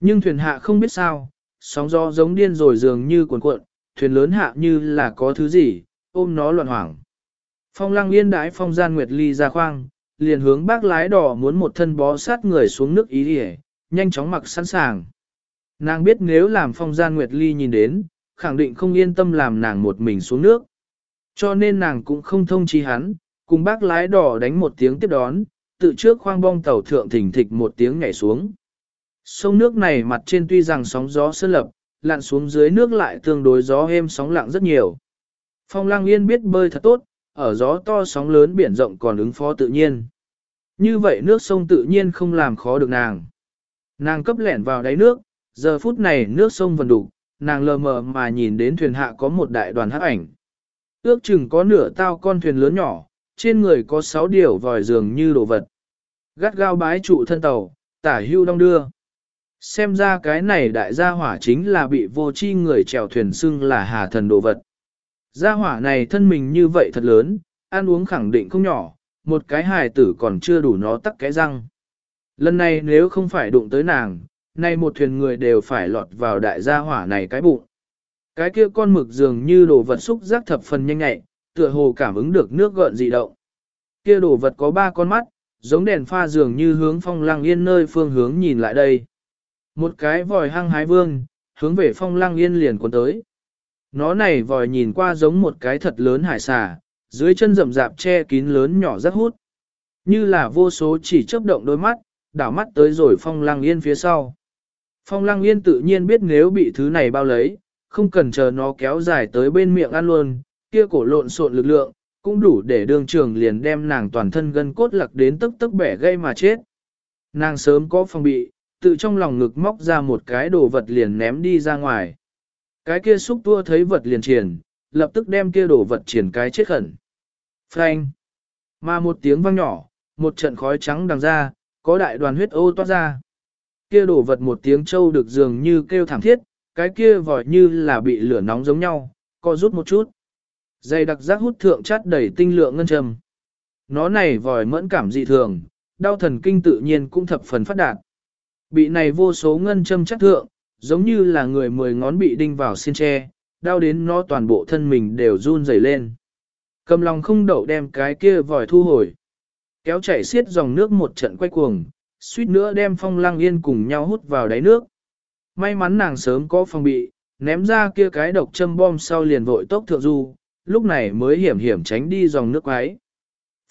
Nhưng thuyền hạ không biết sao, sóng gió giống điên rồi dường như cuộn cuộn, thuyền lớn hạ như là có thứ gì, ôm nó loạn hoảng. Phong lăng yên đãi phong gian nguyệt ly ra khoang, liền hướng bác lái đỏ muốn một thân bó sát người xuống nước ý đi nhanh chóng mặc sẵn sàng. Nàng biết nếu làm phong gian nguyệt ly nhìn đến, khẳng định không yên tâm làm nàng một mình xuống nước. Cho nên nàng cũng không thông chi hắn, cùng bác lái đỏ đánh một tiếng tiếp đón, tự trước khoang bong tàu thượng thỉnh thịch một tiếng nhảy xuống. Sông nước này mặt trên tuy rằng sóng gió sơn lập, lặn xuống dưới nước lại tương đối gió êm sóng lặng rất nhiều. Phong Lang Yên biết bơi thật tốt, ở gió to sóng lớn biển rộng còn ứng phó tự nhiên. Như vậy nước sông tự nhiên không làm khó được nàng. Nàng cấp lẻn vào đáy nước, giờ phút này nước sông vần đủ, nàng lờ mờ mà nhìn đến thuyền hạ có một đại đoàn hắc ảnh. Ước chừng có nửa tao con thuyền lớn nhỏ, trên người có sáu điều vòi dường như đồ vật. Gắt gao bái trụ thân tàu, tả hưu đong đưa. Xem ra cái này đại gia hỏa chính là bị vô chi người chèo thuyền xưng là hà thần đồ vật. Gia hỏa này thân mình như vậy thật lớn, ăn uống khẳng định không nhỏ, một cái hài tử còn chưa đủ nó tắc cái răng. Lần này nếu không phải đụng tới nàng, nay một thuyền người đều phải lọt vào đại gia hỏa này cái bụng. Cái kia con mực dường như đồ vật xúc giác thập phần nhanh nhẹ, tựa hồ cảm ứng được nước gợn dị động. Kia đồ vật có ba con mắt, giống đèn pha dường như hướng phong lăng yên nơi phương hướng nhìn lại đây. Một cái vòi hăng hái vương, hướng về phong lăng yên liền cuốn tới. Nó này vòi nhìn qua giống một cái thật lớn hải xà, dưới chân rậm rạp che kín lớn nhỏ rất hút. Như là vô số chỉ chớp động đôi mắt, đảo mắt tới rồi phong lăng yên phía sau. Phong lăng yên tự nhiên biết nếu bị thứ này bao lấy, không cần chờ nó kéo dài tới bên miệng ăn luôn, kia cổ lộn xộn lực lượng, cũng đủ để đường trường liền đem nàng toàn thân gân cốt lặc đến tức tức bẻ gây mà chết. Nàng sớm có phòng bị, tự trong lòng ngực móc ra một cái đồ vật liền ném đi ra ngoài. Cái kia xúc tua thấy vật liền triển, lập tức đem kia đồ vật triển cái chết khẩn. Phanh! Mà một tiếng vang nhỏ, một trận khói trắng đằng ra, có đại đoàn huyết ô toát ra. Kia đổ vật một tiếng trâu được dường như kêu thảm thiết, cái kia vòi như là bị lửa nóng giống nhau, co rút một chút. Dây đặc giác hút thượng chát đầy tinh lượng ngân trầm. Nó này vòi mẫn cảm dị thường, đau thần kinh tự nhiên cũng thập phần phát đạt. Bị này vô số ngân châm chắc thượng, giống như là người mười ngón bị đinh vào xin tre, đau đến nó toàn bộ thân mình đều run rẩy lên. Cầm lòng không đậu đem cái kia vòi thu hồi. Kéo chảy xiết dòng nước một trận quay cuồng, suýt nữa đem phong lăng yên cùng nhau hút vào đáy nước. May mắn nàng sớm có phòng bị, ném ra kia cái độc châm bom sau liền vội tốc thượng du, lúc này mới hiểm hiểm tránh đi dòng nước ấy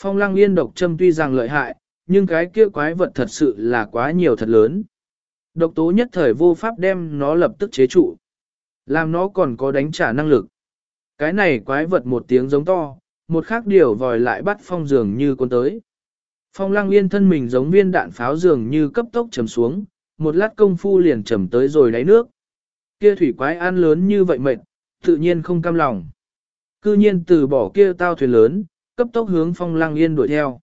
Phong lăng yên độc châm tuy rằng lợi hại, nhưng cái kia quái vật thật sự là quá nhiều thật lớn. Độc tố nhất thời vô pháp đem nó lập tức chế trụ. Làm nó còn có đánh trả năng lực. Cái này quái vật một tiếng giống to, một khác điều vòi lại bắt phong dường như con tới. Phong lăng yên thân mình giống viên đạn pháo dường như cấp tốc trầm xuống, một lát công phu liền trầm tới rồi đáy nước. Kia thủy quái ăn lớn như vậy mệt, tự nhiên không cam lòng. Cư nhiên từ bỏ kia tao thuyền lớn, cấp tốc hướng phong lăng yên đuổi theo.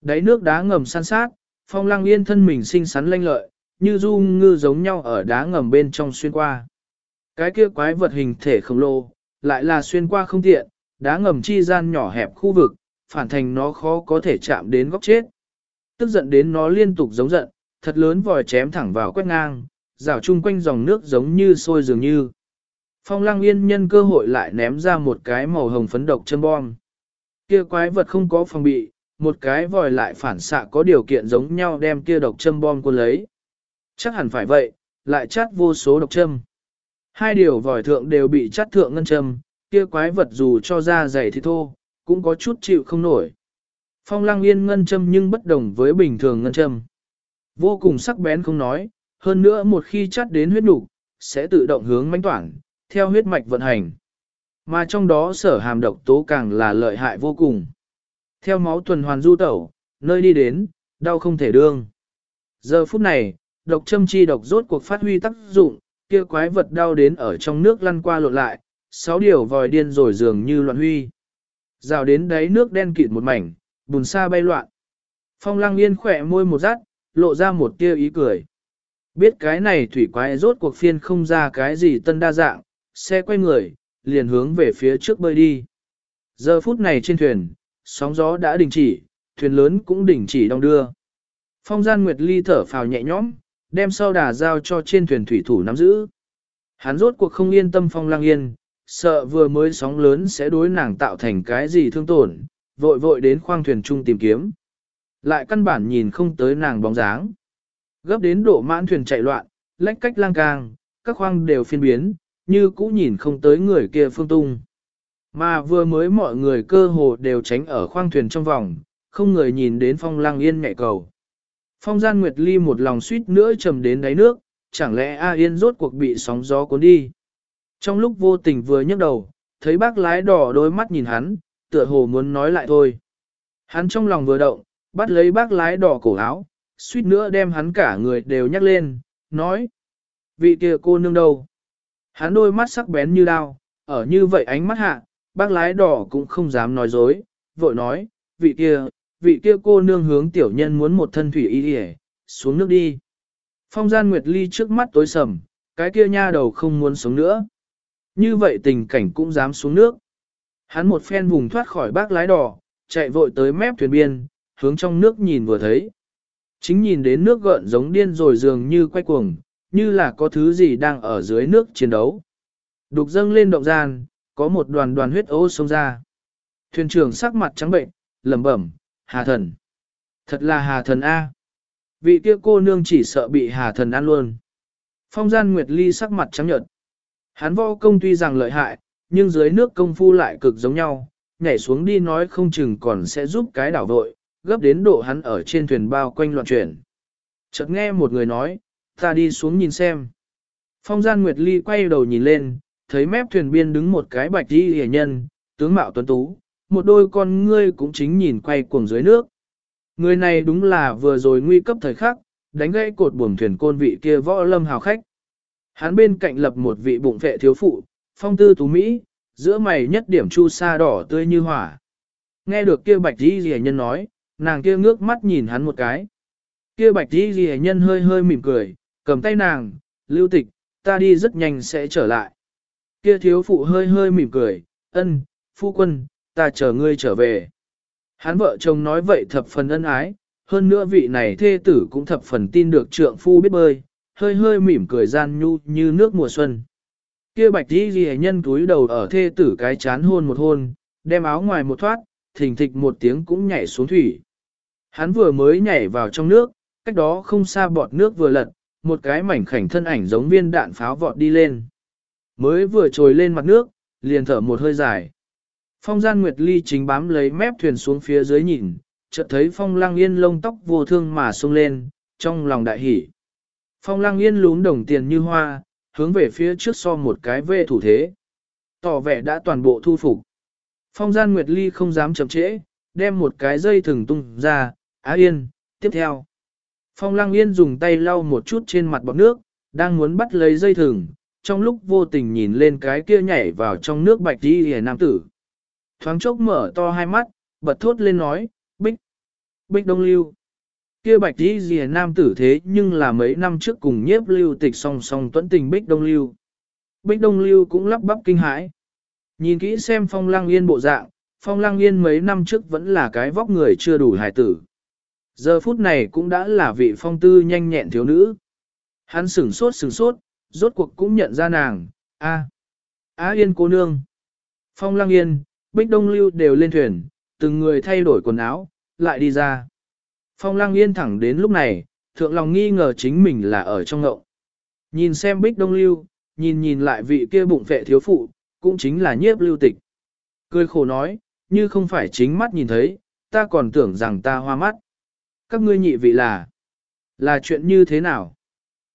Đáy nước đá ngầm san sát, phong lăng yên thân mình xinh xắn lanh lợi, như du ngư giống nhau ở đá ngầm bên trong xuyên qua. Cái kia quái vật hình thể khổng lồ, lại là xuyên qua không tiện, đá ngầm chi gian nhỏ hẹp khu vực, phản thành nó khó có thể chạm đến góc chết. Tức giận đến nó liên tục giống giận, thật lớn vòi chém thẳng vào quét ngang, rào chung quanh dòng nước giống như sôi dường như. Phong lăng yên nhân cơ hội lại ném ra một cái màu hồng phấn độc chân bom. Kia quái vật không có phòng bị, một cái vòi lại phản xạ có điều kiện giống nhau đem kia độc châm bom quân lấy. Chắc hẳn phải vậy, lại chát vô số độc châm. Hai điều vòi thượng đều bị chát thượng ngân châm, kia quái vật dù cho ra dày thì thô, cũng có chút chịu không nổi. Phong lăng yên ngân châm nhưng bất đồng với bình thường ngân châm. Vô cùng sắc bén không nói, hơn nữa một khi chát đến huyết nục sẽ tự động hướng mánh toản, theo huyết mạch vận hành. Mà trong đó sở hàm độc tố càng là lợi hại vô cùng. Theo máu tuần hoàn du tẩu, nơi đi đến, đau không thể đương. Giờ phút này, độc châm chi độc rốt cuộc phát huy tác dụng, kia quái vật đau đến ở trong nước lăn qua lộn lại, sáu điều vòi điên rồi dường như loạn huy. Rào đến đáy nước đen kịt một mảnh, bùn xa bay loạn. Phong lăng yên khỏe môi một rát, lộ ra một tia ý cười. Biết cái này thủy quái rốt cuộc phiên không ra cái gì tân đa dạng, xe quay người, liền hướng về phía trước bơi đi. Giờ phút này trên thuyền, sóng gió đã đình chỉ, thuyền lớn cũng đình chỉ đong đưa. Phong gian Nguyệt Ly thở phào nhẹ nhõm, đem sau đà giao cho trên thuyền thủy thủ nắm giữ. Hắn rốt cuộc không yên tâm phong lang yên, sợ vừa mới sóng lớn sẽ đối nàng tạo thành cái gì thương tổn, vội vội đến khoang thuyền chung tìm kiếm. Lại căn bản nhìn không tới nàng bóng dáng. Gấp đến độ mãn thuyền chạy loạn, lách cách lang càng, các khoang đều phiên biến, như cũ nhìn không tới người kia phương tung. Mà vừa mới mọi người cơ hồ đều tránh ở khoang thuyền trong vòng, không người nhìn đến phong lang yên nhẹ cầu. Phong gian Nguyệt Ly một lòng suýt nữa trầm đến đáy nước, chẳng lẽ A Yên rốt cuộc bị sóng gió cuốn đi. Trong lúc vô tình vừa nhấc đầu, thấy bác lái đỏ đôi mắt nhìn hắn, tựa hồ muốn nói lại thôi. Hắn trong lòng vừa động, bắt lấy bác lái đỏ cổ áo, suýt nữa đem hắn cả người đều nhắc lên, nói. Vị kia cô nương đâu? Hắn đôi mắt sắc bén như đao, ở như vậy ánh mắt hạ, bác lái đỏ cũng không dám nói dối, vội nói, vị kia, vị kia cô nương hướng tiểu nhân muốn một thân thủy y đi xuống nước đi. Phong gian Nguyệt Ly trước mắt tối sầm, cái kia nha đầu không muốn sống nữa. Như vậy tình cảnh cũng dám xuống nước. Hắn một phen vùng thoát khỏi bác lái đỏ, chạy vội tới mép thuyền biên, hướng trong nước nhìn vừa thấy. Chính nhìn đến nước gợn giống điên rồi dường như quay cuồng, như là có thứ gì đang ở dưới nước chiến đấu. Đục dâng lên động gian, có một đoàn đoàn huyết ô xông ra. Thuyền trưởng sắc mặt trắng bệnh, lẩm bẩm, hà thần. Thật là hà thần A. Vị kia cô nương chỉ sợ bị hà thần ăn luôn. Phong gian Nguyệt Ly sắc mặt trắng nhợt. Hắn võ công tuy rằng lợi hại, nhưng dưới nước công phu lại cực giống nhau, nhảy xuống đi nói không chừng còn sẽ giúp cái đảo vội, gấp đến độ hắn ở trên thuyền bao quanh loạn chuyển. Chợt nghe một người nói, ta đi xuống nhìn xem. Phong gian Nguyệt Ly quay đầu nhìn lên, thấy mép thuyền biên đứng một cái bạch y hề nhân, tướng mạo tuấn tú, một đôi con ngươi cũng chính nhìn quay cuồng dưới nước. Người này đúng là vừa rồi nguy cấp thời khắc, đánh gãy cột buồm thuyền côn vị kia võ lâm hào khách. Hắn bên cạnh lập một vị bụng vệ thiếu phụ, phong tư tú Mỹ, giữa mày nhất điểm chu sa đỏ tươi như hỏa. Nghe được kia bạch y rìa nhân nói, nàng kia ngước mắt nhìn hắn một cái. Kia bạch y rìa nhân hơi hơi mỉm cười, cầm tay nàng, lưu tịch, ta đi rất nhanh sẽ trở lại. Kia thiếu phụ hơi hơi mỉm cười, ân, phu quân, ta chờ ngươi trở về. Hắn vợ chồng nói vậy thập phần ân ái, hơn nữa vị này thê tử cũng thập phần tin được trượng phu biết bơi, hơi hơi mỉm cười gian nhu như nước mùa xuân. Kia bạch đi ghi nhân túi đầu ở thê tử cái chán hôn một hôn, đem áo ngoài một thoát, thình thịch một tiếng cũng nhảy xuống thủy. Hắn vừa mới nhảy vào trong nước, cách đó không xa bọt nước vừa lật, một cái mảnh khảnh thân ảnh giống viên đạn pháo vọt đi lên. Mới vừa trồi lên mặt nước, liền thở một hơi dài. Phong gian Nguyệt Ly chính bám lấy mép thuyền xuống phía dưới nhìn, chợt thấy phong lang yên lông tóc vô thương mà sung lên, trong lòng đại hỉ. Phong lang yên lún đồng tiền như hoa, hướng về phía trước so một cái vệ thủ thế. Tỏ vẻ đã toàn bộ thu phục. Phong gian Nguyệt Ly không dám chậm trễ, đem một cái dây thừng tung ra, á yên, tiếp theo. Phong lang yên dùng tay lau một chút trên mặt bọt nước, đang muốn bắt lấy dây thừng, trong lúc vô tình nhìn lên cái kia nhảy vào trong nước bạch đi hề nam tử. Thoáng chốc mở to hai mắt, bật thốt lên nói, bích, bích đông lưu. Kia bạch đi gì nam tử thế nhưng là mấy năm trước cùng nhiếp lưu tịch song song tuẫn tình bích đông lưu. Bích đông lưu cũng lắp bắp kinh hãi. Nhìn kỹ xem phong lang yên bộ dạng, phong lang yên mấy năm trước vẫn là cái vóc người chưa đủ hài tử. Giờ phút này cũng đã là vị phong tư nhanh nhẹn thiếu nữ. Hắn sửng sốt sửng sốt, rốt cuộc cũng nhận ra nàng, a, Á Yên cô nương. Phong Lăng Yên, Bích Đông Lưu đều lên thuyền, từng người thay đổi quần áo, lại đi ra. Phong Lăng Yên thẳng đến lúc này, thượng lòng nghi ngờ chính mình là ở trong ngậu. Nhìn xem Bích Đông Lưu, nhìn nhìn lại vị kia bụng vệ thiếu phụ, cũng chính là nhiếp lưu tịch. Cười khổ nói, như không phải chính mắt nhìn thấy, ta còn tưởng rằng ta hoa mắt. Các ngươi nhị vị là, là chuyện như thế nào?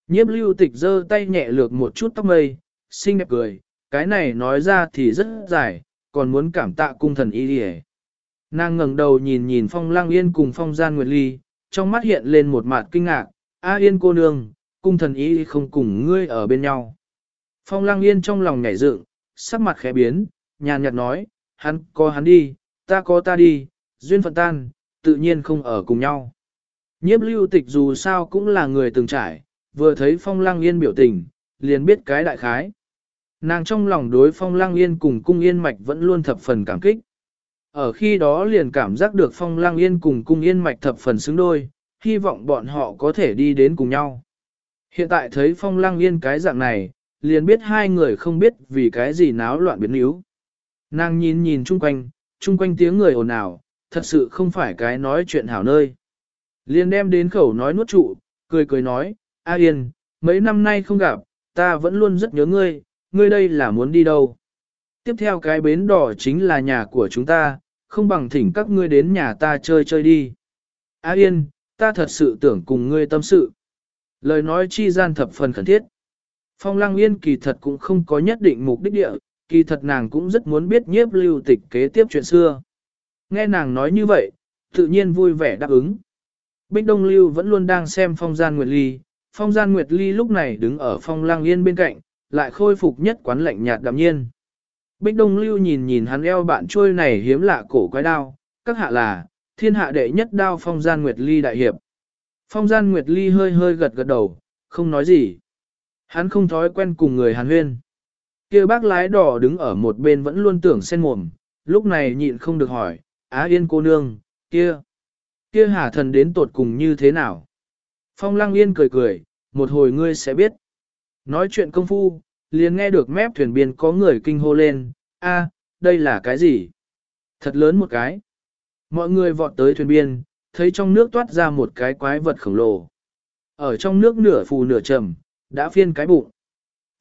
Nhiếp lưu tịch giơ tay nhẹ lược một chút tóc mây, xinh đẹp cười, cái này nói ra thì rất dài, còn muốn cảm tạ cung thần y đi Nàng ngẩng đầu nhìn nhìn phong lang yên cùng phong gian nguyệt ly, trong mắt hiện lên một mặt kinh ngạc, A yên cô nương, cung thần y không cùng ngươi ở bên nhau. Phong lang yên trong lòng nhảy dựng, sắc mặt khẽ biến, nhàn nhạt nói, hắn có hắn đi, ta có ta đi, duyên phận tan, tự nhiên không ở cùng nhau. Nhiếp lưu tịch dù sao cũng là người từng trải, vừa thấy phong lang yên biểu tình, liền biết cái đại khái. Nàng trong lòng đối phong lang yên cùng cung yên mạch vẫn luôn thập phần cảm kích. Ở khi đó liền cảm giác được phong lang yên cùng cung yên mạch thập phần xứng đôi, hy vọng bọn họ có thể đi đến cùng nhau. Hiện tại thấy phong lăng yên cái dạng này, liền biết hai người không biết vì cái gì náo loạn biến yếu. Nàng nhìn nhìn chung quanh, chung quanh tiếng người ồn ào, thật sự không phải cái nói chuyện hảo nơi. Liền đem đến khẩu nói nuốt trụ, cười cười nói, A Yên, mấy năm nay không gặp, ta vẫn luôn rất nhớ ngươi, ngươi đây là muốn đi đâu. Tiếp theo cái bến đỏ chính là nhà của chúng ta, không bằng thỉnh các ngươi đến nhà ta chơi chơi đi. A Yên, ta thật sự tưởng cùng ngươi tâm sự. Lời nói chi gian thập phần khẩn thiết. Phong Lăng Yên kỳ thật cũng không có nhất định mục đích địa, kỳ thật nàng cũng rất muốn biết nhiếp lưu tịch kế tiếp chuyện xưa. Nghe nàng nói như vậy, tự nhiên vui vẻ đáp ứng. Bích Đông Lưu vẫn luôn đang xem Phong Gian Nguyệt Ly, Phong Gian Nguyệt Ly lúc này đứng ở Phong Lang Yên bên cạnh, lại khôi phục nhất quán lạnh nhạt đạm nhiên. Bích Đông Lưu nhìn nhìn hắn eo bạn trôi này hiếm lạ cổ quái đao, các hạ là, thiên hạ đệ nhất đao Phong Gian Nguyệt Ly đại hiệp. Phong Gian Nguyệt Ly hơi hơi gật gật đầu, không nói gì. Hắn không thói quen cùng người hàn huyên. kia bác lái đỏ đứng ở một bên vẫn luôn tưởng sen mồm, lúc này nhịn không được hỏi, Á Yên cô nương, kia, kia hà thần đến tột cùng như thế nào? Phong Lăng Yên cười cười, một hồi ngươi sẽ biết. Nói chuyện công phu, liền nghe được mép thuyền biên có người kinh hô lên, a, đây là cái gì? Thật lớn một cái. Mọi người vọt tới thuyền biên, thấy trong nước toát ra một cái quái vật khổng lồ. Ở trong nước nửa phù nửa trầm, đã phiên cái bụng.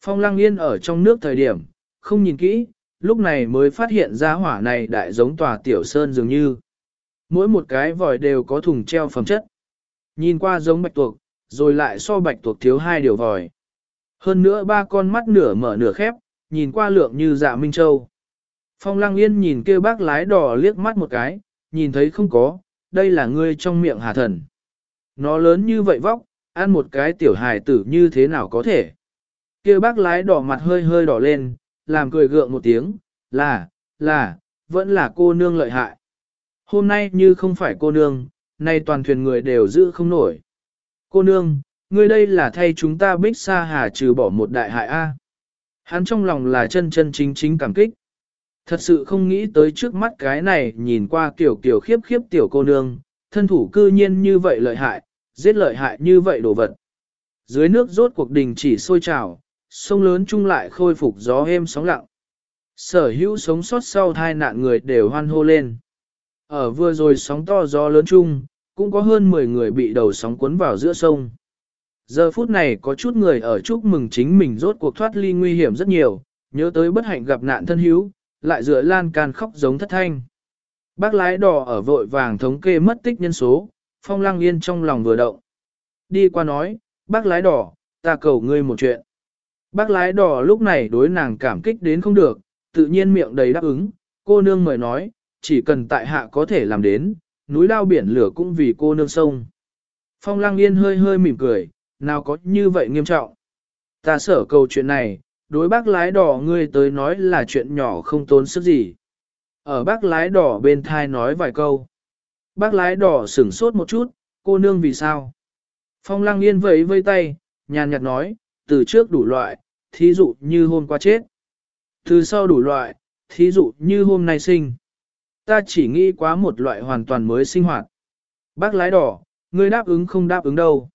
Phong lăng yên ở trong nước thời điểm, không nhìn kỹ, lúc này mới phát hiện ra hỏa này đại giống tòa tiểu sơn dường như. Mỗi một cái vòi đều có thùng treo phẩm chất. Nhìn qua giống bạch tuộc, rồi lại so bạch tuộc thiếu hai điều vòi. Hơn nữa ba con mắt nửa mở nửa khép, nhìn qua lượng như dạ Minh Châu. Phong lăng yên nhìn kêu bác lái đỏ liếc mắt một cái, nhìn thấy không có, đây là ngươi trong miệng hà thần. Nó lớn như vậy vóc, ăn một cái tiểu hài tử như thế nào có thể. Kêu bác lái đỏ mặt hơi hơi đỏ lên, làm cười gượng một tiếng, là, là, vẫn là cô nương lợi hại. Hôm nay như không phải cô nương, nay toàn thuyền người đều giữ không nổi. Cô nương, ngươi đây là thay chúng ta bích xa hà trừ bỏ một đại hại A. Hắn trong lòng là chân chân chính chính cảm kích. Thật sự không nghĩ tới trước mắt cái này nhìn qua kiểu kiểu khiếp khiếp tiểu cô nương, thân thủ cư nhiên như vậy lợi hại, giết lợi hại như vậy đồ vật. Dưới nước rốt cuộc đình chỉ sôi trào, sông lớn chung lại khôi phục gió êm sóng lặng. Sở hữu sống sót sau thai nạn người đều hoan hô lên. Ở vừa rồi sóng to gió lớn chung, cũng có hơn 10 người bị đầu sóng cuốn vào giữa sông. Giờ phút này có chút người ở chúc mừng chính mình rốt cuộc thoát ly nguy hiểm rất nhiều, nhớ tới bất hạnh gặp nạn thân hữu, lại dựa lan can khóc giống thất thanh. Bác lái đỏ ở vội vàng thống kê mất tích nhân số, phong lang yên trong lòng vừa động. Đi qua nói, bác lái đỏ, ta cầu ngươi một chuyện. Bác lái đỏ lúc này đối nàng cảm kích đến không được, tự nhiên miệng đầy đáp ứng, cô nương mời nói, chỉ cần tại hạ có thể làm đến, núi lao biển lửa cũng vì cô nương sông. Phong lăng yên hơi hơi mỉm cười, nào có như vậy nghiêm trọng. Ta sở cầu chuyện này, đối bác lái đỏ ngươi tới nói là chuyện nhỏ không tốn sức gì. Ở bác lái đỏ bên thai nói vài câu. Bác lái đỏ sửng sốt một chút, cô nương vì sao? Phong lăng yên vẫy vây tay, nhàn nhạt nói, từ trước đủ loại, thí dụ như hôm qua chết. Từ sau đủ loại, thí dụ như hôm nay sinh. Ta chỉ nghĩ quá một loại hoàn toàn mới sinh hoạt. Bác lái đỏ, ngươi đáp ứng không đáp ứng đâu.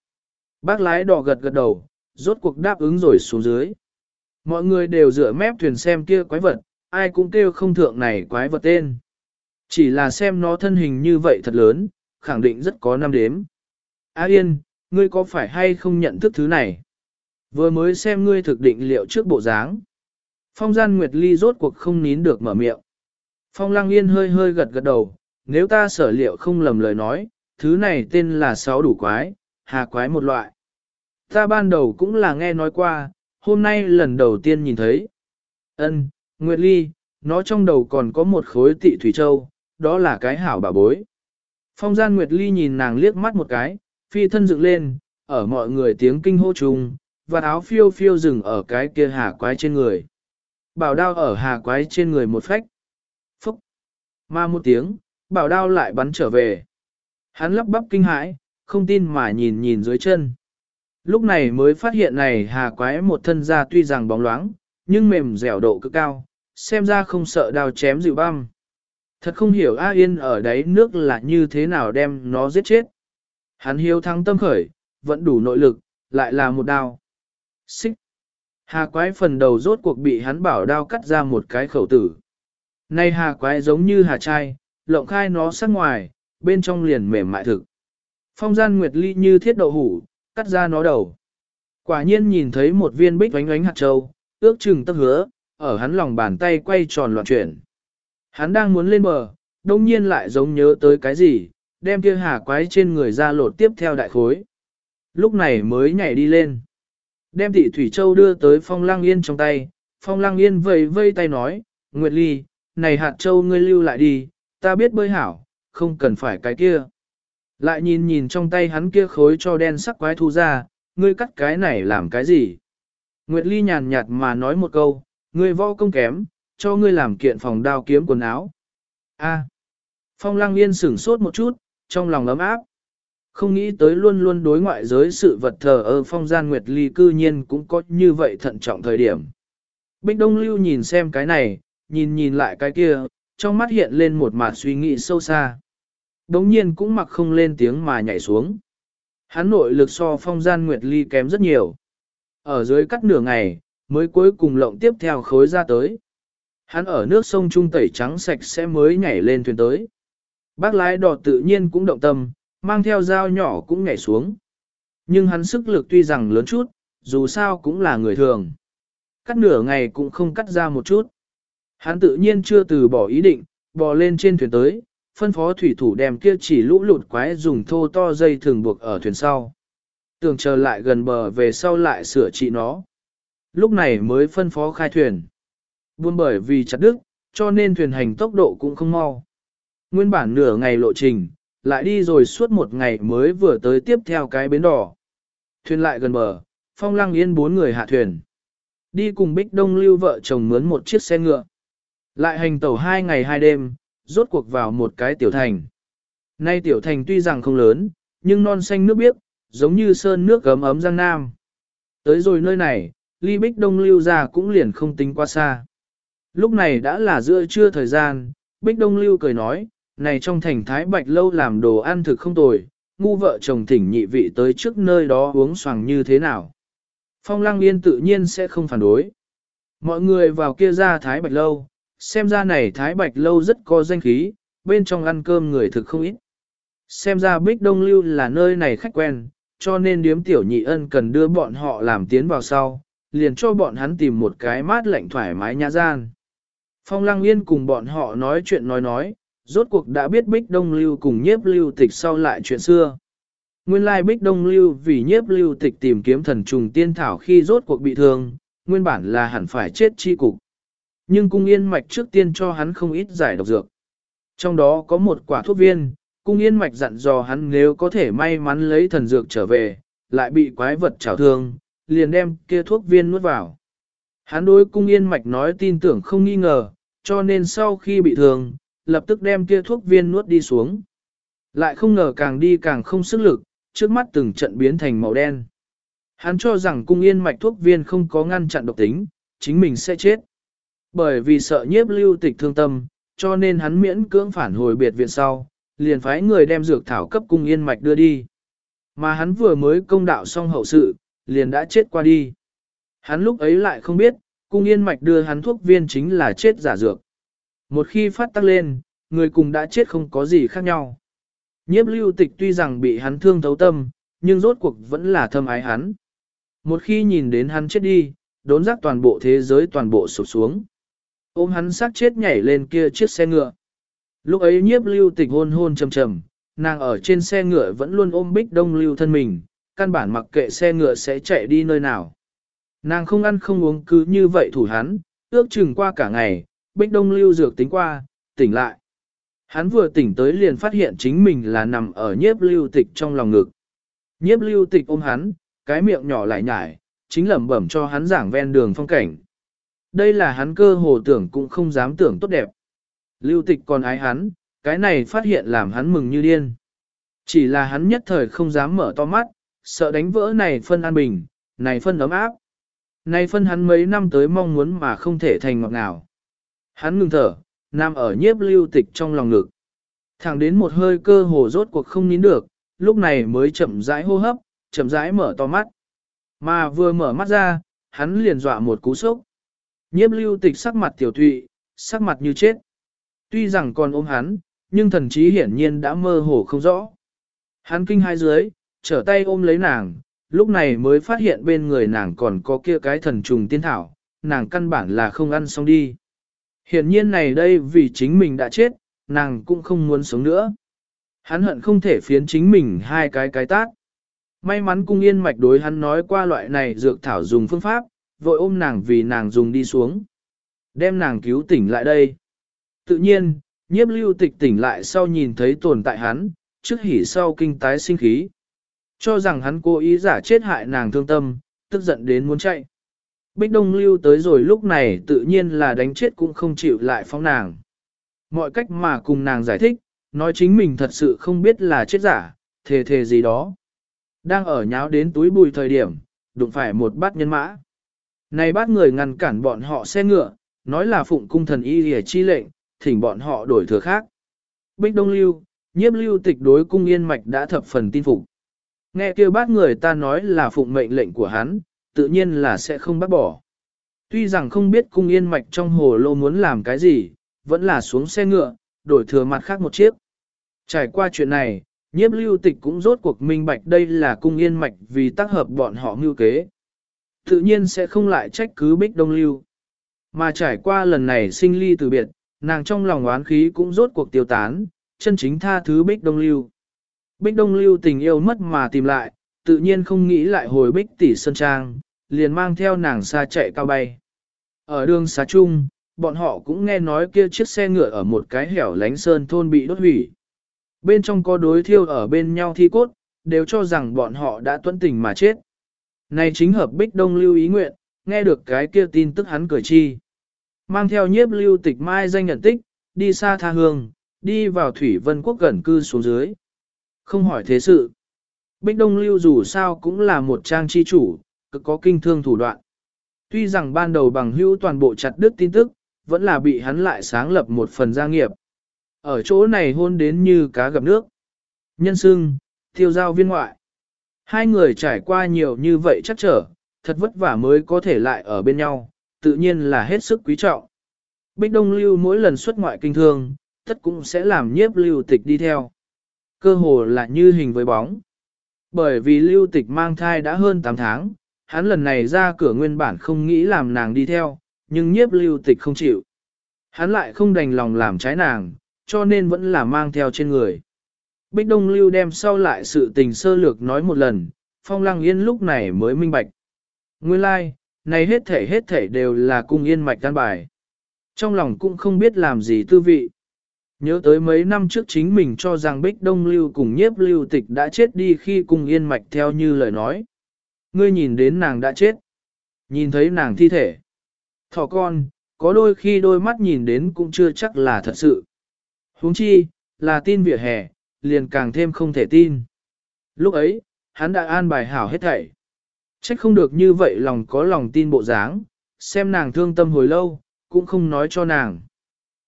Bác lái đỏ gật gật đầu, rốt cuộc đáp ứng rồi xuống dưới. Mọi người đều dựa mép thuyền xem kia quái vật, ai cũng kêu không thượng này quái vật tên. Chỉ là xem nó thân hình như vậy thật lớn, khẳng định rất có năm đếm. A Yên, ngươi có phải hay không nhận thức thứ này? Vừa mới xem ngươi thực định liệu trước bộ dáng. Phong gian Nguyệt Ly rốt cuộc không nín được mở miệng. Phong Lăng Yên hơi hơi gật gật đầu, nếu ta sở liệu không lầm lời nói, thứ này tên là sáu đủ quái, hà quái một loại. Ta ban đầu cũng là nghe nói qua, hôm nay lần đầu tiên nhìn thấy. Ân, Nguyệt Ly, nó trong đầu còn có một khối tị thủy châu, đó là cái hảo bà bối. Phong gian Nguyệt Ly nhìn nàng liếc mắt một cái, phi thân dựng lên, ở mọi người tiếng kinh hô trùng, và áo phiêu phiêu dừng ở cái kia hà quái trên người. Bảo đao ở hà quái trên người một phách. Mà một tiếng, bảo đao lại bắn trở về. Hắn lắp bắp kinh hãi, không tin mà nhìn nhìn dưới chân. Lúc này mới phát hiện này hà quái một thân da tuy rằng bóng loáng, nhưng mềm dẻo độ cực cao, xem ra không sợ đao chém dịu băm. Thật không hiểu A Yên ở đấy nước là như thế nào đem nó giết chết. Hắn hiếu thắng tâm khởi, vẫn đủ nội lực, lại là một đao. Xích. Hà quái phần đầu rốt cuộc bị hắn bảo đao cắt ra một cái khẩu tử. Nay hà quái giống như hà trai, lộng khai nó sắc ngoài, bên trong liền mềm mại thực. Phong gian nguyệt ly như thiết đậu hủ, cắt ra nó đầu. Quả nhiên nhìn thấy một viên bích vánh oánh hạt châu, ước chừng tấc hứa, ở hắn lòng bàn tay quay tròn loạn chuyển. Hắn đang muốn lên bờ, đông nhiên lại giống nhớ tới cái gì, đem kia hà quái trên người ra lột tiếp theo đại khối. Lúc này mới nhảy đi lên. Đem thị Thủy Châu đưa tới Phong Lang Yên trong tay, Phong Lang Yên vây vây tay nói, Nguyệt Ly, này hạt châu ngươi lưu lại đi, ta biết bơi hảo, không cần phải cái kia. Lại nhìn nhìn trong tay hắn kia khối cho đen sắc quái thu ra, ngươi cắt cái này làm cái gì? Nguyệt Ly nhàn nhạt mà nói một câu, ngươi võ công kém, cho ngươi làm kiện phòng đao kiếm quần áo. A. À. Phong Lang Yên sửng sốt một chút, trong lòng ấm áp. Không nghĩ tới luôn luôn đối ngoại giới sự vật thờ ơ phong gian Nguyệt Ly cư nhiên cũng có như vậy thận trọng thời điểm. Bích Đông Lưu nhìn xem cái này, nhìn nhìn lại cái kia, trong mắt hiện lên một mặt suy nghĩ sâu xa. Đống nhiên cũng mặc không lên tiếng mà nhảy xuống. Hắn nội lực so phong gian Nguyệt Ly kém rất nhiều. Ở dưới cắt nửa ngày, mới cuối cùng lộng tiếp theo khối ra tới. Hắn ở nước sông Trung tẩy trắng sạch sẽ mới nhảy lên thuyền tới. Bác lái đỏ tự nhiên cũng động tâm, mang theo dao nhỏ cũng nhảy xuống. Nhưng hắn sức lực tuy rằng lớn chút, dù sao cũng là người thường. Cắt nửa ngày cũng không cắt ra một chút. Hắn tự nhiên chưa từ bỏ ý định, bò lên trên thuyền tới, phân phó thủy thủ đem kia chỉ lũ lụt quái dùng thô to dây thường buộc ở thuyền sau. Tưởng chờ lại gần bờ về sau lại sửa trị nó. Lúc này mới phân phó khai thuyền. Buôn bởi vì chặt đứt, cho nên thuyền hành tốc độ cũng không mau. Nguyên bản nửa ngày lộ trình, lại đi rồi suốt một ngày mới vừa tới tiếp theo cái bến đỏ. Thuyền lại gần bờ, phong lăng yên bốn người hạ thuyền. Đi cùng Bích Đông Lưu vợ chồng mướn một chiếc xe ngựa. Lại hành tẩu hai ngày hai đêm, rốt cuộc vào một cái tiểu thành. Nay tiểu thành tuy rằng không lớn, nhưng non xanh nước biếc, giống như sơn nước gấm ấm giang nam. Tới rồi nơi này, ly Bích Đông Lưu ra cũng liền không tính quá xa. Lúc này đã là giữa trưa thời gian, Bích Đông Lưu cười nói, này trong thành Thái Bạch Lâu làm đồ ăn thực không tồi, ngu vợ chồng thỉnh nhị vị tới trước nơi đó uống xoàng như thế nào. Phong Lăng Yên tự nhiên sẽ không phản đối. Mọi người vào kia ra Thái Bạch Lâu, xem ra này Thái Bạch Lâu rất có danh khí, bên trong ăn cơm người thực không ít. Xem ra Bích Đông Lưu là nơi này khách quen, cho nên điếm tiểu nhị ân cần đưa bọn họ làm tiến vào sau, liền cho bọn hắn tìm một cái mát lạnh thoải mái nhã gian. Phong Lăng Yên cùng bọn họ nói chuyện nói nói, rốt cuộc đã biết Bích Đông Lưu cùng nhiếp lưu tịch sau lại chuyện xưa. Nguyên lai Bích Đông Lưu vì nhiếp lưu tịch tìm kiếm thần trùng tiên thảo khi rốt cuộc bị thương, nguyên bản là hẳn phải chết chi cục. Nhưng cung yên mạch trước tiên cho hắn không ít giải độc dược. Trong đó có một quả thuốc viên, cung yên mạch dặn dò hắn nếu có thể may mắn lấy thần dược trở về, lại bị quái vật trào thương, liền đem kia thuốc viên nuốt vào. Hắn đối cung yên mạch nói tin tưởng không nghi ngờ, cho nên sau khi bị thương, lập tức đem kia thuốc viên nuốt đi xuống. Lại không ngờ càng đi càng không sức lực, trước mắt từng trận biến thành màu đen. Hắn cho rằng cung yên mạch thuốc viên không có ngăn chặn độc tính, chính mình sẽ chết. Bởi vì sợ nhiếp lưu tịch thương tâm, cho nên hắn miễn cưỡng phản hồi biệt viện sau, liền phái người đem dược thảo cấp cung yên mạch đưa đi. Mà hắn vừa mới công đạo xong hậu sự, liền đã chết qua đi. Hắn lúc ấy lại không biết, cung yên mạch đưa hắn thuốc viên chính là chết giả dược. Một khi phát tắc lên, người cùng đã chết không có gì khác nhau. Nhiếp lưu tịch tuy rằng bị hắn thương thấu tâm, nhưng rốt cuộc vẫn là thâm ái hắn. Một khi nhìn đến hắn chết đi, đốn giác toàn bộ thế giới toàn bộ sụp xuống. Ôm hắn sát chết nhảy lên kia chiếc xe ngựa. Lúc ấy nhiếp lưu tịch hôn hôn trầm trầm, nàng ở trên xe ngựa vẫn luôn ôm bích đông lưu thân mình, căn bản mặc kệ xe ngựa sẽ chạy đi nơi nào. Nàng không ăn không uống cứ như vậy thủ hắn, ước chừng qua cả ngày, bích đông lưu dược tính qua, tỉnh lại. Hắn vừa tỉnh tới liền phát hiện chính mình là nằm ở nhiếp lưu tịch trong lòng ngực. Nhiếp lưu tịch ôm hắn, cái miệng nhỏ lại nhải, chính lẩm bẩm cho hắn giảng ven đường phong cảnh. Đây là hắn cơ hồ tưởng cũng không dám tưởng tốt đẹp. Lưu tịch còn ái hắn, cái này phát hiện làm hắn mừng như điên. Chỉ là hắn nhất thời không dám mở to mắt, sợ đánh vỡ này phân an bình, này phân ấm áp. Này phân hắn mấy năm tới mong muốn mà không thể thành ngọt ngào. Hắn ngừng thở, nằm ở nhiếp lưu tịch trong lòng ngực. Thẳng đến một hơi cơ hồ rốt cuộc không nín được, lúc này mới chậm rãi hô hấp, chậm rãi mở to mắt. Mà vừa mở mắt ra, hắn liền dọa một cú sốc. Nhiếp lưu tịch sắc mặt tiểu thụy, sắc mặt như chết. Tuy rằng còn ôm hắn, nhưng thần trí hiển nhiên đã mơ hồ không rõ. Hắn kinh hai dưới, trở tay ôm lấy nàng, lúc này mới phát hiện bên người nàng còn có kia cái thần trùng tiên thảo, nàng căn bản là không ăn xong đi. Hiển nhiên này đây vì chính mình đã chết, nàng cũng không muốn sống nữa. Hắn hận không thể phiến chính mình hai cái cái tát. May mắn cung yên mạch đối hắn nói qua loại này dược thảo dùng phương pháp, vội ôm nàng vì nàng dùng đi xuống. Đem nàng cứu tỉnh lại đây. Tự nhiên, nhiếp lưu tịch tỉnh lại sau nhìn thấy tồn tại hắn, trước hỉ sau kinh tái sinh khí. Cho rằng hắn cố ý giả chết hại nàng thương tâm, tức giận đến muốn chạy. Bích Đông Lưu tới rồi lúc này tự nhiên là đánh chết cũng không chịu lại phóng nàng. Mọi cách mà cùng nàng giải thích, nói chính mình thật sự không biết là chết giả, thề thề gì đó. Đang ở nháo đến túi bùi thời điểm, đụng phải một bát nhân mã. Này bắt người ngăn cản bọn họ xe ngựa, nói là phụng cung thần y hề chi lệnh, thỉnh bọn họ đổi thừa khác. Bích Đông Lưu, nhiếp lưu tịch đối cung yên mạch đã thập phần tin phục. Nghe kêu bác người ta nói là phụng mệnh lệnh của hắn, tự nhiên là sẽ không bác bỏ. Tuy rằng không biết cung yên mạch trong hồ lô muốn làm cái gì, vẫn là xuống xe ngựa, đổi thừa mặt khác một chiếc. Trải qua chuyện này, nhiếp lưu tịch cũng rốt cuộc minh bạch đây là cung yên mạch vì tác hợp bọn họ ngưu kế. Tự nhiên sẽ không lại trách cứ bích đông lưu. Mà trải qua lần này sinh ly từ biệt, nàng trong lòng oán khí cũng rốt cuộc tiêu tán, chân chính tha thứ bích đông lưu. Bích đông lưu tình yêu mất mà tìm lại, tự nhiên không nghĩ lại hồi bích tỷ sơn trang, liền mang theo nàng xa chạy cao bay. Ở đường xá chung, bọn họ cũng nghe nói kia chiếc xe ngựa ở một cái hẻo lánh sơn thôn bị đốt hủy. Bên trong có đối thiêu ở bên nhau thi cốt, đều cho rằng bọn họ đã tuân tình mà chết. Này chính hợp bích đông lưu ý nguyện, nghe được cái kia tin tức hắn cười chi. Mang theo nhiếp lưu tịch mai danh nhận tích, đi xa tha hương, đi vào thủy vân quốc gần cư xuống dưới. Không hỏi thế sự. Bích đông lưu dù sao cũng là một trang chi chủ, cực có kinh thương thủ đoạn. Tuy rằng ban đầu bằng hữu toàn bộ chặt đứt tin tức, vẫn là bị hắn lại sáng lập một phần gia nghiệp. Ở chỗ này hôn đến như cá gặp nước. Nhân sưng, tiêu giao viên ngoại. Hai người trải qua nhiều như vậy chắc trở, thật vất vả mới có thể lại ở bên nhau, tự nhiên là hết sức quý trọng. Bích Đông Lưu mỗi lần xuất ngoại kinh thương, tất cũng sẽ làm nhiếp lưu tịch đi theo. Cơ hồ là như hình với bóng. Bởi vì lưu tịch mang thai đã hơn 8 tháng, hắn lần này ra cửa nguyên bản không nghĩ làm nàng đi theo, nhưng nhiếp lưu tịch không chịu. Hắn lại không đành lòng làm trái nàng, cho nên vẫn là mang theo trên người. Bích Đông Lưu đem sau lại sự tình sơ lược nói một lần, Phong Lăng Yên lúc này mới minh bạch. Nguyên lai, like, này hết thể hết thể đều là cung yên mạch tan bài. Trong lòng cũng không biết làm gì tư vị. Nhớ tới mấy năm trước chính mình cho rằng Bích Đông Lưu cùng nhiếp lưu tịch đã chết đi khi cung yên mạch theo như lời nói. Ngươi nhìn đến nàng đã chết. Nhìn thấy nàng thi thể. Thỏ con, có đôi khi đôi mắt nhìn đến cũng chưa chắc là thật sự. huống chi, là tin vỉa hè, liền càng thêm không thể tin. Lúc ấy, hắn đã an bài hảo hết thảy. Trách không được như vậy lòng có lòng tin bộ dáng, xem nàng thương tâm hồi lâu, cũng không nói cho nàng.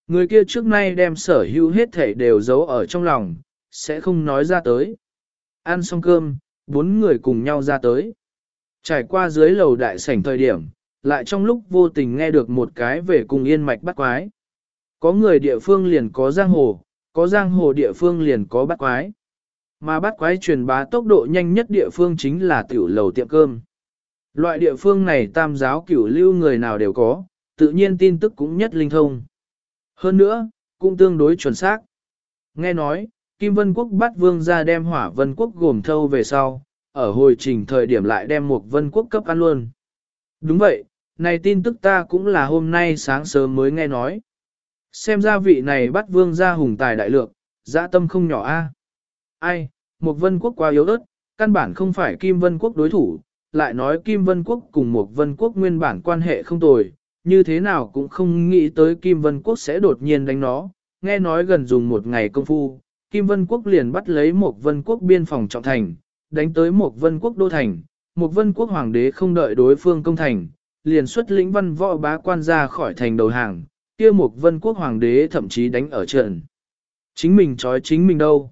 Người kia trước nay đem sở hữu hết thảy đều giấu ở trong lòng, sẽ không nói ra tới. Ăn xong cơm, bốn người cùng nhau ra tới. Trải qua dưới lầu đại sảnh thời điểm, lại trong lúc vô tình nghe được một cái về cùng yên mạch bắt quái. Có người địa phương liền có giang hồ, có giang hồ địa phương liền có bắt quái. Mà bắt quái truyền bá tốc độ nhanh nhất địa phương chính là tiểu lầu tiệm cơm. Loại địa phương này tam giáo cửu lưu người nào đều có, tự nhiên tin tức cũng nhất linh thông. Hơn nữa, cũng tương đối chuẩn xác. Nghe nói, Kim Vân Quốc bắt vương ra đem hỏa Vân Quốc gồm thâu về sau, ở hồi trình thời điểm lại đem một Vân Quốc cấp ăn luôn. Đúng vậy, này tin tức ta cũng là hôm nay sáng sớm mới nghe nói. Xem ra vị này bắt vương ra hùng tài đại lược, dã tâm không nhỏ a. Ai, một Vân Quốc quá yếu ớt, căn bản không phải Kim Vân Quốc đối thủ, lại nói Kim Vân Quốc cùng một Vân Quốc nguyên bản quan hệ không tồi, như thế nào cũng không nghĩ tới Kim Vân Quốc sẽ đột nhiên đánh nó, nghe nói gần dùng một ngày công phu, Kim Vân Quốc liền bắt lấy một Vân Quốc biên phòng trọng thành, đánh tới một Vân Quốc đô thành, một Vân Quốc hoàng đế không đợi đối phương công thành, liền xuất lĩnh văn võ bá quan ra khỏi thành đầu hàng, kia một Vân Quốc hoàng đế thậm chí đánh ở trận. Chính mình trói chính mình đâu.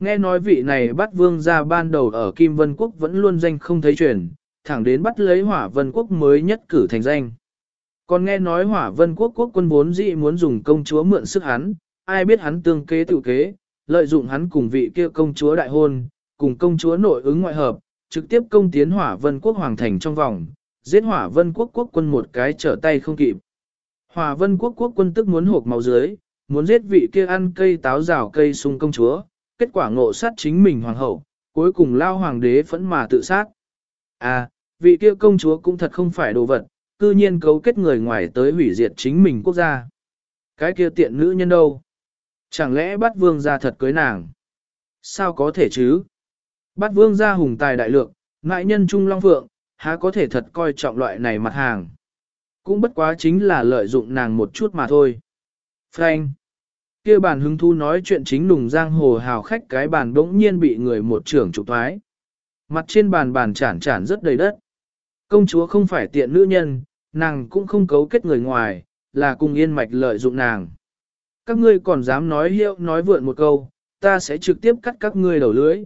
Nghe nói vị này bắt vương ra ban đầu ở Kim Vân Quốc vẫn luôn danh không thấy truyền, thẳng đến bắt lấy hỏa vân quốc mới nhất cử thành danh. Còn nghe nói hỏa vân quốc quốc quân vốn dị muốn dùng công chúa mượn sức hắn, ai biết hắn tương kế tự kế, lợi dụng hắn cùng vị kia công chúa đại hôn, cùng công chúa nội ứng ngoại hợp, trực tiếp công tiến hỏa vân quốc hoàng thành trong vòng, giết hỏa vân quốc quốc quân một cái trở tay không kịp. Hòa vân quốc quốc quân tức muốn hộp máu dưới, muốn giết vị kia ăn cây táo rào cây sung công chúa, kết quả ngộ sát chính mình hoàng hậu, cuối cùng lao hoàng đế phẫn mà tự sát. À, vị kia công chúa cũng thật không phải đồ vật, cư nhiên cấu kết người ngoài tới hủy diệt chính mình quốc gia. Cái kia tiện nữ nhân đâu? Chẳng lẽ bắt vương gia thật cưới nàng? Sao có thể chứ? Bắt vương gia hùng tài đại lượng, ngại nhân trung long phượng, há có thể thật coi trọng loại này mặt hàng. Cũng bất quá chính là lợi dụng nàng một chút mà thôi. Frank. kia bàn hứng thu nói chuyện chính nùng giang hồ hào khách cái bàn bỗng nhiên bị người một trưởng trục thoái. Mặt trên bàn bàn chản chản rất đầy đất. Công chúa không phải tiện nữ nhân, nàng cũng không cấu kết người ngoài, là cùng yên mạch lợi dụng nàng. Các ngươi còn dám nói hiệu nói vượn một câu, ta sẽ trực tiếp cắt các ngươi đầu lưới.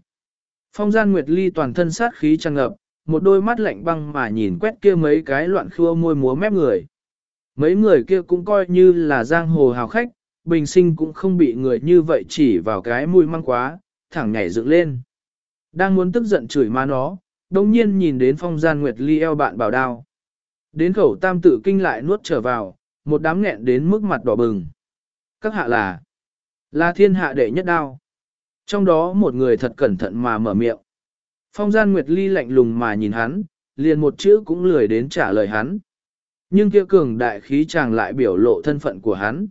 Phong gian Nguyệt Ly toàn thân sát khí tràn ngập, một đôi mắt lạnh băng mà nhìn quét kia mấy cái loạn khua môi múa mép người. Mấy người kia cũng coi như là giang hồ hào khách, bình sinh cũng không bị người như vậy chỉ vào cái mũi mang quá, thẳng nhảy dựng lên. Đang muốn tức giận chửi ma nó, đồng nhiên nhìn đến phong gian Nguyệt Ly eo bạn bảo đao. Đến khẩu tam tự kinh lại nuốt trở vào, một đám nghẹn đến mức mặt đỏ bừng. Các hạ là, là thiên hạ đệ nhất đao. Trong đó một người thật cẩn thận mà mở miệng. Phong gian Nguyệt Ly lạnh lùng mà nhìn hắn, liền một chữ cũng lười đến trả lời hắn. Nhưng kia cường đại khí chàng lại biểu lộ thân phận của hắn.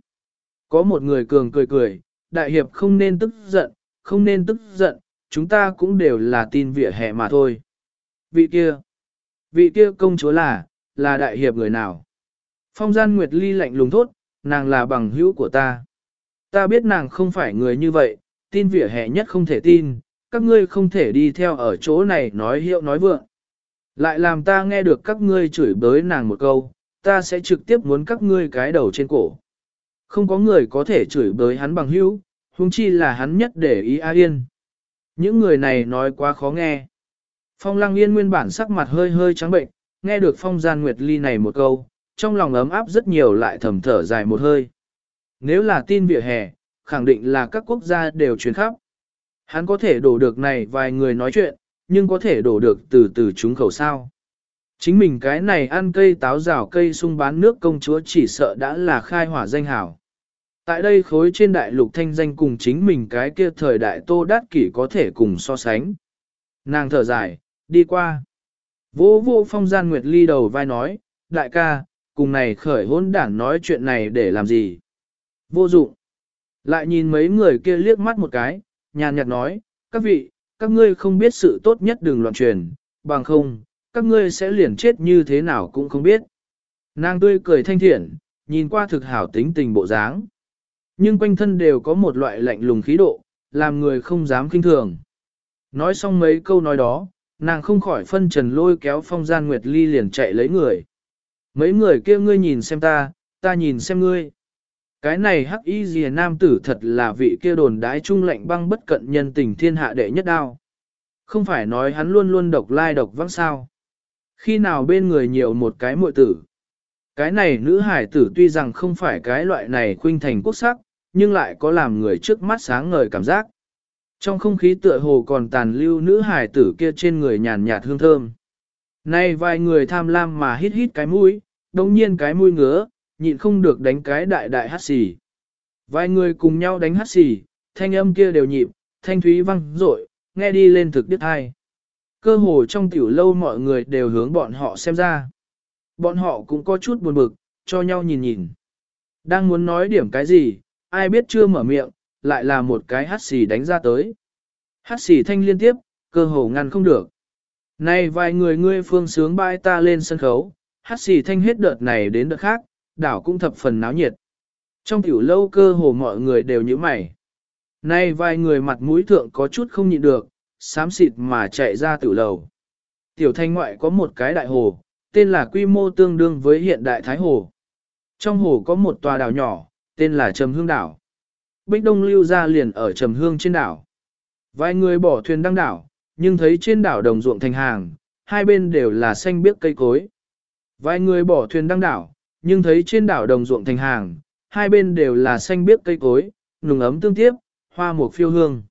Có một người cường cười cười, đại hiệp không nên tức giận, không nên tức giận, chúng ta cũng đều là tin vỉa hè mà thôi. Vị kia, vị kia công chúa là, là đại hiệp người nào? Phong gian Nguyệt Ly lạnh lùng thốt, nàng là bằng hữu của ta. Ta biết nàng không phải người như vậy, tin vỉa hè nhất không thể tin, các ngươi không thể đi theo ở chỗ này nói hiệu nói vượng. Lại làm ta nghe được các ngươi chửi bới nàng một câu, ta sẽ trực tiếp muốn các ngươi cái đầu trên cổ. Không có người có thể chửi bới hắn bằng hữu, huống chi là hắn nhất để ý A Yên. Những người này nói quá khó nghe. Phong Lăng Yên nguyên bản sắc mặt hơi hơi trắng bệnh, nghe được Phong Gian Nguyệt Ly này một câu, trong lòng ấm áp rất nhiều lại thầm thở dài một hơi. Nếu là tin vỉa hè, khẳng định là các quốc gia đều truyền khắp. Hắn có thể đổ được này vài người nói chuyện, nhưng có thể đổ được từ từ chúng khẩu sao. Chính mình cái này ăn cây táo rào cây sung bán nước công chúa chỉ sợ đã là khai hỏa danh hảo. Tại đây khối trên đại lục thanh danh cùng chính mình cái kia thời đại tô đát kỷ có thể cùng so sánh. Nàng thở dài, đi qua. Vô vô phong gian nguyệt ly đầu vai nói, đại ca, cùng này khởi hôn đảng nói chuyện này để làm gì? Vô dụng. Lại nhìn mấy người kia liếc mắt một cái, nhàn nhạt nói, các vị, các ngươi không biết sự tốt nhất đừng loạn truyền, bằng không, các ngươi sẽ liền chết như thế nào cũng không biết. Nàng tươi cười thanh thiện, nhìn qua thực hảo tính tình bộ dáng. Nhưng quanh thân đều có một loại lạnh lùng khí độ, làm người không dám kinh thường. Nói xong mấy câu nói đó, nàng không khỏi phân trần lôi kéo phong gian nguyệt ly liền chạy lấy người. Mấy người kia ngươi nhìn xem ta, ta nhìn xem ngươi. Cái này hắc y dìa nam tử thật là vị kia đồn đái trung lệnh băng bất cận nhân tình thiên hạ đệ nhất đao. Không phải nói hắn luôn luôn độc lai độc vắng sao. Khi nào bên người nhiều một cái muội tử. Cái này nữ hải tử tuy rằng không phải cái loại này khuynh thành quốc sắc, nhưng lại có làm người trước mắt sáng ngời cảm giác. Trong không khí tựa hồ còn tàn lưu nữ hải tử kia trên người nhàn nhạt hương thơm. Nay vài người tham lam mà hít hít cái mũi, đồng nhiên cái mũi ngứa, nhịn không được đánh cái đại đại hát xì. Vài người cùng nhau đánh hát xì, thanh âm kia đều nhịp, thanh thúy văng rội, nghe đi lên thực điếc hai. Cơ hồ trong tiểu lâu mọi người đều hướng bọn họ xem ra. Bọn họ cũng có chút buồn bực, cho nhau nhìn nhìn. Đang muốn nói điểm cái gì, ai biết chưa mở miệng, lại là một cái hát xì đánh ra tới. Hát xì thanh liên tiếp, cơ hồ ngăn không được. Này vài người ngươi phương sướng bãi ta lên sân khấu, hát xì thanh hết đợt này đến đợt khác, đảo cũng thập phần náo nhiệt. Trong tiểu lâu cơ hồ mọi người đều như mày. Nay vài người mặt mũi thượng có chút không nhịn được, xám xịt mà chạy ra tiểu lầu. Tiểu thanh ngoại có một cái đại hồ, tên là quy mô tương đương với hiện đại Thái Hồ. Trong hồ có một tòa đảo nhỏ, tên là Trầm Hương Đảo. Bích Đông lưu ra liền ở Trầm Hương trên đảo. Vài người bỏ thuyền đăng đảo, nhưng thấy trên đảo đồng ruộng thành hàng, hai bên đều là xanh biếc cây cối. Vài người bỏ thuyền đăng đảo, nhưng thấy trên đảo đồng ruộng thành hàng, hai bên đều là xanh biếc cây cối, nùng ấm tương tiếp, hoa mục phiêu hương.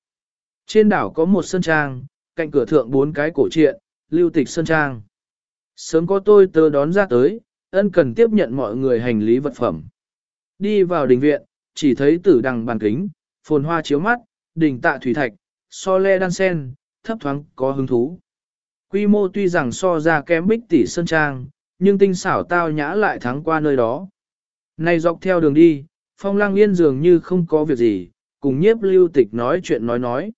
Trên đảo có một sân trang, cạnh cửa thượng bốn cái cổ triện, lưu tịch sân trang. Sớm có tôi tớ đón ra tới, ân cần tiếp nhận mọi người hành lý vật phẩm. Đi vào đình viện, chỉ thấy tử đằng bàn kính, phồn hoa chiếu mắt, đình tạ thủy thạch, so le đan sen, thấp thoáng có hứng thú. Quy mô tuy rằng so ra kém bích tỷ sơn trang, nhưng tinh xảo tao nhã lại thắng qua nơi đó. Này dọc theo đường đi, phong lang yên dường như không có việc gì, cùng nhiếp lưu tịch nói chuyện nói nói.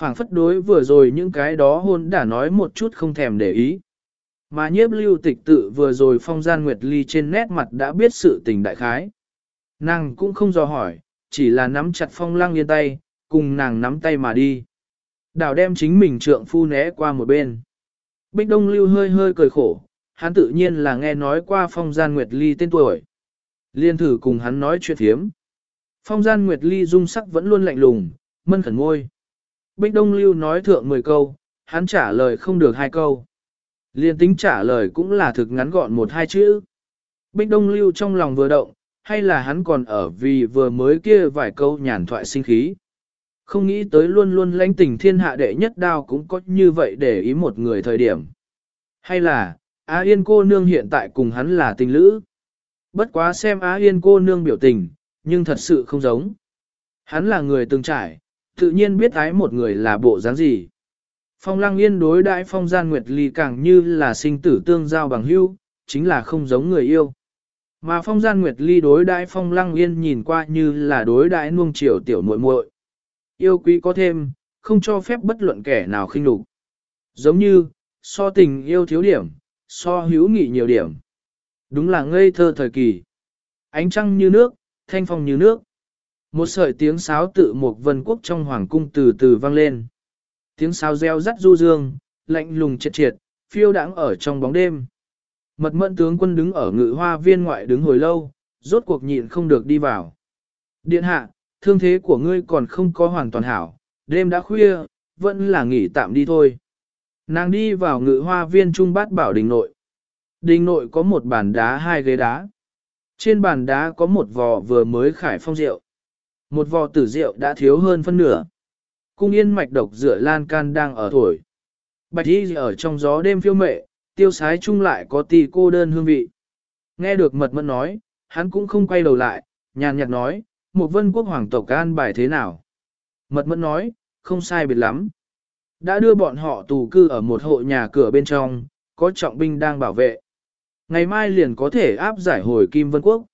phảng phất đối vừa rồi những cái đó hôn đã nói một chút không thèm để ý. Mà nhiếp lưu tịch tự vừa rồi phong gian nguyệt ly trên nét mặt đã biết sự tình đại khái. Nàng cũng không dò hỏi, chỉ là nắm chặt phong lang yên tay, cùng nàng nắm tay mà đi. Đảo đem chính mình trượng phu né qua một bên. Bích Đông Lưu hơi hơi cười khổ, hắn tự nhiên là nghe nói qua phong gian nguyệt ly tên tuổi. Liên thử cùng hắn nói chuyện thiếm. Phong gian nguyệt ly dung sắc vẫn luôn lạnh lùng, mân khẩn ngôi. Bích Đông Lưu nói thượng 10 câu, hắn trả lời không được hai câu. Liên tính trả lời cũng là thực ngắn gọn một hai chữ. Bích Đông Lưu trong lòng vừa động, hay là hắn còn ở vì vừa mới kia vài câu nhàn thoại sinh khí. Không nghĩ tới luôn luôn lãnh tình thiên hạ đệ nhất đao cũng có như vậy để ý một người thời điểm. Hay là, Á Yên cô nương hiện tại cùng hắn là tình lữ. Bất quá xem Á Yên cô nương biểu tình, nhưng thật sự không giống. Hắn là người từng trải, tự nhiên biết ái một người là bộ dáng gì. Phong lăng yên đối đại phong gian nguyệt ly càng như là sinh tử tương giao bằng hữu, chính là không giống người yêu. Mà phong gian nguyệt ly đối đại phong lăng yên nhìn qua như là đối đại nuông chiều tiểu muội muội. Yêu quý có thêm, không cho phép bất luận kẻ nào khinh đục. Giống như, so tình yêu thiếu điểm, so hữu nghị nhiều điểm. Đúng là ngây thơ thời kỳ. Ánh trăng như nước, thanh phong như nước. Một sợi tiếng sáo tự một vân quốc trong hoàng cung từ từ vang lên. Tiếng sáo reo rắt du dương, lạnh lùng triệt triệt, phiêu đãng ở trong bóng đêm. Mật mẫn tướng quân đứng ở ngự hoa viên ngoại đứng hồi lâu, rốt cuộc nhịn không được đi vào. Điện hạ, thương thế của ngươi còn không có hoàn toàn hảo, đêm đã khuya, vẫn là nghỉ tạm đi thôi. Nàng đi vào ngự hoa viên trung bát bảo đình nội. Đình nội có một bàn đá hai ghế đá. Trên bàn đá có một vò vừa mới khải phong rượu. Một vò tử rượu đã thiếu hơn phân nửa. Cung yên mạch độc rửa lan can đang ở thổi. Bạch y ở trong gió đêm phiêu mệ, tiêu sái chung lại có tì cô đơn hương vị. Nghe được mật mẫn nói, hắn cũng không quay đầu lại, nhàn nhạt nói, một vân quốc hoàng tộc an bài thế nào. Mật mẫn nói, không sai biệt lắm. Đã đưa bọn họ tù cư ở một hộ nhà cửa bên trong, có trọng binh đang bảo vệ. Ngày mai liền có thể áp giải hồi Kim Vân Quốc.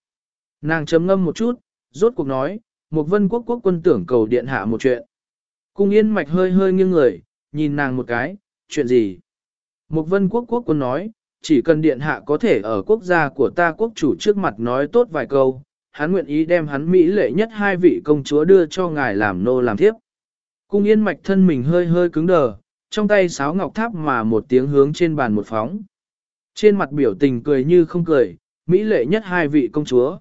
Nàng chấm ngâm một chút, rốt cuộc nói, một vân quốc quốc quân tưởng cầu điện hạ một chuyện. Cung yên mạch hơi hơi nghiêng người, nhìn nàng một cái, chuyện gì? Một vân quốc quốc quân nói, chỉ cần điện hạ có thể ở quốc gia của ta quốc chủ trước mặt nói tốt vài câu, hắn nguyện ý đem hắn mỹ lệ nhất hai vị công chúa đưa cho ngài làm nô làm thiếp. Cung yên mạch thân mình hơi hơi cứng đờ, trong tay sáo ngọc tháp mà một tiếng hướng trên bàn một phóng. Trên mặt biểu tình cười như không cười, mỹ lệ nhất hai vị công chúa.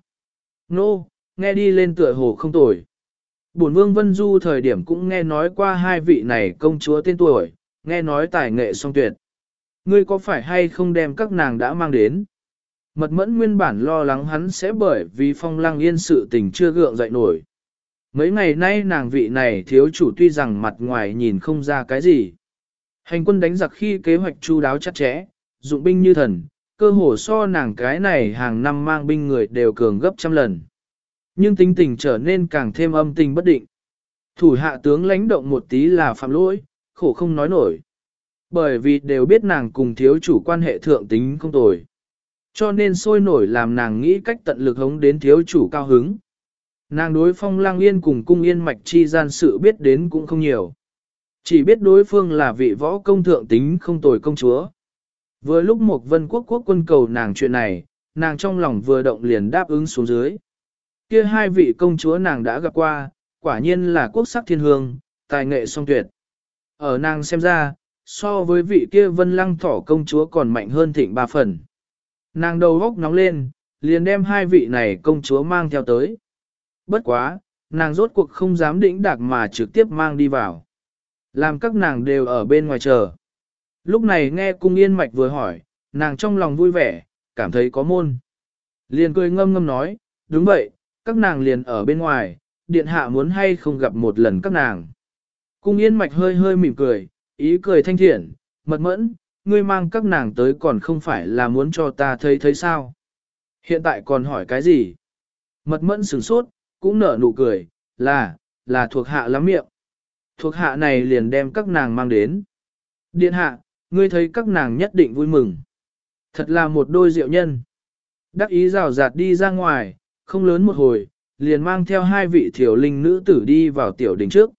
Nô, nghe đi lên tựa hồ không tồi. Bổn vương Vân Du thời điểm cũng nghe nói qua hai vị này công chúa tên tuổi, nghe nói tài nghệ song tuyệt. Ngươi có phải hay không đem các nàng đã mang đến? Mật mẫn nguyên bản lo lắng hắn sẽ bởi vì phong lăng yên sự tình chưa gượng dậy nổi. Mấy ngày nay nàng vị này thiếu chủ tuy rằng mặt ngoài nhìn không ra cái gì. Hành quân đánh giặc khi kế hoạch chu đáo chặt chẽ, dụng binh như thần, cơ hồ so nàng cái này hàng năm mang binh người đều cường gấp trăm lần. Nhưng tính tình trở nên càng thêm âm tình bất định. Thủ hạ tướng lãnh động một tí là phạm lỗi, khổ không nói nổi. Bởi vì đều biết nàng cùng thiếu chủ quan hệ thượng tính không tồi. Cho nên sôi nổi làm nàng nghĩ cách tận lực hống đến thiếu chủ cao hứng. Nàng đối phong lang yên cùng cung yên mạch chi gian sự biết đến cũng không nhiều. Chỉ biết đối phương là vị võ công thượng tính không tồi công chúa. Vừa lúc một vân quốc quốc quân cầu nàng chuyện này, nàng trong lòng vừa động liền đáp ứng xuống dưới. Kia hai vị công chúa nàng đã gặp qua, quả nhiên là quốc sắc thiên hương, tài nghệ song tuyệt. Ở nàng xem ra, so với vị kia vân lăng thỏ công chúa còn mạnh hơn thịnh ba phần. Nàng đầu góc nóng lên, liền đem hai vị này công chúa mang theo tới. Bất quá, nàng rốt cuộc không dám đĩnh đạc mà trực tiếp mang đi vào. Làm các nàng đều ở bên ngoài chờ. Lúc này nghe cung yên mạch vừa hỏi, nàng trong lòng vui vẻ, cảm thấy có môn. Liền cười ngâm ngâm nói, đúng vậy, các nàng liền ở bên ngoài, điện hạ muốn hay không gặp một lần các nàng. Cung yên mạch hơi hơi mỉm cười, ý cười thanh thiện, mật mẫn, ngươi mang các nàng tới còn không phải là muốn cho ta thấy thấy sao. Hiện tại còn hỏi cái gì? Mật mẫn sửng sốt, cũng nở nụ cười, là, là thuộc hạ lắm miệng. Thuộc hạ này liền đem các nàng mang đến. Điện hạ, ngươi thấy các nàng nhất định vui mừng. Thật là một đôi diệu nhân. Đắc ý rào rạt đi ra ngoài, không lớn một hồi, liền mang theo hai vị thiểu linh nữ tử đi vào tiểu đình trước.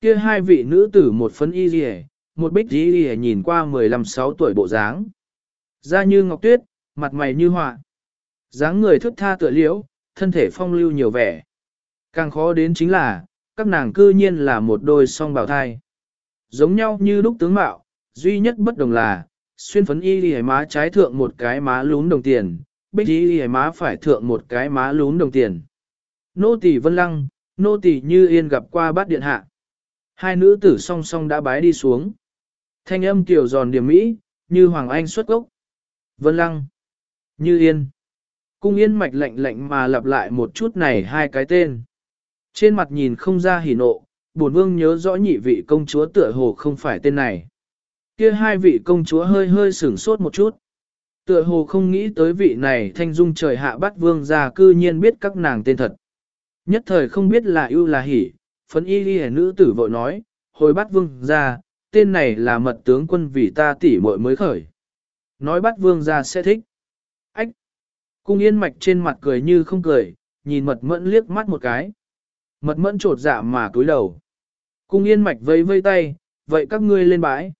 Kia hai vị nữ tử một phấn y rỉ, một bích y rỉ nhìn qua 15-6 tuổi bộ dáng. Da như ngọc tuyết, mặt mày như họa. dáng người thức tha tựa liễu, thân thể phong lưu nhiều vẻ. Càng khó đến chính là, các nàng cư nhiên là một đôi song bào thai. Giống nhau như lúc tướng mạo, duy nhất bất đồng là, xuyên phấn y lì má trái thượng một cái má lún đồng tiền, bích y lì má phải thượng một cái má lún đồng tiền. Nô tỳ vân lăng, nô tỳ như yên gặp qua bát điện hạ. Hai nữ tử song song đã bái đi xuống. Thanh âm tiểu giòn điểm mỹ, như Hoàng Anh xuất gốc. Vân lăng, như yên. Cung yên mạch lạnh lạnh mà lặp lại một chút này hai cái tên. Trên mặt nhìn không ra hỉ nộ, bổn vương nhớ rõ nhị vị công chúa tựa hồ không phải tên này. Kia hai vị công chúa hơi hơi sửng sốt một chút. Tựa hồ không nghĩ tới vị này thanh dung trời hạ bắt vương ra cư nhiên biết các nàng tên thật. Nhất thời không biết là ưu là hỉ, phấn y ghi nữ tử vội nói, hồi bắt vương ra, tên này là mật tướng quân vì ta tỉ muội mới khởi. Nói bắt vương ra sẽ thích. Ách! Cung yên mạch trên mặt cười như không cười, nhìn mật mẫn liếc mắt một cái. Mật mẫn trột dạ mà cúi đầu. Cung yên mạch vây vây tay, vậy các ngươi lên bãi.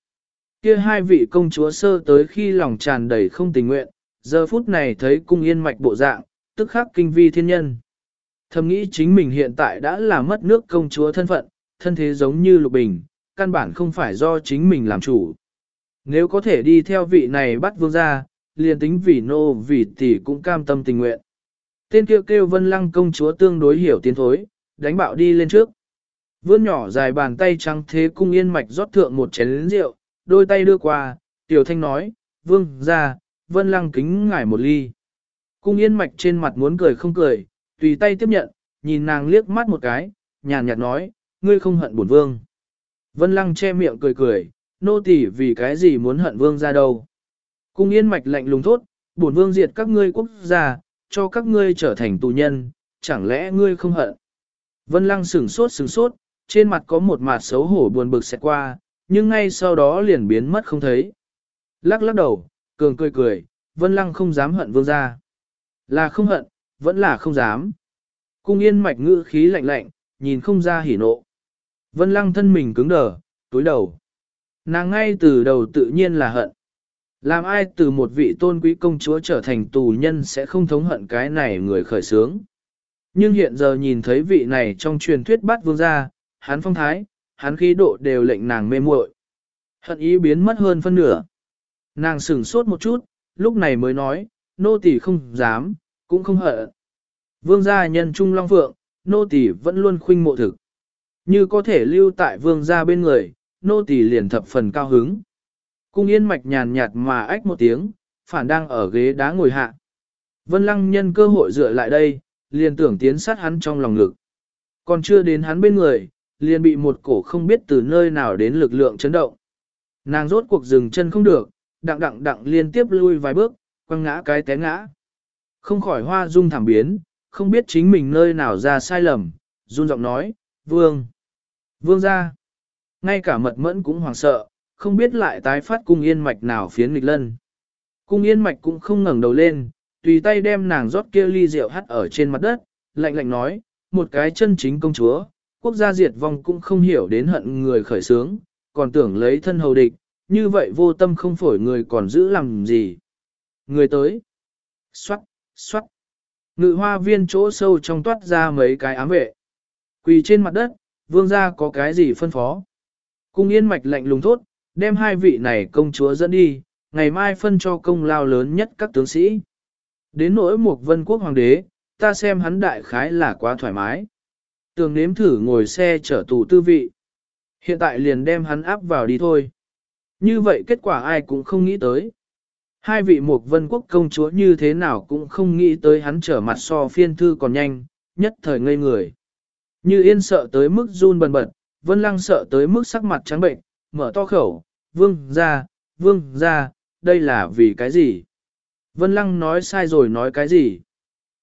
Kia hai vị công chúa sơ tới khi lòng tràn đầy không tình nguyện, giờ phút này thấy cung yên mạch bộ dạng, tức khắc kinh vi thiên nhân. Thầm nghĩ chính mình hiện tại đã là mất nước công chúa thân phận, thân thế giống như lục bình, căn bản không phải do chính mình làm chủ. Nếu có thể đi theo vị này bắt vương gia, liền tính vì nô vì tỷ cũng cam tâm tình nguyện. Tên kêu kêu vân lăng công chúa tương đối hiểu tiến thối, đánh bạo đi lên trước. Vươn nhỏ dài bàn tay trắng thế cung yên mạch rót thượng một chén rượu, đôi tay đưa qua, tiểu thanh nói, vương ra, vân lăng kính ngải một ly. Cung yên mạch trên mặt muốn cười không cười, tùy tay tiếp nhận, nhìn nàng liếc mắt một cái, nhàn nhạt nói, ngươi không hận bổn vương. Vân lăng che miệng cười cười, nô tỳ vì cái gì muốn hận vương ra đâu. Cung yên mạch lạnh lùng thốt, bổn vương diệt các ngươi quốc gia, cho các ngươi trở thành tù nhân, chẳng lẽ ngươi không hận. Vân lăng sửng sốt sửng sốt, trên mặt có một mặt xấu hổ buồn bực xẹt qua, nhưng ngay sau đó liền biến mất không thấy. Lắc lắc đầu, cường cười cười, vân lăng không dám hận vương gia. Là không hận, vẫn là không dám. Cung yên mạch ngữ khí lạnh lạnh, nhìn không ra hỉ nộ. Vân lăng thân mình cứng đờ, túi đầu. Nàng ngay từ đầu tự nhiên là hận. Làm ai từ một vị tôn quý công chúa trở thành tù nhân sẽ không thống hận cái này người khởi sướng. Nhưng hiện giờ nhìn thấy vị này trong truyền thuyết bắt vương gia, hắn phong thái, hắn khí độ đều lệnh nàng mê muội. Hận ý biến mất hơn phân nửa. Nàng sửng sốt một chút, lúc này mới nói, nô tỳ không dám, cũng không hận. Vương gia nhân trung long phượng, nô tỳ vẫn luôn khuynh mộ thực. Như có thể lưu tại vương gia bên người, nô tỳ liền thập phần cao hứng. Cung yên mạch nhàn nhạt mà ách một tiếng, phản đang ở ghế đá ngồi hạ. Vân lăng nhân cơ hội dựa lại đây, liền tưởng tiến sát hắn trong lòng ngực. Còn chưa đến hắn bên người, liền bị một cổ không biết từ nơi nào đến lực lượng chấn động. Nàng rốt cuộc dừng chân không được, đặng đặng đặng liên tiếp lui vài bước, quăng ngã cái té ngã. Không khỏi hoa dung thảm biến, không biết chính mình nơi nào ra sai lầm, run giọng nói, vương, vương ra. Ngay cả mật mẫn cũng hoảng sợ, không biết lại tái phát cung yên mạch nào phiến nghịch lân. Cung yên mạch cũng không ngẩng đầu lên, tùy tay đem nàng rót kia ly rượu hắt ở trên mặt đất, lạnh lạnh nói, một cái chân chính công chúa, quốc gia diệt vong cũng không hiểu đến hận người khởi sướng, còn tưởng lấy thân hầu địch, như vậy vô tâm không phổi người còn giữ làm gì. Người tới, xoát, xoát, ngự hoa viên chỗ sâu trong toát ra mấy cái ám vệ. Quỳ trên mặt đất, vương gia có cái gì phân phó. Cung yên mạch lạnh lùng thốt, đem hai vị này công chúa dẫn đi, ngày mai phân cho công lao lớn nhất các tướng sĩ. Đến nỗi một vân quốc hoàng đế, ta xem hắn đại khái là quá thoải mái. Tường nếm thử ngồi xe chở tù tư vị. Hiện tại liền đem hắn áp vào đi thôi. Như vậy kết quả ai cũng không nghĩ tới. Hai vị một vân quốc công chúa như thế nào cũng không nghĩ tới hắn trở mặt so phiên thư còn nhanh, nhất thời ngây người. Như yên sợ tới mức run bần bật, vân lăng sợ tới mức sắc mặt trắng bệnh, mở to khẩu, vương ra, vương ra, đây là vì cái gì? Vân lăng nói sai rồi nói cái gì?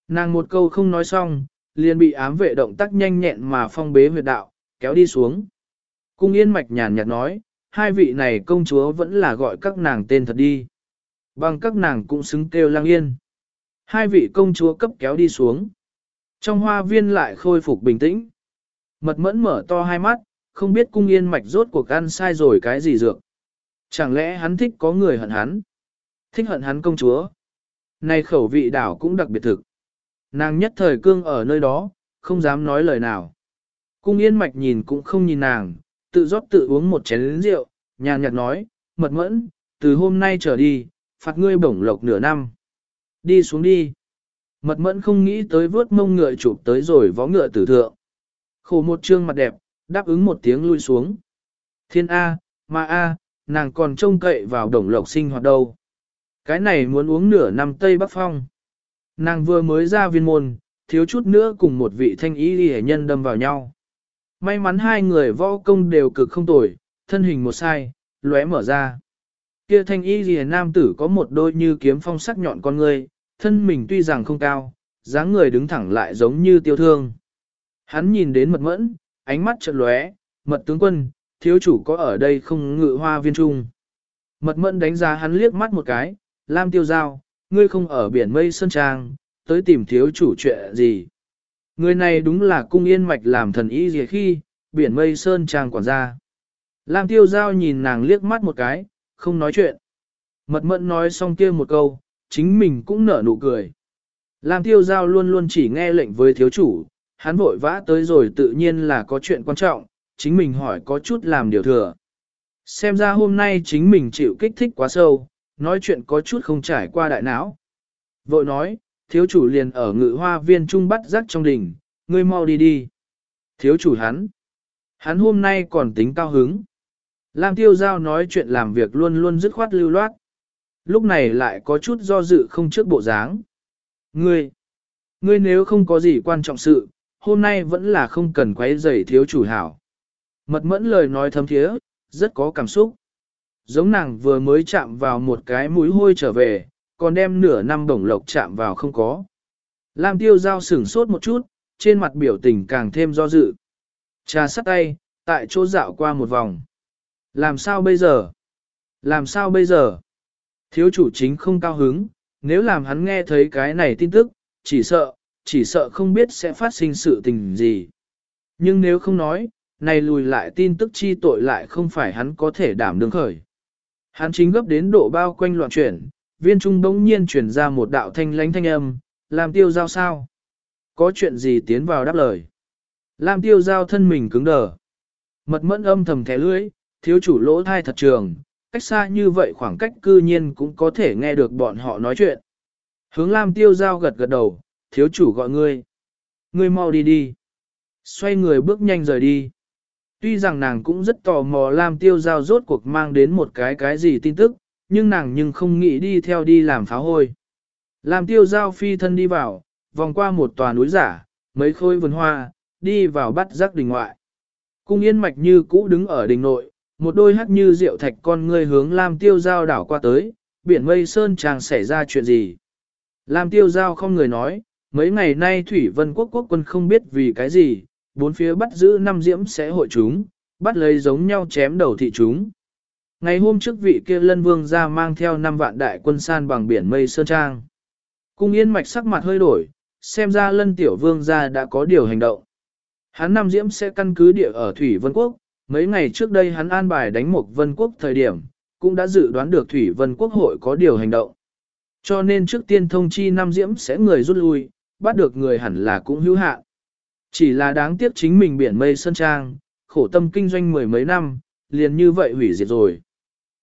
Nàng một câu không nói xong, liền bị ám vệ động tác nhanh nhẹn mà phong bế huyệt đạo, kéo đi xuống. Cung yên mạch nhàn nhạt nói, hai vị này công chúa vẫn là gọi các nàng tên thật đi. Bằng các nàng cũng xứng kêu lang yên. Hai vị công chúa cấp kéo đi xuống. Trong hoa viên lại khôi phục bình tĩnh. Mật mẫn mở to hai mắt, không biết cung yên mạch rốt cuộc ăn sai rồi cái gì dược. Chẳng lẽ hắn thích có người hận hắn? Thích hận hắn công chúa? Này khẩu vị đảo cũng đặc biệt thực. Nàng nhất thời cương ở nơi đó, không dám nói lời nào. Cung yên mạch nhìn cũng không nhìn nàng, tự rót tự uống một chén rượu, nhàn nhạt nói, mật mẫn, từ hôm nay trở đi, phạt ngươi bổng lộc nửa năm. Đi xuống đi. Mật mẫn không nghĩ tới vớt mông ngựa chụp tới rồi vó ngựa tử thượng. Khổ một trương mặt đẹp, đáp ứng một tiếng lui xuống. Thiên A, ma A, nàng còn trông cậy vào đồng lộc sinh hoạt đâu. Cái này muốn uống nửa năm Tây Bắc Phong. Nàng vừa mới ra viên môn, thiếu chút nữa cùng một vị thanh y hệ nhân đâm vào nhau. May mắn hai người võ công đều cực không tồi, thân hình một sai, lóe mở ra. Kia thanh y lìa nam tử có một đôi như kiếm phong sắc nhọn con người, thân mình tuy rằng không cao, dáng người đứng thẳng lại giống như tiêu thương. Hắn nhìn đến mật mẫn, ánh mắt chợt lóe, mật tướng quân, thiếu chủ có ở đây không ngự hoa viên trung. Mật mẫn đánh giá hắn liếc mắt một cái, Lam tiêu giao, ngươi không ở biển mây sơn trang, tới tìm thiếu chủ chuyện gì. Người này đúng là cung yên mạch làm thần y gì khi, biển mây sơn trang quản gia. Lam tiêu giao nhìn nàng liếc mắt một cái, không nói chuyện. Mật mẫn nói xong kia một câu, chính mình cũng nở nụ cười. Lam tiêu giao luôn luôn chỉ nghe lệnh với thiếu chủ, hắn vội vã tới rồi tự nhiên là có chuyện quan trọng, chính mình hỏi có chút làm điều thừa. Xem ra hôm nay chính mình chịu kích thích quá sâu, nói chuyện có chút không trải qua đại não. Vội nói, thiếu chủ liền ở ngự hoa viên trung bắt rắc trong đỉnh, ngươi mau đi đi. Thiếu chủ hắn, hắn hôm nay còn tính cao hứng. Lam tiêu giao nói chuyện làm việc luôn luôn dứt khoát lưu loát. Lúc này lại có chút do dự không trước bộ dáng. Ngươi, ngươi nếu không có gì quan trọng sự, hôm nay vẫn là không cần quấy rầy thiếu chủ hảo. Mật mẫn lời nói thấm thiế, rất có cảm xúc. Giống nàng vừa mới chạm vào một cái mũi hôi trở về, còn đem nửa năm bổng lộc chạm vào không có. Lam tiêu giao sửng sốt một chút, trên mặt biểu tình càng thêm do dự. Trà sắt tay, tại chỗ dạo qua một vòng. Làm sao bây giờ? Làm sao bây giờ? Thiếu chủ chính không cao hứng, nếu làm hắn nghe thấy cái này tin tức, chỉ sợ, chỉ sợ không biết sẽ phát sinh sự tình gì. Nhưng nếu không nói, này lùi lại tin tức chi tội lại không phải hắn có thể đảm đương khởi. Hắn chính gấp đến độ bao quanh loạn chuyển, viên trung bỗng nhiên chuyển ra một đạo thanh lánh thanh âm, làm tiêu giao sao? Có chuyện gì tiến vào đáp lời? Làm tiêu giao thân mình cứng đờ. Mật mẫn âm thầm thẻ lưỡi, thiếu chủ lỗ thai thật trường, cách xa như vậy khoảng cách cư nhiên cũng có thể nghe được bọn họ nói chuyện. Hướng Lam tiêu giao gật gật đầu, thiếu chủ gọi ngươi. Ngươi mau đi đi. Xoay người bước nhanh rời đi. Tuy rằng nàng cũng rất tò mò Lam tiêu giao rốt cuộc mang đến một cái cái gì tin tức, nhưng nàng nhưng không nghĩ đi theo đi làm pháo hôi. Lam tiêu giao phi thân đi vào, vòng qua một tòa núi giả, mấy khôi vườn hoa, đi vào bắt giác đình ngoại. Cung yên mạch như cũ đứng ở đình nội, một đôi hắt như rượu thạch con ngươi hướng Lam tiêu giao đảo qua tới, biển mây sơn chàng xảy ra chuyện gì. Lam tiêu giao không người nói, mấy ngày nay Thủy Vân Quốc quốc quân không biết vì cái gì, bốn phía bắt giữ năm diễm sẽ hội chúng, bắt lấy giống nhau chém đầu thị chúng. Ngày hôm trước vị kia lân vương ra mang theo năm vạn đại quân san bằng biển mây sơn trang. Cung yên mạch sắc mặt hơi đổi, xem ra lân tiểu vương ra đã có điều hành động. Hắn năm diễm sẽ căn cứ địa ở Thủy Vân Quốc, mấy ngày trước đây hắn an bài đánh một Vân Quốc thời điểm, cũng đã dự đoán được Thủy Vân Quốc hội có điều hành động. Cho nên trước tiên thông chi năm diễm sẽ người rút lui, bắt được người hẳn là cũng hữu hạn. Chỉ là đáng tiếc chính mình biển mây sơn trang, khổ tâm kinh doanh mười mấy năm, liền như vậy hủy diệt rồi.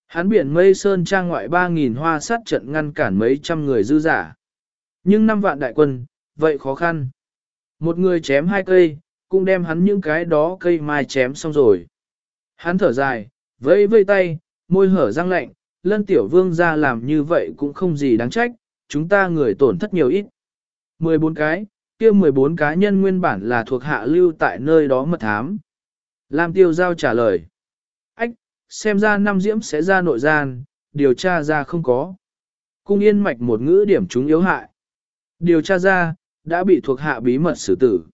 Hắn biển mây sơn trang ngoại 3.000 hoa sát trận ngăn cản mấy trăm người dư giả. Nhưng năm vạn đại quân, vậy khó khăn. Một người chém hai cây, cũng đem hắn những cái đó cây mai chém xong rồi. Hắn thở dài, vẫy vây tay, môi hở răng lạnh, lân tiểu vương ra làm như vậy cũng không gì đáng trách, chúng ta người tổn thất nhiều ít. 14 cái, kia 14 cá nhân nguyên bản là thuộc hạ lưu tại nơi đó mật thám. Lam tiêu giao trả lời. Ách, xem ra năm diễm sẽ ra nội gian, điều tra ra không có. Cung yên mạch một ngữ điểm chúng yếu hại. Điều tra ra, đã bị thuộc hạ bí mật xử tử.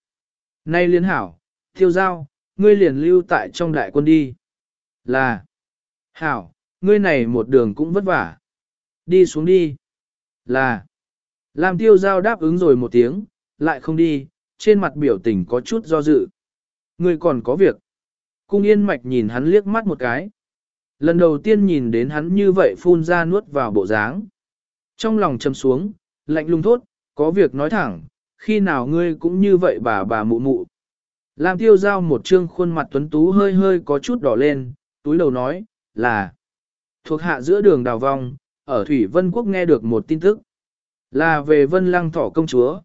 Nay liên hảo, tiêu giao, ngươi liền lưu tại trong đại quân đi. Là, hảo, ngươi này một đường cũng vất vả. Đi xuống đi. Là, lam tiêu giao đáp ứng rồi một tiếng, lại không đi, trên mặt biểu tình có chút do dự. Ngươi còn có việc. Cung yên mạch nhìn hắn liếc mắt một cái. Lần đầu tiên nhìn đến hắn như vậy phun ra nuốt vào bộ dáng. Trong lòng châm xuống, lạnh lùng thốt, có việc nói thẳng, khi nào ngươi cũng như vậy bà bà mụ mụ. Lam tiêu giao một trương khuôn mặt tuấn tú hơi hơi có chút đỏ lên, túi đầu nói, là thuộc hạ giữa đường đào vong, ở Thủy Vân Quốc nghe được một tin tức, là về Vân Lăng Thỏ công chúa.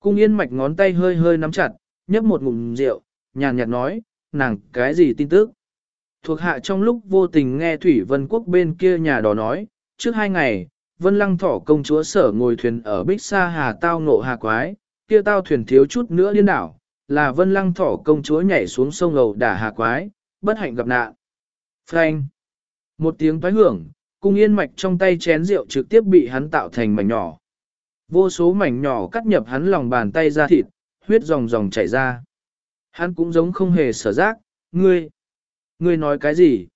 Cung yên mạch ngón tay hơi hơi nắm chặt, nhấp một ngụm rượu, nhàn nhạt nói, nàng cái gì tin tức. Thuộc hạ trong lúc vô tình nghe Thủy Vân Quốc bên kia nhà đó nói, trước hai ngày, Vân Lăng Thỏ công chúa sở ngồi thuyền ở Bích Sa Hà tao ngộ hà quái, kia tao thuyền thiếu chút nữa điên đảo, là Vân Lăng Thỏ công chúa nhảy xuống sông ngầu đả hà quái, bất hạnh gặp nạn. Phanh. Một tiếng toái hưởng, cung yên mạch trong tay chén rượu trực tiếp bị hắn tạo thành mảnh nhỏ. Vô số mảnh nhỏ cắt nhập hắn lòng bàn tay ra thịt, huyết ròng ròng chảy ra. Hắn cũng giống không hề sở giác, ngươi, ngươi nói cái gì?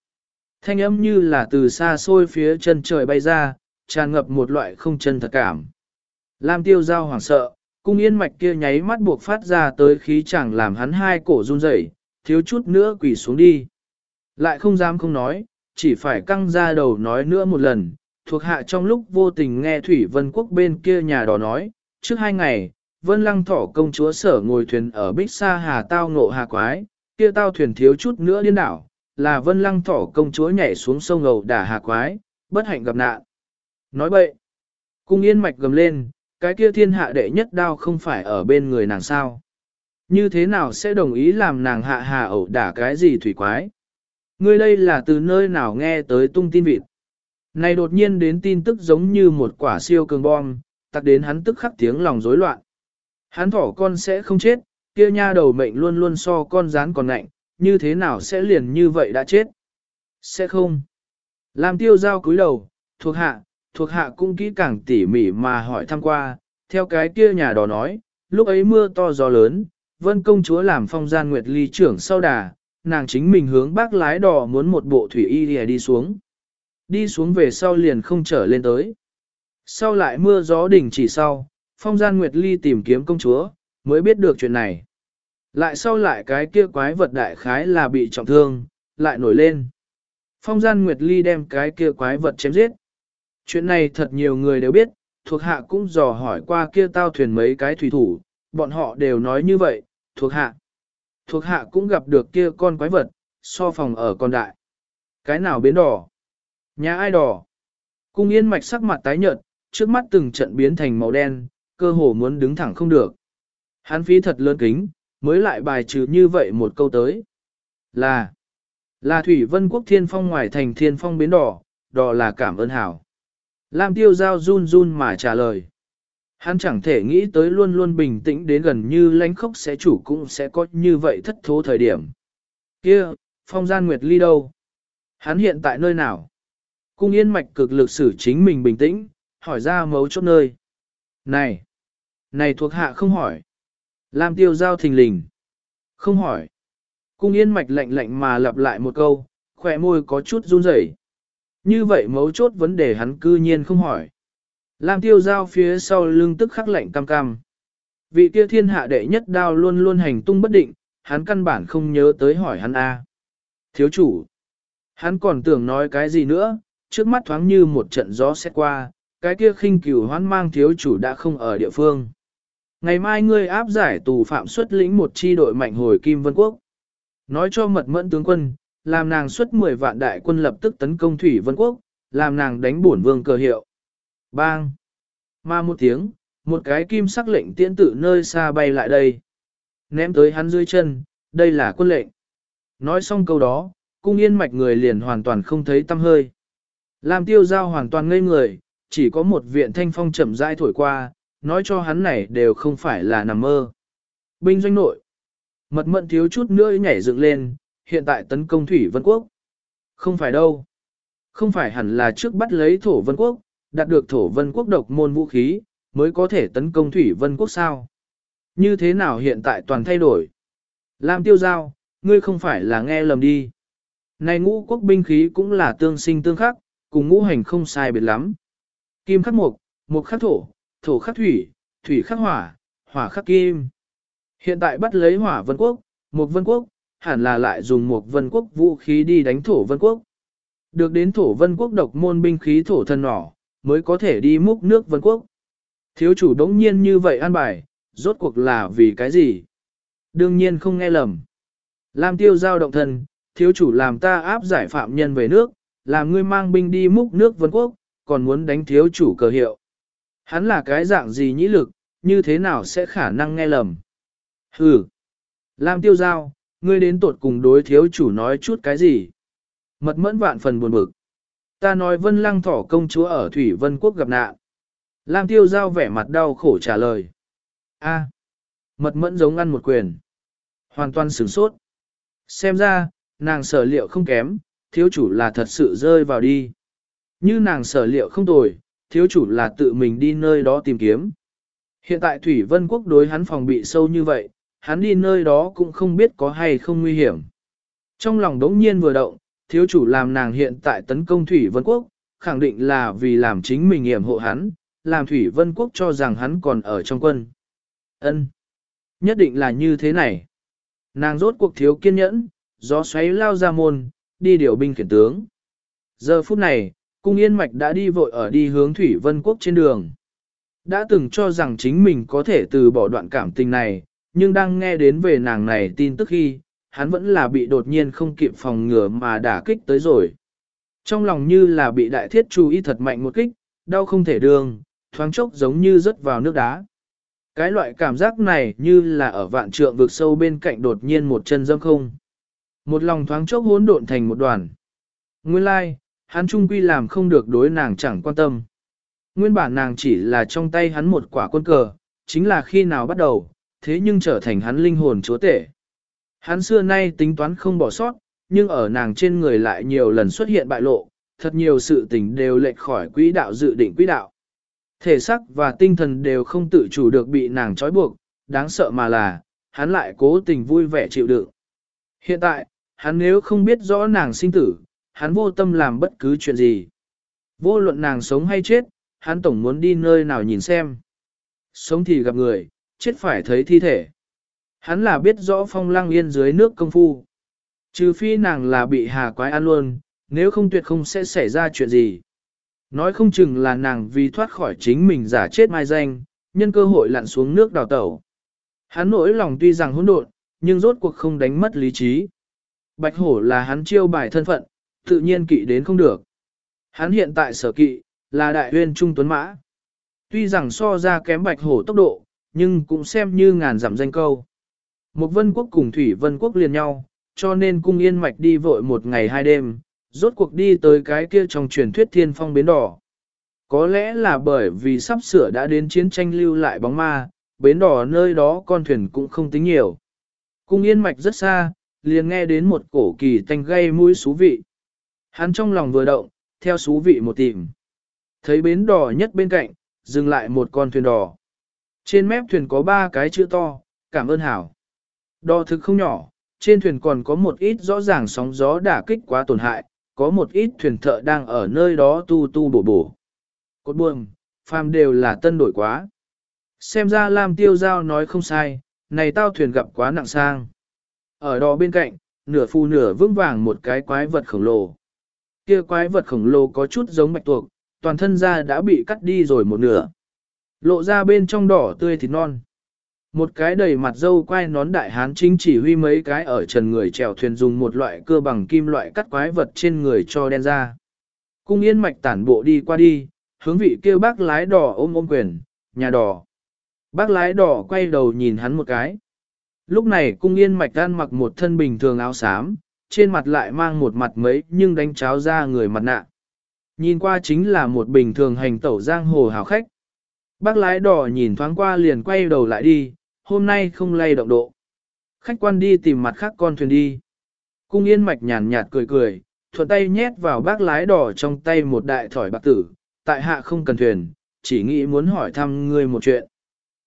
Thanh âm như là từ xa xôi phía chân trời bay ra, tràn ngập một loại không chân thật cảm. Lam tiêu giao hoảng sợ, cung yên mạch kia nháy mắt buộc phát ra tới khí chẳng làm hắn hai cổ run rẩy, thiếu chút nữa quỳ xuống đi. Lại không dám không nói, chỉ phải căng ra đầu nói nữa một lần, thuộc hạ trong lúc vô tình nghe Thủy Vân Quốc bên kia nhà đó nói, trước hai ngày, Vân Lăng Thỏ công chúa sở ngồi thuyền ở Bích Sa Hà tao ngộ hà quái, kia tao thuyền thiếu chút nữa điên đảo, là Vân Lăng Thỏ công chúa nhảy xuống sông ngầu đả hà quái, bất hạnh gặp nạn. Nói bậy, cung yên mạch gầm lên, cái kia thiên hạ đệ nhất đao không phải ở bên người nàng sao. Như thế nào sẽ đồng ý làm nàng hạ hà ẩu đả cái gì thủy quái? Ngươi đây là từ nơi nào nghe tới tung tin vịt. Này đột nhiên đến tin tức giống như một quả siêu cường bom, tặc đến hắn tức khắc tiếng lòng rối loạn. Hắn thỏ con sẽ không chết, kia nha đầu mệnh luôn luôn so con rán còn nạnh, như thế nào sẽ liền như vậy đã chết? Sẽ không. Làm tiêu giao cúi đầu, thuộc hạ, thuộc hạ cũng kỹ càng tỉ mỉ mà hỏi thăm qua, theo cái kia nhà đó nói, lúc ấy mưa to gió lớn, vân công chúa làm phong gian nguyệt ly trưởng sau đà, nàng chính mình hướng bác lái đò muốn một bộ thủy y đi xuống. Đi xuống về sau liền không trở lên tới. Sau lại mưa gió đỉnh chỉ sau, phong gian nguyệt ly tìm kiếm công chúa, mới biết được chuyện này. Lại sau lại cái kia quái vật đại khái là bị trọng thương, lại nổi lên. Phong gian nguyệt ly đem cái kia quái vật chém giết. Chuyện này thật nhiều người đều biết, thuộc hạ cũng dò hỏi qua kia tao thuyền mấy cái thủy thủ, bọn họ đều nói như vậy, thuộc hạ. Thuộc hạ cũng gặp được kia con quái vật, so phòng ở con đại. Cái nào biến đỏ? Nhà ai đỏ? Cung yên mạch sắc mặt tái nhợt, trước mắt từng trận biến thành màu đen, cơ hồ muốn đứng thẳng không được. Hắn phí thật lớn kính, mới lại bài trừ như vậy một câu tới. Là, là Thủy Vân Quốc Thiên Phong ngoài thành Thiên Phong biến đỏ, đỏ là cảm ơn hảo. Lam tiêu giao run run mà trả lời. Hắn chẳng thể nghĩ tới luôn luôn bình tĩnh đến gần như lãnh khốc sẽ chủ cũng sẽ có như vậy thất thố thời điểm. Kia, phong gian nguyệt ly đâu? Hắn hiện tại nơi nào? Cung yên mạch cực lực xử chính mình bình tĩnh, hỏi ra mấu chốt nơi. Này! Này thuộc hạ không hỏi. Lam tiêu giao thình lình. Không hỏi. Cung yên mạch lạnh lạnh mà lặp lại một câu, khỏe môi có chút run rẩy. Như vậy mấu chốt vấn đề hắn cư nhiên không hỏi. Lam tiêu giao phía sau lưng tức khắc lạnh cam cam. Vị kia thiên hạ đệ nhất đao luôn luôn hành tung bất định, hắn căn bản không nhớ tới hỏi hắn A. Thiếu chủ. Hắn còn tưởng nói cái gì nữa, trước mắt thoáng như một trận gió xét qua, cái kia khinh cửu hoán mang thiếu chủ đã không ở địa phương. Ngày mai ngươi áp giải tù phạm xuất lĩnh một chi đội mạnh hồi Kim Vân Quốc. Nói cho mật mẫn tướng quân, làm nàng xuất 10 vạn đại quân lập tức tấn công Thủy Vân Quốc, làm nàng đánh bổn vương cờ hiệu. Bang! ma một tiếng, một cái kim sắc lệnh tiễn tử nơi xa bay lại đây. Ném tới hắn dưới chân, đây là quân lệnh. Nói xong câu đó, cung yên mạch người liền hoàn toàn không thấy tâm hơi. Lam tiêu giao hoàn toàn ngây người, chỉ có một viện thanh phong chậm rãi thổi qua, nói cho hắn này đều không phải là nằm mơ. Binh doanh nội. Mật mận thiếu chút nữa nhảy dựng lên, hiện tại tấn công Thủy Vân Quốc. Không phải đâu. Không phải hẳn là trước bắt lấy Thổ Vân Quốc, đạt được Thổ Vân Quốc độc môn vũ khí, mới có thể tấn công Thủy Vân Quốc sao. Như thế nào hiện tại toàn thay đổi? Lam tiêu giao, ngươi không phải là nghe lầm đi. Này ngũ quốc binh khí cũng là tương sinh tương khắc, cùng ngũ hành không sai biệt lắm. Kim khắc mộc, mộc khắc thổ, thổ khắc thủy, thủy khắc hỏa, hỏa khắc kim. Hiện tại bắt lấy hỏa vân quốc, mộc vân quốc, hẳn là lại dùng mộc vân quốc vũ khí đi đánh thổ vân quốc. Được đến thổ vân quốc độc môn binh khí thổ thân nỏ, mới có thể đi múc nước vân quốc. Thiếu chủ đống nhiên như vậy an bài, rốt cuộc là vì cái gì? Đương nhiên không nghe lầm. Lam tiêu giao động thần, thiếu chủ làm ta áp giải phạm nhân về nước, là ngươi mang binh đi múc nước vân quốc, còn muốn đánh thiếu chủ cờ hiệu. Hắn là cái dạng gì nhĩ lực, như thế nào sẽ khả năng nghe lầm? Hừ! Lam tiêu giao, ngươi đến tuột cùng đối thiếu chủ nói chút cái gì? Mật mẫn vạn phần buồn bực. Ta nói vân lăng thỏ công chúa ở Thủy Vân Quốc gặp nạn. Lam tiêu giao vẻ mặt đau khổ trả lời. A. Mật mẫn giống ăn một quyền. Hoàn toàn sửng sốt. Xem ra, nàng sở liệu không kém, thiếu chủ là thật sự rơi vào đi. Như nàng sở liệu không tồi, thiếu chủ là tự mình đi nơi đó tìm kiếm. Hiện tại Thủy Vân Quốc đối hắn phòng bị sâu như vậy, hắn đi nơi đó cũng không biết có hay không nguy hiểm. Trong lòng đống nhiên vừa động, thiếu chủ làm nàng hiện tại tấn công Thủy Vân Quốc, khẳng định là vì làm chính mình hiểm hộ hắn, làm Thủy Vân Quốc cho rằng hắn còn ở trong quân. Ân, Nhất định là như thế này. Nàng rốt cuộc thiếu kiên nhẫn, gió xoáy lao ra môn, đi điều binh khiển tướng. Giờ phút này, cung yên mạch đã đi vội ở đi hướng Thủy Vân Quốc trên đường. Đã từng cho rằng chính mình có thể từ bỏ đoạn cảm tình này, nhưng đang nghe đến về nàng này tin tức khi, hắn vẫn là bị đột nhiên không kịp phòng ngừa mà đả kích tới rồi. Trong lòng như là bị đại thiết chú ý thật mạnh một kích, đau không thể đường, thoáng chốc giống như rớt vào nước đá. Cái loại cảm giác này như là ở vạn trượng vực sâu bên cạnh đột nhiên một chân dâm không. Một lòng thoáng chốc hỗn độn thành một đoàn. Nguyên lai, like, hắn trung quy làm không được đối nàng chẳng quan tâm. Nguyên bản nàng chỉ là trong tay hắn một quả quân cờ, chính là khi nào bắt đầu, thế nhưng trở thành hắn linh hồn chúa tể. Hắn xưa nay tính toán không bỏ sót, nhưng ở nàng trên người lại nhiều lần xuất hiện bại lộ, thật nhiều sự tình đều lệch khỏi quỹ đạo dự định quỹ đạo. Thể xác và tinh thần đều không tự chủ được bị nàng trói buộc, đáng sợ mà là, hắn lại cố tình vui vẻ chịu đựng. Hiện tại, hắn nếu không biết rõ nàng sinh tử, hắn vô tâm làm bất cứ chuyện gì. Vô luận nàng sống hay chết, hắn tổng muốn đi nơi nào nhìn xem. Sống thì gặp người, chết phải thấy thi thể. Hắn là biết rõ phong lăng yên dưới nước công phu. Trừ phi nàng là bị hà quái ăn luôn, nếu không tuyệt không sẽ xảy ra chuyện gì. Nói không chừng là nàng vì thoát khỏi chính mình giả chết mai danh, nhân cơ hội lặn xuống nước đào tẩu. Hắn nỗi lòng tuy rằng hỗn độn, nhưng rốt cuộc không đánh mất lý trí. Bạch hổ là hắn chiêu bài thân phận, tự nhiên kỵ đến không được. Hắn hiện tại sở kỵ, là đại huyên trung tuấn mã. Tuy rằng so ra kém bạch hổ tốc độ, nhưng cũng xem như ngàn giảm danh câu. Một vân quốc cùng thủy vân quốc liền nhau, cho nên cung yên mạch đi vội một ngày hai đêm, rốt cuộc đi tới cái kia trong truyền thuyết thiên phong bến đỏ. Có lẽ là bởi vì sắp sửa đã đến chiến tranh lưu lại bóng ma, bến đỏ nơi đó con thuyền cũng không tính nhiều. Cung yên mạch rất xa, liền nghe đến một cổ kỳ tanh gây mũi xú vị. Hắn trong lòng vừa động, theo xú vị một tìm. Thấy bến đỏ nhất bên cạnh, dừng lại một con thuyền đỏ. Trên mép thuyền có ba cái chữ to, cảm ơn hảo. Đò thực không nhỏ, trên thuyền còn có một ít rõ ràng sóng gió đả kích quá tổn hại, có một ít thuyền thợ đang ở nơi đó tu tu bổ bổ. Cốt buồm, phàm đều là tân đổi quá. Xem ra Lam Tiêu Giao nói không sai, này tao thuyền gặp quá nặng sang. Ở đó bên cạnh, nửa phu nửa vững vàng một cái quái vật khổng lồ. Kia quái vật khổng lồ có chút giống bạch tuộc, toàn thân da đã bị cắt đi rồi một nửa. Lộ ra bên trong đỏ tươi thịt non. Một cái đầy mặt dâu quay nón đại hán chính chỉ huy mấy cái ở trần người chèo thuyền dùng một loại cơ bằng kim loại cắt quái vật trên người cho đen ra. Cung yên mạch tản bộ đi qua đi, hướng vị kêu bác lái đỏ ôm ôm quyền, nhà đỏ. Bác lái đỏ quay đầu nhìn hắn một cái. Lúc này cung yên mạch ăn mặc một thân bình thường áo xám, trên mặt lại mang một mặt mấy nhưng đánh cháo ra người mặt nạ. Nhìn qua chính là một bình thường hành tẩu giang hồ hào khách. Bác lái đỏ nhìn thoáng qua liền quay đầu lại đi, hôm nay không lay động độ. Khách quan đi tìm mặt khác con thuyền đi. Cung yên mạch nhàn nhạt cười cười, thuận tay nhét vào bác lái đỏ trong tay một đại thỏi bạc tử, tại hạ không cần thuyền, chỉ nghĩ muốn hỏi thăm ngươi một chuyện.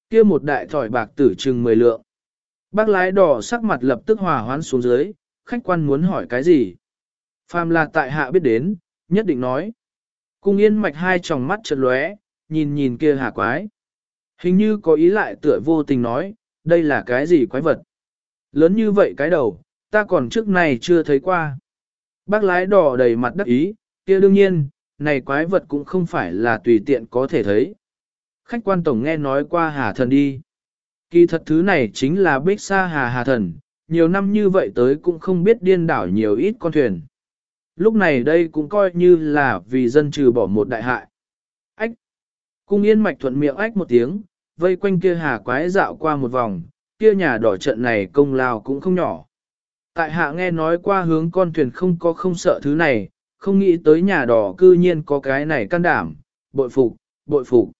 kia một đại thỏi bạc tử chừng 10 lượng. Bác lái đỏ sắc mặt lập tức hòa hoãn xuống dưới, khách quan muốn hỏi cái gì? Phàm là tại hạ biết đến, nhất định nói. Cung yên mạch hai tròng mắt chật lóe, nhìn nhìn kia hà quái. Hình như có ý lại tựa vô tình nói, đây là cái gì quái vật? Lớn như vậy cái đầu, ta còn trước này chưa thấy qua. Bác lái đỏ đầy mặt đắc ý, kia đương nhiên, này quái vật cũng không phải là tùy tiện có thể thấy. Khách quan tổng nghe nói qua hà thần đi. Kỳ thật thứ này chính là bích sa hà hà thần, nhiều năm như vậy tới cũng không biết điên đảo nhiều ít con thuyền. Lúc này đây cũng coi như là vì dân trừ bỏ một đại hại. Ách! Cung yên mạch thuận miệng ách một tiếng, vây quanh kia hà quái dạo qua một vòng, kia nhà đỏ trận này công lao cũng không nhỏ. Tại hạ nghe nói qua hướng con thuyền không có không sợ thứ này, không nghĩ tới nhà đỏ cư nhiên có cái này can đảm, bội phục, bội phục.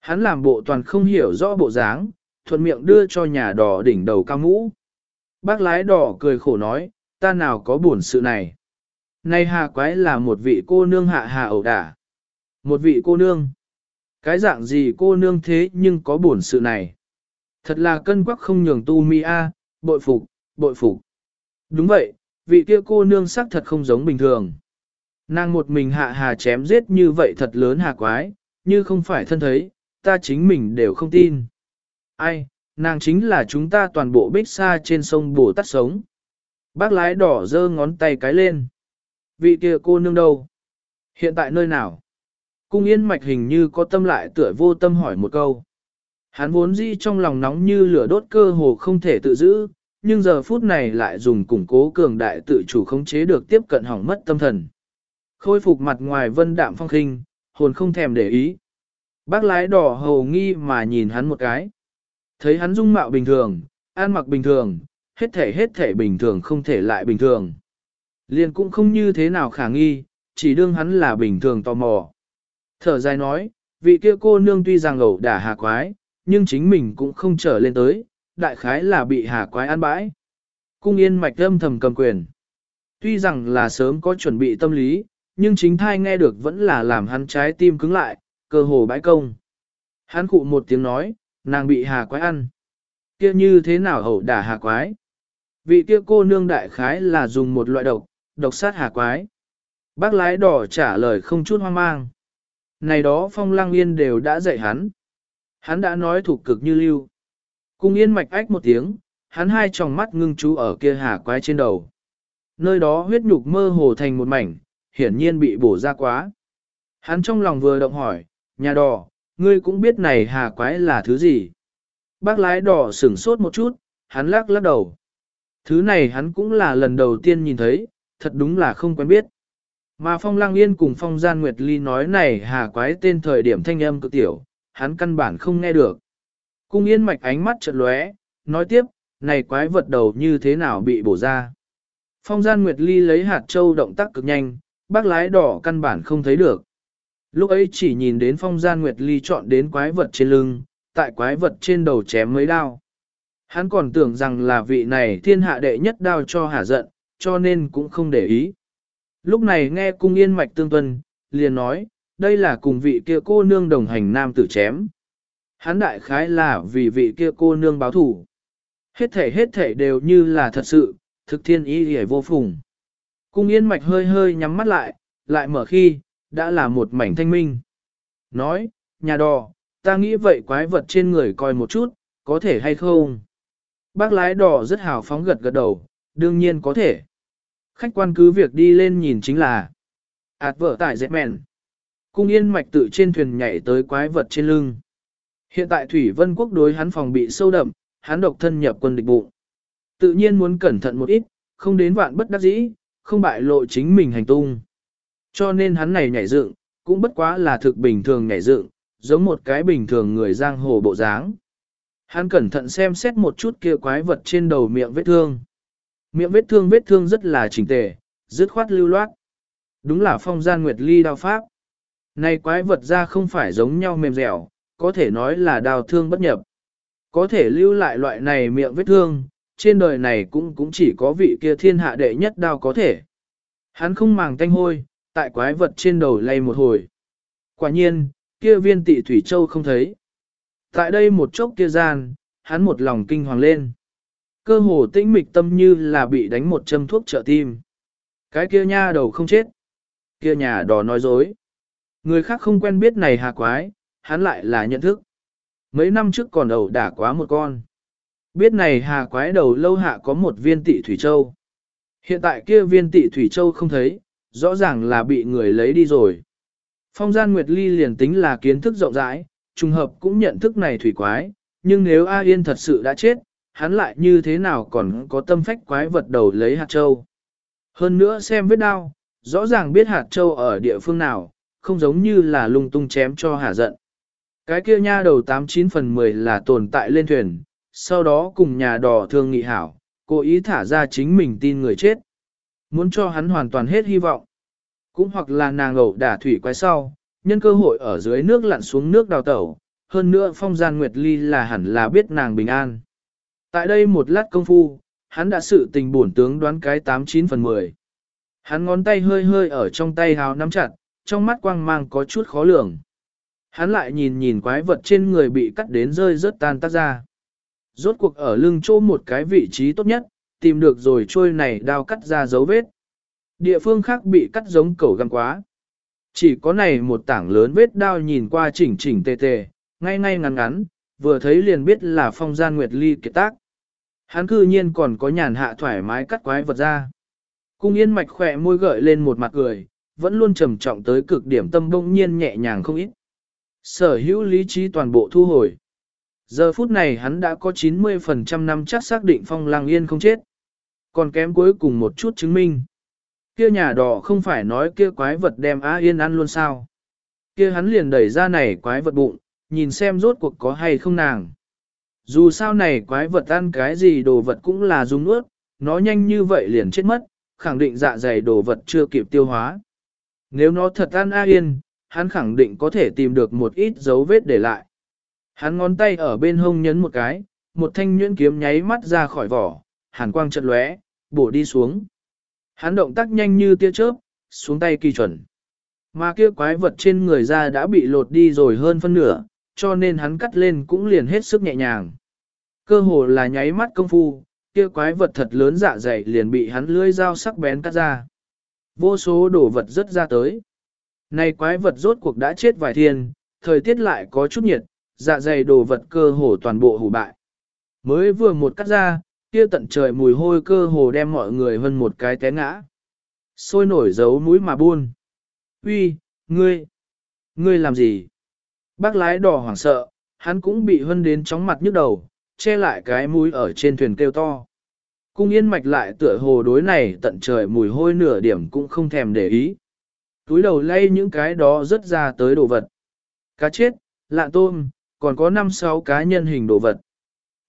Hắn làm bộ toàn không hiểu rõ bộ dáng, thuận miệng đưa cho nhà đỏ đỉnh đầu cao mũ. Bác lái đỏ cười khổ nói, ta nào có buồn sự này. Này hà quái là một vị cô nương hạ hà ẩu đả. Một vị cô nương. Cái dạng gì cô nương thế nhưng có buồn sự này. Thật là cân quắc không nhường tu mi a, bội phục, bội phục. Đúng vậy, vị kia cô nương sắc thật không giống bình thường. Nàng một mình hạ hà chém giết như vậy thật lớn hà quái, như không phải thân thấy, ta chính mình đều không tin. Ai, nàng chính là chúng ta toàn bộ bích xa trên sông Bồ Tát sống. Bác lái đỏ giơ ngón tay cái lên. Vị kia cô nương đâu? Hiện tại nơi nào? Cung yên mạch hình như có tâm lại tựa vô tâm hỏi một câu. Hắn vốn di trong lòng nóng như lửa đốt cơ hồ không thể tự giữ, nhưng giờ phút này lại dùng củng cố cường đại tự chủ khống chế được tiếp cận hỏng mất tâm thần. Khôi phục mặt ngoài vân đạm phong khinh, hồn không thèm để ý. Bác lái đỏ hầu nghi mà nhìn hắn một cái. Thấy hắn dung mạo bình thường, ăn mặc bình thường, hết thể hết thể bình thường không thể lại bình thường. Liền cũng không như thế nào khả nghi, chỉ đương hắn là bình thường tò mò. Thở dài nói, vị kia cô nương tuy rằng ẩu đả hà quái, nhưng chính mình cũng không trở lên tới, đại khái là bị hà quái ăn bãi. Cung yên mạch âm thầm cầm quyền. Tuy rằng là sớm có chuẩn bị tâm lý, nhưng chính thai nghe được vẫn là làm hắn trái tim cứng lại, cơ hồ bãi công. Hắn cụ một tiếng nói, nàng bị hà quái ăn. Kia như thế nào hậu đả hà quái? Vị kia cô nương đại khái là dùng một loại độc, độc sát hà quái. Bác lái đỏ trả lời không chút hoang mang. Này đó phong lăng yên đều đã dạy hắn. Hắn đã nói thuộc cực như lưu. Cung yên mạch ách một tiếng, hắn hai tròng mắt ngưng chú ở kia hà quái trên đầu. Nơi đó huyết nhục mơ hồ thành một mảnh, hiển nhiên bị bổ ra quá. Hắn trong lòng vừa động hỏi, nhà đỏ, ngươi cũng biết này hà quái là thứ gì. Bác lái đỏ sửng sốt một chút, hắn lắc lắc đầu. Thứ này hắn cũng là lần đầu tiên nhìn thấy, thật đúng là không quen biết. Mà Phong Lang Yên cùng Phong Gian Nguyệt Ly nói này hà quái tên thời điểm thanh âm cực tiểu, hắn căn bản không nghe được. Cung Yên mạch ánh mắt chợt lóe, nói tiếp, này quái vật đầu như thế nào bị bổ ra. Phong Gian Nguyệt Ly lấy hạt châu động tác cực nhanh, bác lái đỏ căn bản không thấy được. Lúc ấy chỉ nhìn đến Phong Gian Nguyệt Ly chọn đến quái vật trên lưng, tại quái vật trên đầu chém mấy đao. Hắn còn tưởng rằng là vị này thiên hạ đệ nhất đao cho hả giận, cho nên cũng không để ý. Lúc này nghe cung yên mạch tương tuân, liền nói, đây là cùng vị kia cô nương đồng hành nam tử chém. Hắn đại khái là vì vị kia cô nương báo thủ. Hết thể hết thể đều như là thật sự, thực thiên ý hề vô phùng. Cung yên mạch hơi hơi nhắm mắt lại, lại mở khi, đã là một mảnh thanh minh. Nói, nhà đò, ta nghĩ vậy quái vật trên người coi một chút, có thể hay không? Bác lái đỏ rất hào phóng gật gật đầu, đương nhiên có thể. Khách quan cứ việc đi lên nhìn chính là ạt vợ tại dẹp mẹn. Cung yên mạch tự trên thuyền nhảy tới quái vật trên lưng. Hiện tại Thủy Vân Quốc đối hắn phòng bị sâu đậm, hắn độc thân nhập quân địch bụng. Tự nhiên muốn cẩn thận một ít, không đến vạn bất đắc dĩ, không bại lộ chính mình hành tung. Cho nên hắn này nhảy dựng, cũng bất quá là thực bình thường nhảy dựng, giống một cái bình thường người giang hồ bộ dáng. Hắn cẩn thận xem xét một chút kia quái vật trên đầu miệng vết thương. Miệng vết thương vết thương rất là chỉnh tề, dứt khoát lưu loát. Đúng là phong gian nguyệt ly đao pháp. Này quái vật ra không phải giống nhau mềm dẻo, có thể nói là đào thương bất nhập. Có thể lưu lại loại này miệng vết thương, trên đời này cũng cũng chỉ có vị kia thiên hạ đệ nhất đao có thể. Hắn không màng tanh hôi, tại quái vật trên đầu lay một hồi. Quả nhiên, kia viên tị thủy châu không thấy. Tại đây một chốc kia gian, hắn một lòng kinh hoàng lên. Cơ hồ tĩnh mịch tâm như là bị đánh một châm thuốc trợ tim. Cái kia nha đầu không chết. Kia nhà đỏ nói dối. Người khác không quen biết này hà quái, hắn lại là nhận thức. Mấy năm trước còn đầu đả quá một con. Biết này hà quái đầu lâu hạ có một viên tị thủy châu. Hiện tại kia viên tị thủy châu không thấy, rõ ràng là bị người lấy đi rồi. Phong gian Nguyệt Ly liền tính là kiến thức rộng rãi, trùng hợp cũng nhận thức này thủy quái, nhưng nếu A Yên thật sự đã chết, hắn lại như thế nào còn có tâm phách quái vật đầu lấy hạt châu. Hơn nữa xem vết đau, rõ ràng biết hạt châu ở địa phương nào, không giống như là lung tung chém cho hà giận. Cái kia nha đầu 89 phần 10 là tồn tại lên thuyền, sau đó cùng nhà đò thương nghị hảo, cố ý thả ra chính mình tin người chết. Muốn cho hắn hoàn toàn hết hy vọng. Cũng hoặc là nàng ẩu đả thủy quái sau, nhân cơ hội ở dưới nước lặn xuống nước đào tẩu, hơn nữa phong gian Nguyệt Ly là hẳn là biết nàng bình an. Tại đây một lát công phu, hắn đã sự tình bổn tướng đoán cái 89 phần 10. Hắn ngón tay hơi hơi ở trong tay hào nắm chặt, trong mắt quang mang có chút khó lường. Hắn lại nhìn nhìn quái vật trên người bị cắt đến rơi rớt tan tác ra. Rốt cuộc ở lưng chỗ một cái vị trí tốt nhất, tìm được rồi trôi này đao cắt ra dấu vết. Địa phương khác bị cắt giống cẩu găm quá. Chỉ có này một tảng lớn vết đao nhìn qua chỉnh chỉnh tề tề, ngay ngay ngắn ngắn, vừa thấy liền biết là phong gian nguyệt ly kiệt tác. Hắn cư nhiên còn có nhàn hạ thoải mái cắt quái vật ra. Cung yên mạch khỏe môi gợi lên một mặt cười, vẫn luôn trầm trọng tới cực điểm tâm bỗng nhiên nhẹ nhàng không ít. Sở hữu lý trí toàn bộ thu hồi. Giờ phút này hắn đã có 90% năm chắc xác định phong lang yên không chết. Còn kém cuối cùng một chút chứng minh. Kia nhà đỏ không phải nói kia quái vật đem Á Yên ăn luôn sao. Kia hắn liền đẩy ra này quái vật bụng, nhìn xem rốt cuộc có hay không nàng. Dù sao này quái vật ăn cái gì đồ vật cũng là dùng nuốt, nó nhanh như vậy liền chết mất, khẳng định dạ dày đồ vật chưa kịp tiêu hóa. Nếu nó thật ăn A Yên, hắn khẳng định có thể tìm được một ít dấu vết để lại. Hắn ngón tay ở bên hông nhấn một cái, một thanh nhuyễn kiếm nháy mắt ra khỏi vỏ, hàn quang chợt lóe, bổ đi xuống. Hắn động tác nhanh như tia chớp, xuống tay kỳ chuẩn. Mà kia quái vật trên người ra đã bị lột đi rồi hơn phân nửa, cho nên hắn cắt lên cũng liền hết sức nhẹ nhàng. Cơ hồ là nháy mắt công phu, kia quái vật thật lớn dạ dày liền bị hắn lưỡi dao sắc bén cắt ra. Vô số đồ vật rất ra tới. Này quái vật rốt cuộc đã chết vài thiên, thời tiết lại có chút nhiệt, dạ dày đồ vật cơ hồ toàn bộ hủ bại. Mới vừa một cắt ra, kia tận trời mùi hôi cơ hồ đem mọi người hơn một cái té ngã. Sôi nổi dấu mũi mà buôn. Uy, ngươi, ngươi làm gì? Bác lái đỏ hoảng sợ, hắn cũng bị hân đến chóng mặt nhức đầu, che lại cái mũi ở trên thuyền kêu to. Cung yên mạch lại tựa hồ đối này tận trời mùi hôi nửa điểm cũng không thèm để ý. Túi đầu lay những cái đó rất ra tới đồ vật. Cá chết, lạ tôm, còn có 5-6 cá nhân hình đồ vật.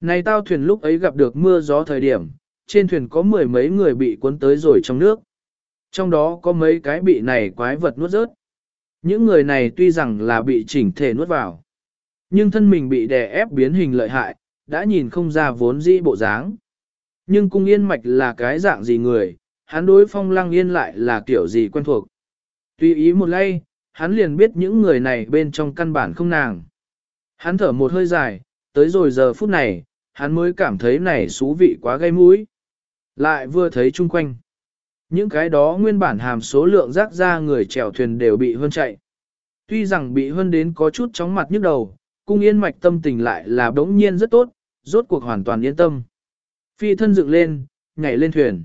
Này tao thuyền lúc ấy gặp được mưa gió thời điểm, trên thuyền có mười mấy người bị cuốn tới rồi trong nước. Trong đó có mấy cái bị này quái vật nuốt rớt. Những người này tuy rằng là bị chỉnh thể nuốt vào, nhưng thân mình bị đè ép biến hình lợi hại, đã nhìn không ra vốn dĩ bộ dáng. Nhưng cung yên mạch là cái dạng gì người, hắn đối phong lăng yên lại là kiểu gì quen thuộc. Tùy ý một lay, hắn liền biết những người này bên trong căn bản không nàng. Hắn thở một hơi dài, tới rồi giờ phút này, hắn mới cảm thấy này xú vị quá gây mũi. Lại vừa thấy chung quanh. Những cái đó nguyên bản hàm số lượng rác ra người chèo thuyền đều bị hơn chạy. Tuy rằng bị hơn đến có chút chóng mặt nhức đầu, cung yên mạch tâm tình lại là đống nhiên rất tốt, rốt cuộc hoàn toàn yên tâm. Phi thân dựng lên, nhảy lên thuyền.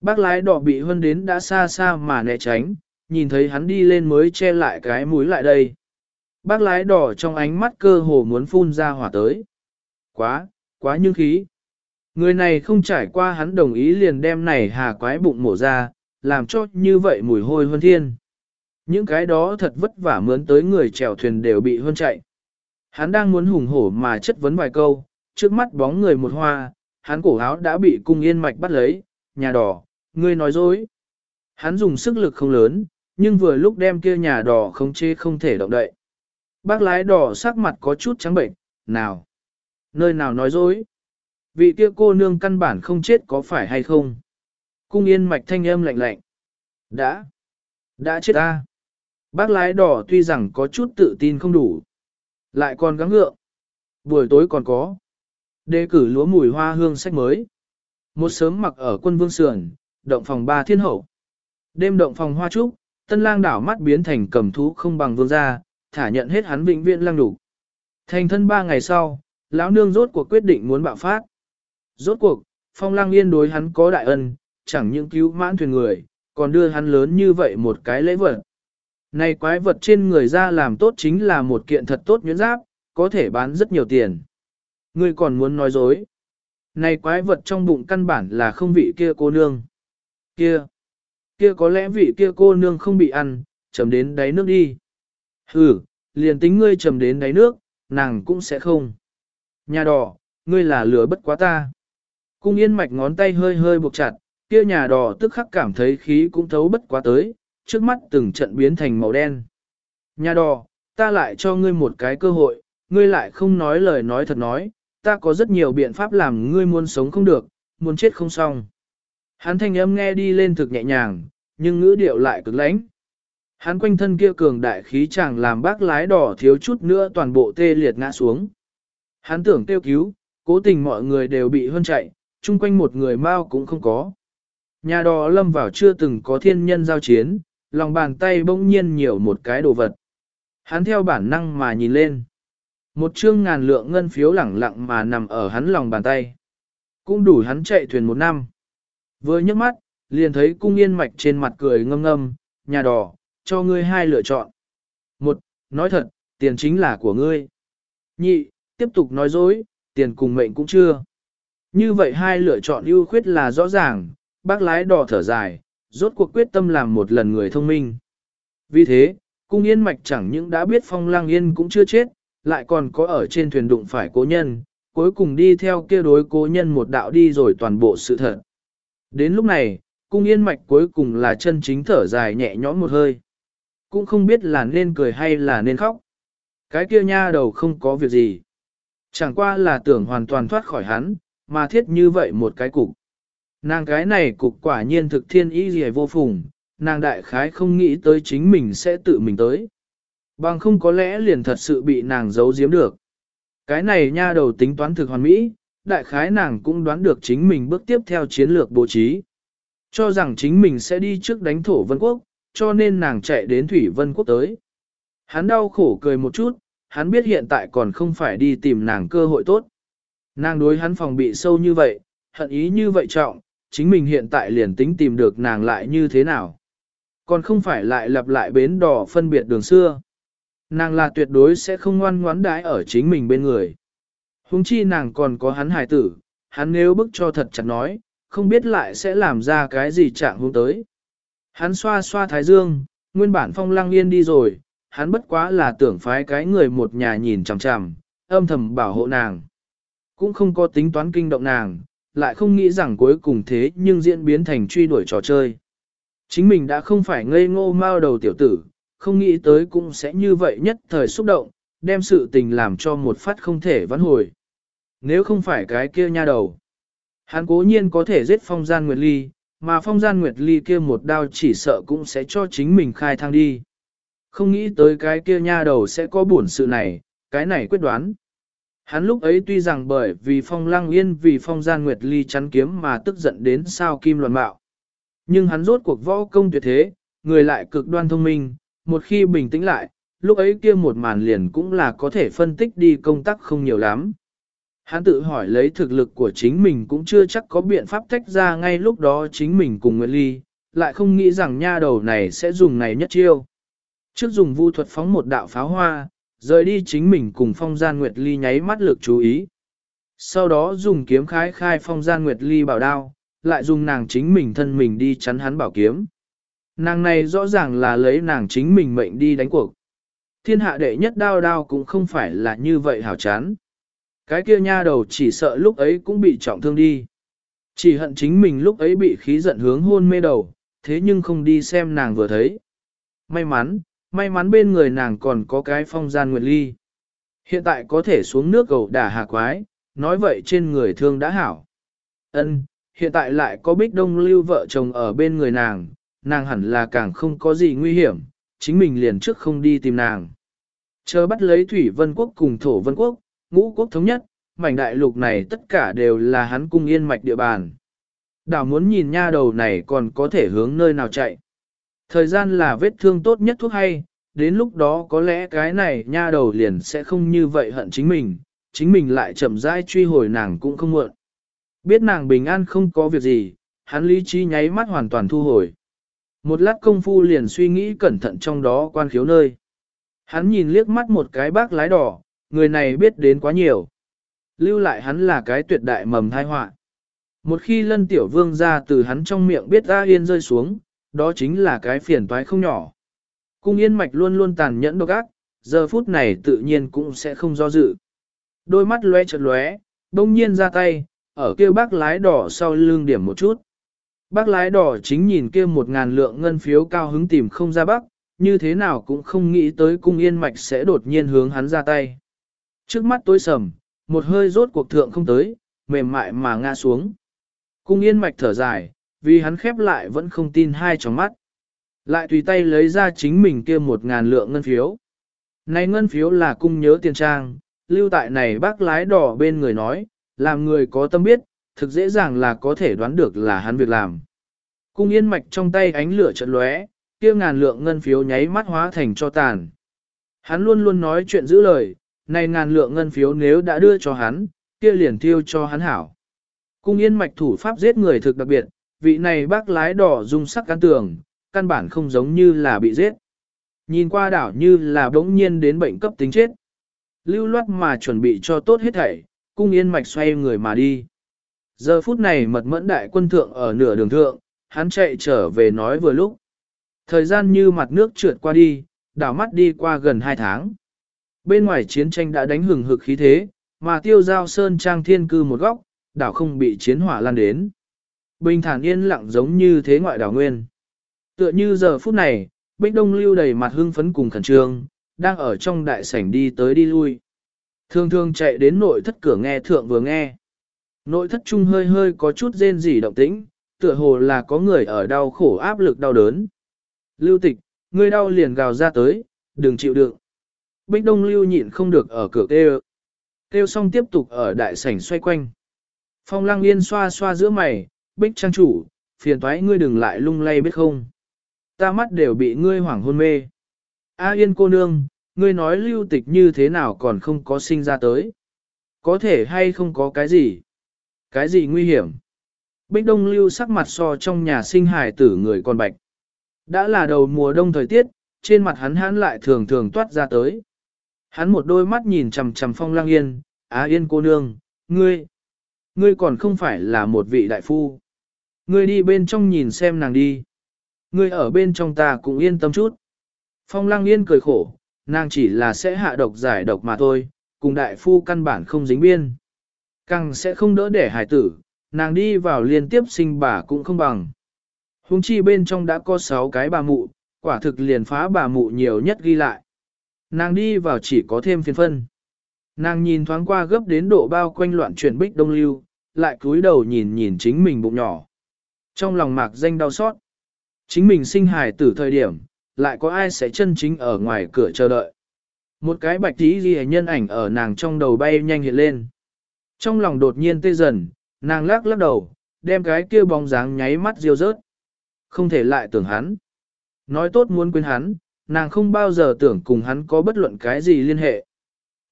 Bác lái đỏ bị hơn đến đã xa xa mà né tránh, nhìn thấy hắn đi lên mới che lại cái mũi lại đây. Bác lái đỏ trong ánh mắt cơ hồ muốn phun ra hỏa tới. Quá, quá nhưng khí. Người này không trải qua hắn đồng ý liền đem này hà quái bụng mổ ra, làm cho như vậy mùi hôi hơn thiên. Những cái đó thật vất vả mướn tới người chèo thuyền đều bị hơn chạy. Hắn đang muốn hùng hổ mà chất vấn vài câu, trước mắt bóng người một hoa, hắn cổ áo đã bị cung yên mạch bắt lấy, nhà đỏ, ngươi nói dối. Hắn dùng sức lực không lớn, nhưng vừa lúc đem kia nhà đỏ không chê không thể động đậy. Bác lái đỏ sắc mặt có chút trắng bệnh, nào? Nơi nào nói dối? Vị kia cô nương căn bản không chết có phải hay không? Cung yên mạch thanh âm lạnh lạnh. Đã. Đã chết ta. Bác lái đỏ tuy rằng có chút tự tin không đủ. Lại còn gắng ngượng. Buổi tối còn có. Đề cử lúa mùi hoa hương sách mới. Một sớm mặc ở quân vương sườn, động phòng ba thiên hậu. Đêm động phòng hoa trúc, tân lang đảo mắt biến thành cầm thú không bằng vương gia, thả nhận hết hắn vĩnh viễn lang đủ. Thành thân ba ngày sau, lão nương rốt cuộc quyết định muốn bạo phát. Rốt cuộc, phong lang yên đối hắn có đại ân, chẳng những cứu mãn thuyền người, còn đưa hắn lớn như vậy một cái lễ vật. Này quái vật trên người ra làm tốt chính là một kiện thật tốt nhuyễn giáp, có thể bán rất nhiều tiền. Ngươi còn muốn nói dối. Này quái vật trong bụng căn bản là không vị kia cô nương. Kia, kia có lẽ vị kia cô nương không bị ăn, chấm đến đáy nước đi. Hừ, liền tính ngươi chầm đến đáy nước, nàng cũng sẽ không. Nhà đỏ, ngươi là lửa bất quá ta. Cung yên mạch ngón tay hơi hơi buộc chặt, kia nhà đỏ tức khắc cảm thấy khí cũng thấu bất quá tới, trước mắt từng trận biến thành màu đen. Nhà đỏ, ta lại cho ngươi một cái cơ hội, ngươi lại không nói lời nói thật nói, ta có rất nhiều biện pháp làm ngươi muốn sống không được, muốn chết không xong. Hắn thanh âm nghe đi lên thực nhẹ nhàng, nhưng ngữ điệu lại cực lãnh. Hắn quanh thân kia cường đại khí chẳng làm bác lái đỏ thiếu chút nữa toàn bộ tê liệt ngã xuống. Hắn tưởng tiêu cứu, cố tình mọi người đều bị hơn chạy, chung quanh một người mau cũng không có. Nhà đỏ lâm vào chưa từng có thiên nhân giao chiến, lòng bàn tay bỗng nhiên nhiều một cái đồ vật. Hắn theo bản năng mà nhìn lên. Một chương ngàn lượng ngân phiếu lẳng lặng mà nằm ở hắn lòng bàn tay. Cũng đủ hắn chạy thuyền một năm. Vừa nhấc mắt, liền thấy cung yên mạch trên mặt cười ngâm ngâm, nhà đỏ, cho ngươi hai lựa chọn. Một, nói thật, tiền chính là của ngươi. Nhị, tiếp tục nói dối, tiền cùng mệnh cũng chưa. Như vậy hai lựa chọn ưu khuyết là rõ ràng, bác lái đỏ thở dài, rốt cuộc quyết tâm làm một lần người thông minh. Vì thế, cung yên mạch chẳng những đã biết phong lang yên cũng chưa chết, lại còn có ở trên thuyền đụng phải cố nhân, cuối cùng đi theo kia đối cố nhân một đạo đi rồi toàn bộ sự thật. Đến lúc này, cung yên mạch cuối cùng là chân chính thở dài nhẹ nhõm một hơi. Cũng không biết là nên cười hay là nên khóc. Cái kia nha đầu không có việc gì. Chẳng qua là tưởng hoàn toàn thoát khỏi hắn, mà thiết như vậy một cái cục. Nàng cái này cục quả nhiên thực thiên ý gì vô phùng, nàng đại khái không nghĩ tới chính mình sẽ tự mình tới. Bằng không có lẽ liền thật sự bị nàng giấu giếm được. Cái này nha đầu tính toán thực hoàn mỹ, đại khái nàng cũng đoán được chính mình bước tiếp theo chiến lược bố trí. Cho rằng chính mình sẽ đi trước đánh thổ vân quốc, cho nên nàng chạy đến thủy vân quốc tới. Hắn đau khổ cười một chút, hắn biết hiện tại còn không phải đi tìm nàng cơ hội tốt. Nàng đối hắn phòng bị sâu như vậy, hận ý như vậy trọng, chính mình hiện tại liền tính tìm được nàng lại như thế nào. Còn không phải lại lặp lại bến đỏ phân biệt đường xưa. Nàng là tuyệt đối sẽ không ngoan ngoãn đái ở chính mình bên người. Hùng chi nàng còn có hắn hài tử, hắn nếu bức cho thật chặt nói, không biết lại sẽ làm ra cái gì trạng hướng tới. Hắn xoa xoa thái dương, nguyên bản phong lăng yên đi rồi, hắn bất quá là tưởng phái cái người một nhà nhìn chằm chằm, âm thầm bảo hộ nàng. Cũng không có tính toán kinh động nàng, lại không nghĩ rằng cuối cùng thế nhưng diễn biến thành truy đuổi trò chơi. Chính mình đã không phải ngây ngô mao đầu tiểu tử, không nghĩ tới cũng sẽ như vậy nhất thời xúc động, đem sự tình làm cho một phát không thể vãn hồi. Nếu không phải cái kia nha đầu, hắn cố nhiên có thể giết phong gian nguyệt ly, mà phong gian nguyệt ly kia một đao chỉ sợ cũng sẽ cho chính mình khai thang đi. Không nghĩ tới cái kia nha đầu sẽ có buồn sự này, cái này quyết đoán. Hắn lúc ấy tuy rằng bởi vì phong lăng yên vì phong gian nguyệt ly chắn kiếm mà tức giận đến sao kim luận bạo. Nhưng hắn rốt cuộc võ công tuyệt thế, người lại cực đoan thông minh, một khi bình tĩnh lại, lúc ấy kia một màn liền cũng là có thể phân tích đi công tác không nhiều lắm. Hắn tự hỏi lấy thực lực của chính mình cũng chưa chắc có biện pháp tách ra ngay lúc đó chính mình cùng Nguyệt Ly, lại không nghĩ rằng nha đầu này sẽ dùng này nhất chiêu. Trước dùng vu thuật phóng một đạo pháo hoa, rời đi chính mình cùng phong gian Nguyệt Ly nháy mắt lực chú ý. Sau đó dùng kiếm khái khai phong gian Nguyệt Ly bảo đao, lại dùng nàng chính mình thân mình đi chắn hắn bảo kiếm. Nàng này rõ ràng là lấy nàng chính mình mệnh đi đánh cuộc. Thiên hạ đệ nhất đao đao cũng không phải là như vậy hảo chán. Cái kia nha đầu chỉ sợ lúc ấy cũng bị trọng thương đi. Chỉ hận chính mình lúc ấy bị khí giận hướng hôn mê đầu, thế nhưng không đi xem nàng vừa thấy. May mắn, may mắn bên người nàng còn có cái phong gian nguyệt ly. Hiện tại có thể xuống nước gầu đả hạ quái, nói vậy trên người thương đã hảo. Ân, hiện tại lại có bích đông lưu vợ chồng ở bên người nàng, nàng hẳn là càng không có gì nguy hiểm, chính mình liền trước không đi tìm nàng. Chờ bắt lấy Thủy Vân Quốc cùng Thổ Vân Quốc, ngũ quốc thống nhất, mảnh đại lục này tất cả đều là hắn cung yên mạch địa bàn. Đảo muốn nhìn nha đầu này còn có thể hướng nơi nào chạy. Thời gian là vết thương tốt nhất thuốc hay, đến lúc đó có lẽ cái này nha đầu liền sẽ không như vậy hận chính mình, chính mình lại chậm rãi truy hồi nàng cũng không muộn. Biết nàng bình an không có việc gì, hắn lý trí nháy mắt hoàn toàn thu hồi. Một lát công phu liền suy nghĩ cẩn thận trong đó quan khiếu nơi. Hắn nhìn liếc mắt một cái bác lái đỏ, người này biết đến quá nhiều. Lưu lại hắn là cái tuyệt đại mầm thai họa. Một khi lân tiểu vương ra từ hắn trong miệng biết ra yên rơi xuống, đó chính là cái phiền toái không nhỏ. Cung yên mạch luôn luôn tàn nhẫn độc ác, giờ phút này tự nhiên cũng sẽ không do dự. Đôi mắt lóe chợt lóe, đông nhiên ra tay, ở kêu bác lái đỏ sau lưng điểm một chút. Bác lái đỏ chính nhìn kia một ngàn lượng ngân phiếu cao hứng tìm không ra bắc, như thế nào cũng không nghĩ tới cung yên mạch sẽ đột nhiên hướng hắn ra tay. Trước mắt tối sầm, một hơi rốt cuộc thượng không tới, mềm mại mà ngã xuống. Cung yên mạch thở dài, vì hắn khép lại vẫn không tin hai tròng mắt. Lại tùy tay lấy ra chính mình kia một ngàn lượng ngân phiếu. Này ngân phiếu là cung nhớ tiền trang, lưu tại này bác lái đỏ bên người nói, làm người có tâm biết, thực dễ dàng là có thể đoán được là hắn việc làm. Cung yên mạch trong tay ánh lửa trận lóe, kia ngàn lượng ngân phiếu nháy mắt hóa thành cho tàn. Hắn luôn luôn nói chuyện giữ lời, này ngàn lượng ngân phiếu nếu đã đưa cho hắn, kia liền tiêu cho hắn hảo. Cung yên mạch thủ pháp giết người thực đặc biệt, vị này bác lái đỏ dung sắc căn tường, căn bản không giống như là bị giết. Nhìn qua đảo như là bỗng nhiên đến bệnh cấp tính chết. Lưu loát mà chuẩn bị cho tốt hết thảy, cung yên mạch xoay người mà đi. Giờ phút này mật mẫn đại quân thượng ở nửa đường thượng, hắn chạy trở về nói vừa lúc. Thời gian như mặt nước trượt qua đi, đảo mắt đi qua gần 2 tháng. Bên ngoài chiến tranh đã đánh hừng hực khí thế, mà tiêu giao sơn trang thiên cư một góc, đảo không bị chiến hỏa lan đến. Bình thản yên lặng giống như thế ngoại đảo nguyên. Tựa như giờ phút này, Bích Đông lưu đầy mặt hưng phấn cùng khẩn trương, đang ở trong đại sảnh đi tới đi lui. Thường thường chạy đến nội thất cửa nghe thượng vừa nghe. Nội thất trung hơi hơi có chút rên rỉ động tĩnh, tựa hồ là có người ở đau khổ áp lực đau đớn. Lưu tịch, ngươi đau liền gào ra tới, đừng chịu đựng. Bích Đông Lưu nhịn không được ở cửa kêu. Kêu xong tiếp tục ở đại sảnh xoay quanh. Phong Lăng Yên xoa xoa giữa mày, Bích Trang chủ, phiền toái ngươi đừng lại lung lay biết không. Ta mắt đều bị ngươi hoảng hôn mê. A Yên cô nương, ngươi nói lưu tịch như thế nào còn không có sinh ra tới. Có thể hay không có cái gì? Cái gì nguy hiểm? Bích Đông lưu sắc mặt so trong nhà sinh hài tử người con bạch. Đã là đầu mùa đông thời tiết, trên mặt hắn hắn lại thường thường toát ra tới. Hắn một đôi mắt nhìn chằm chằm phong lang yên, á yên cô nương, ngươi, ngươi còn không phải là một vị đại phu. Ngươi đi bên trong nhìn xem nàng đi. Ngươi ở bên trong ta cũng yên tâm chút. Phong lang yên cười khổ, nàng chỉ là sẽ hạ độc giải độc mà thôi, cùng đại phu căn bản không dính biên. Càng sẽ không đỡ để hải tử, nàng đi vào liên tiếp sinh bà cũng không bằng. Hùng chi bên trong đã có 6 cái bà mụ, quả thực liền phá bà mụ nhiều nhất ghi lại. Nàng đi vào chỉ có thêm phiền phân. Nàng nhìn thoáng qua gấp đến độ bao quanh loạn chuyển bích đông lưu, lại cúi đầu nhìn nhìn chính mình bụng nhỏ. Trong lòng mạc danh đau xót. Chính mình sinh hài tử thời điểm, lại có ai sẽ chân chính ở ngoài cửa chờ đợi. Một cái bạch tí ghi nhân ảnh ở nàng trong đầu bay nhanh hiện lên. Trong lòng đột nhiên tê dần, nàng lắc lắc đầu, đem cái kia bóng dáng nháy mắt diêu rớt. Không thể lại tưởng hắn. Nói tốt muốn quên hắn, nàng không bao giờ tưởng cùng hắn có bất luận cái gì liên hệ.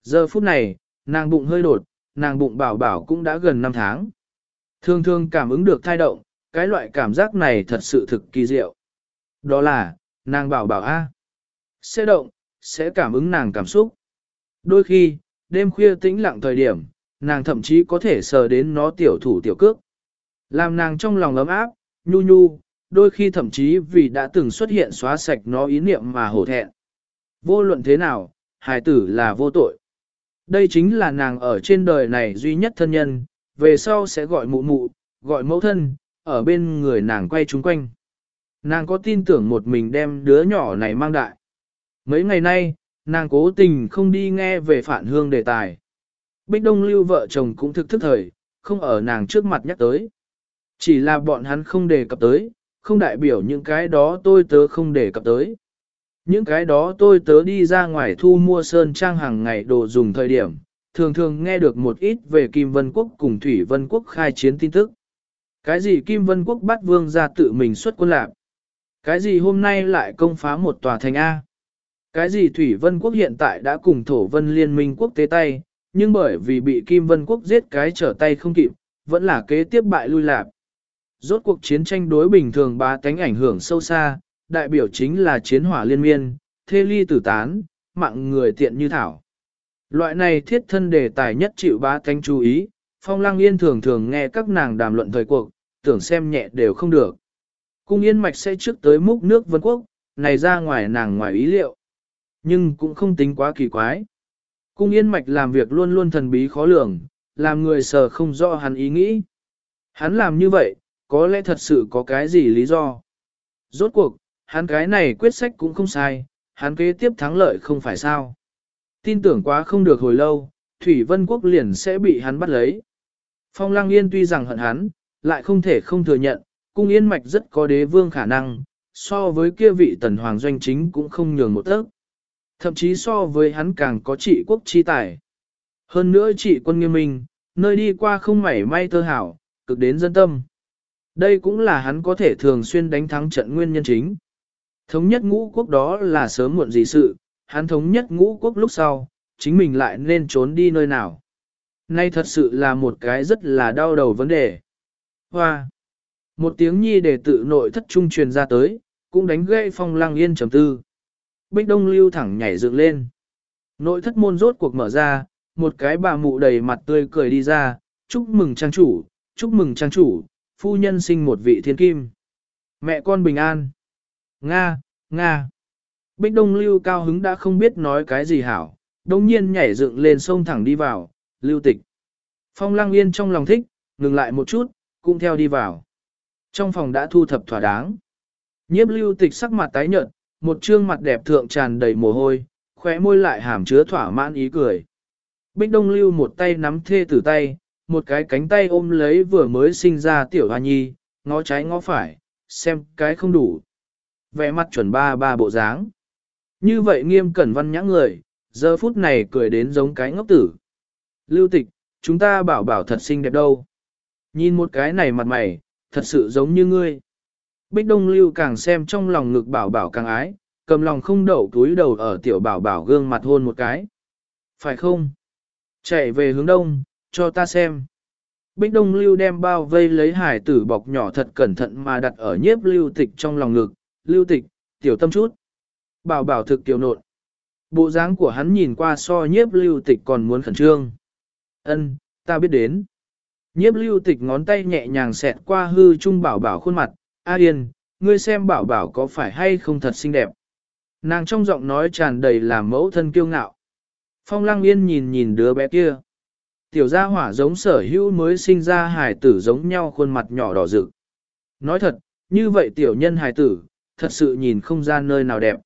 Giờ phút này, nàng bụng hơi đột, nàng bụng bảo bảo cũng đã gần 5 tháng. Thường thường cảm ứng được thai động, cái loại cảm giác này thật sự thực kỳ diệu. Đó là, nàng bảo bảo A. Sẽ động, sẽ cảm ứng nàng cảm xúc. Đôi khi, đêm khuya tĩnh lặng thời điểm, nàng thậm chí có thể sờ đến nó tiểu thủ tiểu cước. Làm nàng trong lòng ấm áp, nhu nhu, đôi khi thậm chí vì đã từng xuất hiện xóa sạch nó ý niệm mà hổ thẹn. Vô luận thế nào, hài tử là vô tội. Đây chính là nàng ở trên đời này duy nhất thân nhân, về sau sẽ gọi mụ mụ, gọi mẫu thân, ở bên người nàng quay chúng quanh. Nàng có tin tưởng một mình đem đứa nhỏ này mang đại. Mấy ngày nay, nàng cố tình không đi nghe về phản hương đề tài. Bích Đông Lưu vợ chồng cũng thực thức thời, không ở nàng trước mặt nhắc tới. Chỉ là bọn hắn không đề cập tới, không đại biểu những cái đó tôi tớ không để cập tới. Những cái đó tôi tớ đi ra ngoài thu mua sơn trang hàng ngày đồ dùng thời điểm, thường thường nghe được một ít về Kim Vân Quốc cùng Thủy Vân Quốc khai chiến tin tức. Cái gì Kim Vân Quốc bắt vương ra tự mình xuất quân lạc? Cái gì hôm nay lại công phá một tòa thành A? Cái gì Thủy Vân Quốc hiện tại đã cùng Thổ Vân Liên minh quốc tế tay, nhưng bởi vì bị Kim Vân Quốc giết cái trở tay không kịp, vẫn là kế tiếp bại lui lạc. Rốt cuộc chiến tranh đối bình thường ba tánh ảnh hưởng sâu xa, đại biểu chính là chiến hỏa liên miên, thê ly tử tán, mạng người tiện như thảo. Loại này thiết thân đề tài nhất chịu ba tánh chú ý, Phong Lăng Yên thường thường nghe các nàng đàm luận thời cuộc, tưởng xem nhẹ đều không được. Cung Yên Mạch sẽ trước tới múc nước vân quốc, này ra ngoài nàng ngoài ý liệu. Nhưng cũng không tính quá kỳ quái. Cung Yên Mạch làm việc luôn luôn thần bí khó lường, làm người sờ không rõ hắn ý nghĩ. Hắn làm như vậy, có lẽ thật sự có cái gì lý do. Rốt cuộc, hắn cái này quyết sách cũng không sai, hắn kế tiếp thắng lợi không phải sao. Tin tưởng quá không được hồi lâu, Thủy Vân Quốc liền sẽ bị hắn bắt lấy. Phong lang Yên tuy rằng hận hắn, lại không thể không thừa nhận, cung yên mạch rất có đế vương khả năng, so với kia vị tần hoàng doanh chính cũng không nhường một tấc. Thậm chí so với hắn càng có trị quốc chi tài. Hơn nữa trị quân nghiêm minh, nơi đi qua không mảy may tơ hảo, cực đến dân tâm. Đây cũng là hắn có thể thường xuyên đánh thắng trận nguyên nhân chính. Thống nhất ngũ quốc đó là sớm muộn gì sự, hắn thống nhất ngũ quốc lúc sau, chính mình lại nên trốn đi nơi nào. Nay thật sự là một cái rất là đau đầu vấn đề. Hoa! Một tiếng nhi để tự nội thất trung truyền ra tới, cũng đánh gãy phong lang yên trầm tư. Bích Đông lưu thẳng nhảy dựng lên. Nội thất môn rốt cuộc mở ra, một cái bà mụ đầy mặt tươi cười đi ra, chúc mừng trang chủ, chúc mừng trang chủ, phu nhân sinh một vị thiên kim. Mẹ con bình an. Nga, Nga. Bích Đông lưu cao hứng đã không biết nói cái gì hảo, đồng nhiên nhảy dựng lên sông thẳng đi vào, lưu tịch. Phong lăng yên trong lòng thích, ngừng lại một chút, cũng theo đi vào. Trong phòng đã thu thập thỏa đáng. Nhiếp lưu tịch sắc mặt tái nhợt, một trương mặt đẹp thượng tràn đầy mồ hôi, khóe môi lại hàm chứa thỏa mãn ý cười. Bích Đông Lưu một tay nắm thê tử tay, một cái cánh tay ôm lấy vừa mới sinh ra tiểu hoa nhi, ngó trái ngó phải, xem cái không đủ. Vẽ mặt chuẩn ba ba bộ dáng. Như vậy nghiêm cẩn văn nhã người, giờ phút này cười đến giống cái ngốc tử. Lưu tịch, chúng ta bảo bảo thật xinh đẹp đâu. Nhìn một cái này mặt mày, thật sự giống như ngươi. Bích Đông Lưu càng xem trong lòng ngực bảo bảo càng ái, cầm lòng không đậu túi đầu ở tiểu bảo bảo gương mặt hôn một cái. Phải không? Chạy về hướng đông, cho ta xem. Bích Đông Lưu đem bao vây lấy hải tử bọc nhỏ thật cẩn thận mà đặt ở nhiếp lưu tịch trong lòng ngực. Lưu tịch, tiểu tâm chút. Bảo bảo thực tiểu nộn. Bộ dáng của hắn nhìn qua so nhiếp lưu tịch còn muốn khẩn trương. Ân, ta biết đến. Nhiếp lưu tịch ngón tay nhẹ nhàng xẹt qua hư trung bảo bảo khuôn mặt, A Yên, ngươi xem bảo bảo có phải hay không thật xinh đẹp. Nàng trong giọng nói tràn đầy làm mẫu thân kiêu ngạo. Phong Lăng Yên nhìn nhìn đứa bé kia. Tiểu gia hỏa giống sở hữu mới sinh ra hài tử giống nhau khuôn mặt nhỏ đỏ rực. Nói thật, như vậy tiểu nhân hài tử, thật sự nhìn không ra nơi nào đẹp.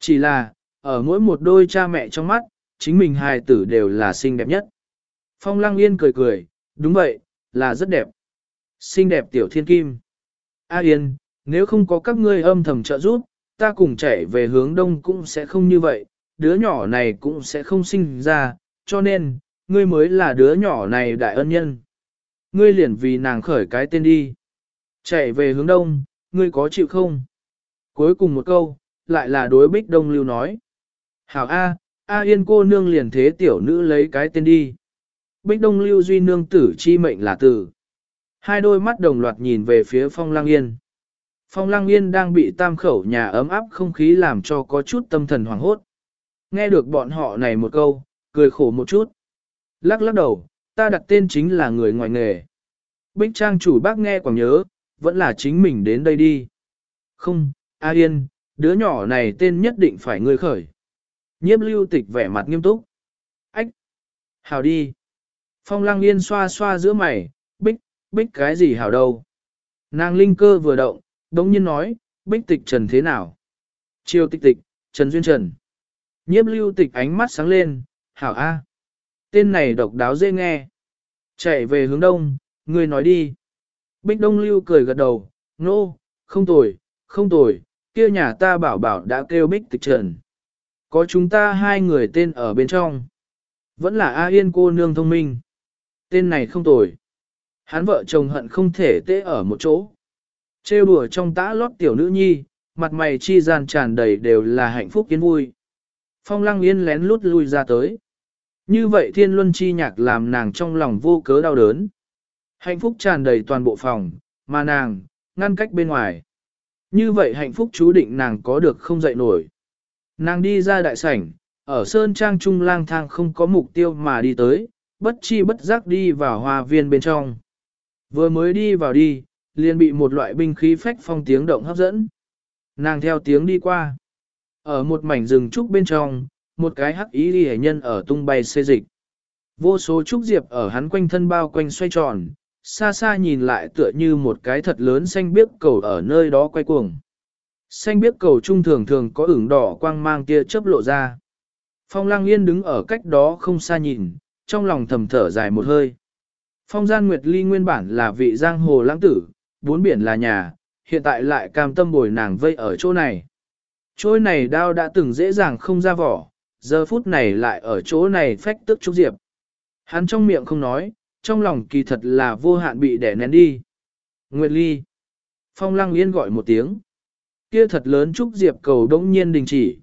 Chỉ là, ở mỗi một đôi cha mẹ trong mắt, chính mình hài tử đều là xinh đẹp nhất. Phong Lăng Yên cười cười, đúng vậy, là rất đẹp. Xinh đẹp tiểu thiên kim. A Yên, nếu không có các ngươi âm thầm trợ giúp, ta cùng chạy về hướng đông cũng sẽ không như vậy, đứa nhỏ này cũng sẽ không sinh ra, cho nên, ngươi mới là đứa nhỏ này đại ân nhân. Ngươi liền vì nàng khởi cái tên đi. Chạy về hướng đông, ngươi có chịu không? Cuối cùng một câu, lại là đối bích đông lưu nói. Hảo A, A Yên cô nương liền thế tiểu nữ lấy cái tên đi. Bích đông lưu duy nương tử chi mệnh là tử. Hai đôi mắt đồng loạt nhìn về phía phong lang yên. Phong lang yên đang bị tam khẩu nhà ấm áp không khí làm cho có chút tâm thần hoảng hốt. Nghe được bọn họ này một câu, cười khổ một chút. Lắc lắc đầu, ta đặt tên chính là người ngoài nghề. Bích trang chủ bác nghe còn nhớ, vẫn là chính mình đến đây đi. Không, A Yên, đứa nhỏ này tên nhất định phải ngươi khởi. Nhiếp lưu tịch vẻ mặt nghiêm túc. Ách! Hào đi! Phong lăng yên xoa xoa giữa mày, bích, bích cái gì hảo đâu. Nàng linh cơ vừa động, đống nhiên nói, bích tịch trần thế nào? Triều tịch tịch, Trần Duyên Trần. Nhiếp lưu tịch ánh mắt sáng lên, hảo A. Tên này độc đáo dễ nghe. Chạy về hướng đông, người nói đi. Bích đông lưu cười gật đầu, nô, no, không tồi, không tồi, kia nhà ta bảo bảo đã kêu bích tịch trần. Có chúng ta hai người tên ở bên trong. Vẫn là A Yên cô nương thông minh. Tên này không tồi. Hắn vợ chồng hận không thể tê ở một chỗ. Trêu đùa trong tã lót tiểu nữ nhi, mặt mày chi gian tràn đầy đều là hạnh phúc kiến vui. Phong lăng yên lén lút lui ra tới. Như vậy thiên luân chi nhạc làm nàng trong lòng vô cớ đau đớn. Hạnh phúc tràn đầy toàn bộ phòng, mà nàng, ngăn cách bên ngoài. Như vậy hạnh phúc chú định nàng có được không dậy nổi. Nàng đi ra đại sảnh, ở Sơn Trang Trung lang thang không có mục tiêu mà đi tới, bất chi bất giác đi vào hoa viên bên trong. Vừa mới đi vào đi, liền bị một loại binh khí phách phong tiếng động hấp dẫn. Nàng theo tiếng đi qua. Ở một mảnh rừng trúc bên trong, một cái hắc ý đi nhân ở tung bay xê dịch. Vô số trúc diệp ở hắn quanh thân bao quanh xoay tròn, xa xa nhìn lại tựa như một cái thật lớn xanh biếc cầu ở nơi đó quay cuồng. Xanh biếc cầu trung thường thường có ửng đỏ quang mang kia chớp lộ ra. Phong lang yên đứng ở cách đó không xa nhìn, trong lòng thầm thở dài một hơi. Phong gian Nguyệt Ly nguyên bản là vị giang hồ lãng tử, bốn biển là nhà, hiện tại lại cam tâm bồi nàng vây ở chỗ này. Chỗ này đao đã từng dễ dàng không ra vỏ, giờ phút này lại ở chỗ này phách tức trúc diệp. Hắn trong miệng không nói, trong lòng kỳ thật là vô hạn bị đẻ nén đi. Nguyệt Ly. Phong lăng yên gọi một tiếng. Kia thật lớn trúc diệp cầu đống nhiên đình chỉ.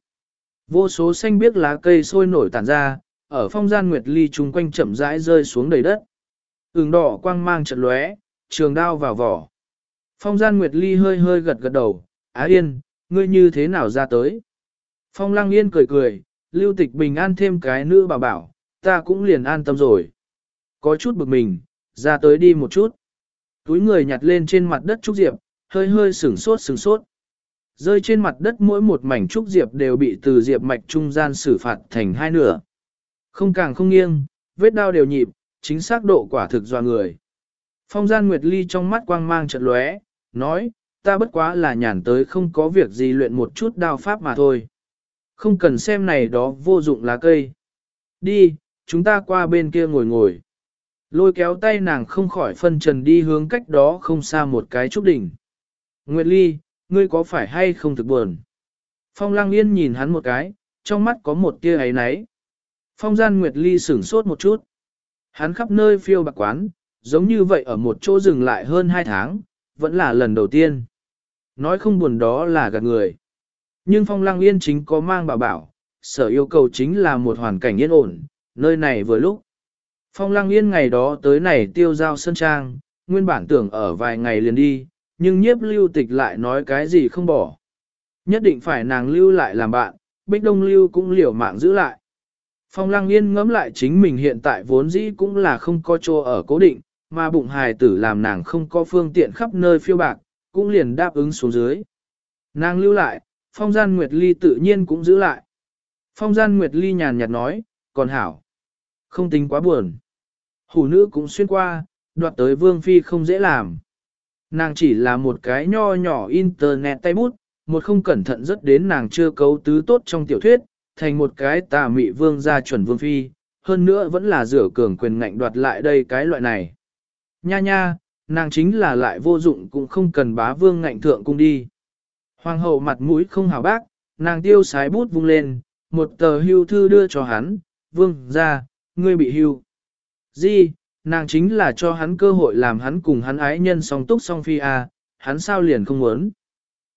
Vô số xanh biếc lá cây sôi nổi tản ra, ở phong gian Nguyệt Ly chung quanh chậm rãi rơi xuống đầy đất. Ứng đỏ quang mang trận lóe, trường đao vào vỏ. Phong gian Nguyệt Ly hơi hơi gật gật đầu, Á Yên, ngươi như thế nào ra tới? Phong Lăng Yên cười cười, lưu tịch bình an thêm cái nữ bảo bảo, ta cũng liền an tâm rồi. Có chút bực mình, ra tới đi một chút. Túi người nhặt lên trên mặt đất trúc diệp, hơi hơi sửng sốt sửng sốt. Rơi trên mặt đất mỗi một mảnh trúc diệp đều bị từ diệp mạch trung gian xử phạt thành hai nửa. Không càng không nghiêng, vết đau đều nhịp, chính xác độ quả thực doa người. Phong gian Nguyệt Ly trong mắt quang mang chợt lóe, nói, ta bất quá là nhàn tới không có việc gì luyện một chút đao pháp mà thôi. Không cần xem này đó vô dụng lá cây. Đi, chúng ta qua bên kia ngồi ngồi. Lôi kéo tay nàng không khỏi phân trần đi hướng cách đó không xa một cái trúc đỉnh. Nguyệt Ly, ngươi có phải hay không thực buồn? Phong Lang Yên nhìn hắn một cái, trong mắt có một tia ấy náy. Phong gian Nguyệt Ly sửng sốt một chút. Hắn khắp nơi phiêu bạc quán, giống như vậy ở một chỗ dừng lại hơn hai tháng, vẫn là lần đầu tiên. Nói không buồn đó là gạt người. Nhưng phong lăng yên chính có mang bảo bảo, sở yêu cầu chính là một hoàn cảnh yên ổn, nơi này vừa lúc. Phong lăng yên ngày đó tới này tiêu giao sân trang, nguyên bản tưởng ở vài ngày liền đi, nhưng nhiếp lưu tịch lại nói cái gì không bỏ. Nhất định phải nàng lưu lại làm bạn, bích đông lưu cũng liều mạng giữ lại. Phong lăng yên ngẫm lại chính mình hiện tại vốn dĩ cũng là không có chỗ ở cố định, mà bụng hài tử làm nàng không có phương tiện khắp nơi phiêu bạc, cũng liền đáp ứng xuống dưới. Nàng lưu lại, phong gian Nguyệt Ly tự nhiên cũng giữ lại. Phong gian Nguyệt Ly nhàn nhạt nói, còn hảo. Không tính quá buồn. Hủ nữ cũng xuyên qua, đoạt tới vương phi không dễ làm. Nàng chỉ là một cái nho nhỏ internet tay bút, một không cẩn thận rất đến nàng chưa cấu tứ tốt trong tiểu thuyết, thành một cái tà mị vương gia chuẩn vương phi, hơn nữa vẫn là rửa cường quyền ngạnh đoạt lại đây cái loại này. Nha nha, nàng chính là lại vô dụng cũng không cần bá vương ngạnh thượng cung đi. Hoàng hậu mặt mũi không hào bác, nàng tiêu sái bút vung lên, một tờ hưu thư đưa cho hắn, vương ra, ngươi bị hưu. Di, nàng chính là cho hắn cơ hội làm hắn cùng hắn ái nhân song túc song phi à, hắn sao liền không muốn.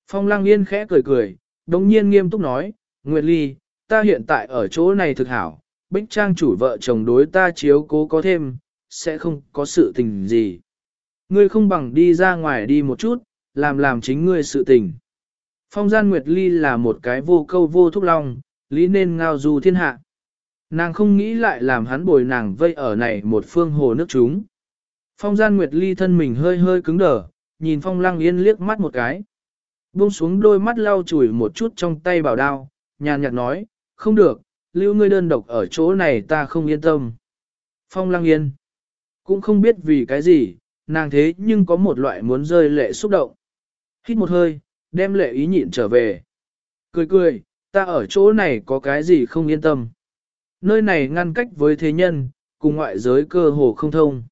Phong lăng yên khẽ cười cười, đồng nhiên nghiêm túc nói, Nguyệt Ly, ta hiện tại ở chỗ này thực hảo, bích trang chủ vợ chồng đối ta chiếu cố có thêm, sẽ không có sự tình gì. Ngươi không bằng đi ra ngoài đi một chút, làm làm chính ngươi sự tình. Phong gian Nguyệt Ly là một cái vô câu vô thúc long, lý nên ngao du thiên hạ. Nàng không nghĩ lại làm hắn bồi nàng vây ở này một phương hồ nước chúng. Phong gian Nguyệt Ly thân mình hơi hơi cứng đờ, nhìn Phong Lăng Yên liếc mắt một cái. Buông xuống đôi mắt lau chùi một chút trong tay bảo đao, nhàn nhạt nói, không được, lưu ngươi đơn độc ở chỗ này ta không yên tâm. Phong Lăng Yên cũng không biết vì cái gì, nàng thế nhưng có một loại muốn rơi lệ xúc động. Hít một hơi, đem lệ ý nhịn trở về. Cười cười, ta ở chỗ này có cái gì không yên tâm. Nơi này ngăn cách với thế nhân, cùng ngoại giới cơ hồ không thông.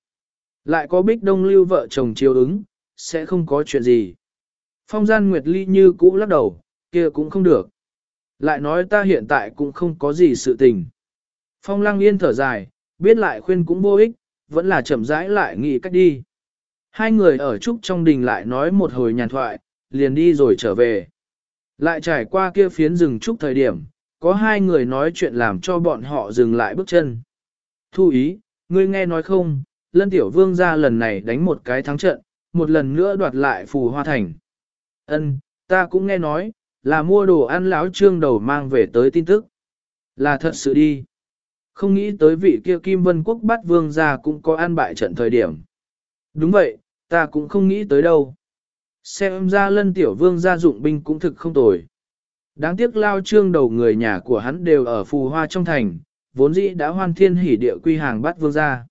Lại có bích đông lưu vợ chồng chiều ứng, sẽ không có chuyện gì. Phong gian Nguyệt Ly như cũ lắc đầu, kia cũng không được. Lại nói ta hiện tại cũng không có gì sự tình. Phong lăng yên thở dài, biết lại khuyên cũng vô ích, vẫn là chậm rãi lại nghĩ cách đi. Hai người ở trúc trong đình lại nói một hồi nhàn thoại, liền đi rồi trở về. Lại trải qua kia phiến rừng trúc thời điểm, có hai người nói chuyện làm cho bọn họ dừng lại bước chân. Thu ý, ngươi nghe nói không, lân tiểu vương ra lần này đánh một cái thắng trận, một lần nữa đoạt lại phù hoa thành. Ân, ta cũng nghe nói, là mua đồ ăn lão trương đầu mang về tới tin tức. Là thật sự đi. Không nghĩ tới vị kia Kim Vân Quốc bắt vương ra cũng có ăn bại trận thời điểm. Đúng vậy, ta cũng không nghĩ tới đâu. Xem ra lân tiểu vương gia dụng binh cũng thực không tồi. Đáng tiếc lao trương đầu người nhà của hắn đều ở phù hoa trong thành, vốn dĩ đã hoan thiên hỉ địa quy hàng bắt vương gia.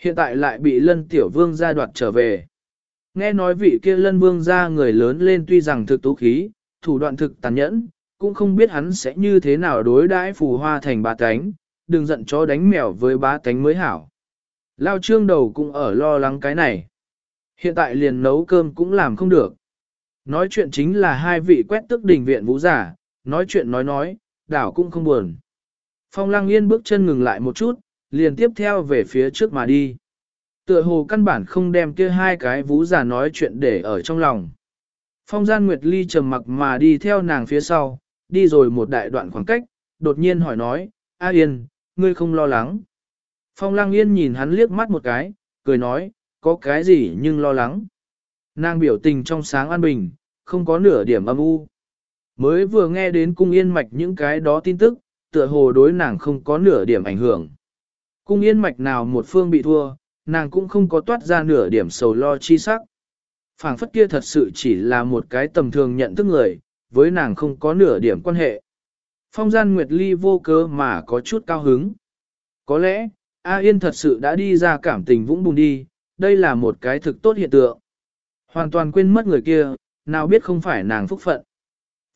Hiện tại lại bị lân tiểu vương gia đoạt trở về. Nghe nói vị kia lân vương gia người lớn lên tuy rằng thực tú khí, thủ đoạn thực tàn nhẫn, cũng không biết hắn sẽ như thế nào đối đãi phù hoa thành ba cánh, đừng giận chó đánh mèo với bá tánh mới hảo. Lao trương đầu cũng ở lo lắng cái này. Hiện tại liền nấu cơm cũng làm không được. Nói chuyện chính là hai vị quét tức đình viện vũ giả, nói chuyện nói nói, đảo cũng không buồn. Phong lăng yên bước chân ngừng lại một chút, liền tiếp theo về phía trước mà đi. Tựa hồ căn bản không đem kia hai cái vũ giả nói chuyện để ở trong lòng. Phong gian Nguyệt Ly trầm mặc mà đi theo nàng phía sau, đi rồi một đại đoạn khoảng cách, đột nhiên hỏi nói, A Yên, ngươi không lo lắng. Phong Lăng Yên nhìn hắn liếc mắt một cái, cười nói, có cái gì nhưng lo lắng. Nàng biểu tình trong sáng an bình, không có nửa điểm âm u. Mới vừa nghe đến cung yên mạch những cái đó tin tức, tựa hồ đối nàng không có nửa điểm ảnh hưởng. Cung yên mạch nào một phương bị thua, nàng cũng không có toát ra nửa điểm sầu lo chi sắc. phảng phất kia thật sự chỉ là một cái tầm thường nhận thức người, với nàng không có nửa điểm quan hệ. Phong gian Nguyệt Ly vô cớ mà có chút cao hứng. Có lẽ, A Yên thật sự đã đi ra cảm tình vũng bùn đi, đây là một cái thực tốt hiện tượng. Hoàn toàn quên mất người kia, nào biết không phải nàng phúc phận.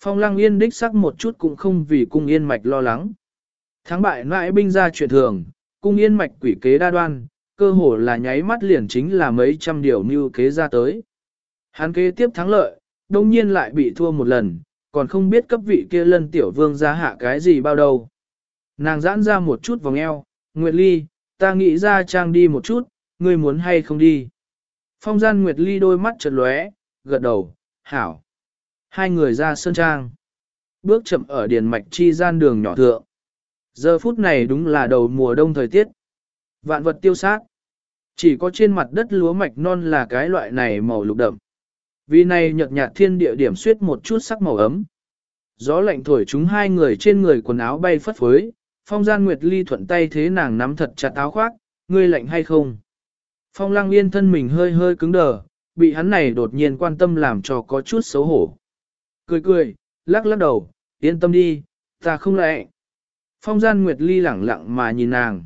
Phong lăng yên đích sắc một chút cũng không vì cung yên mạch lo lắng. Thắng bại nãi binh ra chuyện thường, cung yên mạch quỷ kế đa đoan, cơ hồ là nháy mắt liền chính là mấy trăm điều mưu kế ra tới. Hắn kế tiếp thắng lợi, đông nhiên lại bị thua một lần, còn không biết cấp vị kia lân tiểu vương ra hạ cái gì bao đâu. Nàng giãn ra một chút vòng eo, Nguyệt Ly, ta nghĩ ra trang đi một chút, ngươi muốn hay không đi. Phong gian Nguyệt Ly đôi mắt chợt lóe, gật đầu, hảo. Hai người ra sơn trang. Bước chậm ở điền mạch chi gian đường nhỏ thượng. Giờ phút này đúng là đầu mùa đông thời tiết. Vạn vật tiêu sát. Chỉ có trên mặt đất lúa mạch non là cái loại này màu lục đậm. Vì này nhợt nhạt thiên địa điểm suyết một chút sắc màu ấm. Gió lạnh thổi chúng hai người trên người quần áo bay phất phới, phong gian nguyệt ly thuận tay thế nàng nắm thật chặt áo khoác, ngươi lạnh hay không? Phong lăng yên thân mình hơi hơi cứng đờ, bị hắn này đột nhiên quan tâm làm cho có chút xấu hổ. Cười cười, lắc lắc đầu, yên tâm đi, ta không lệ. Phong gian nguyệt ly lẳng lặng mà nhìn nàng.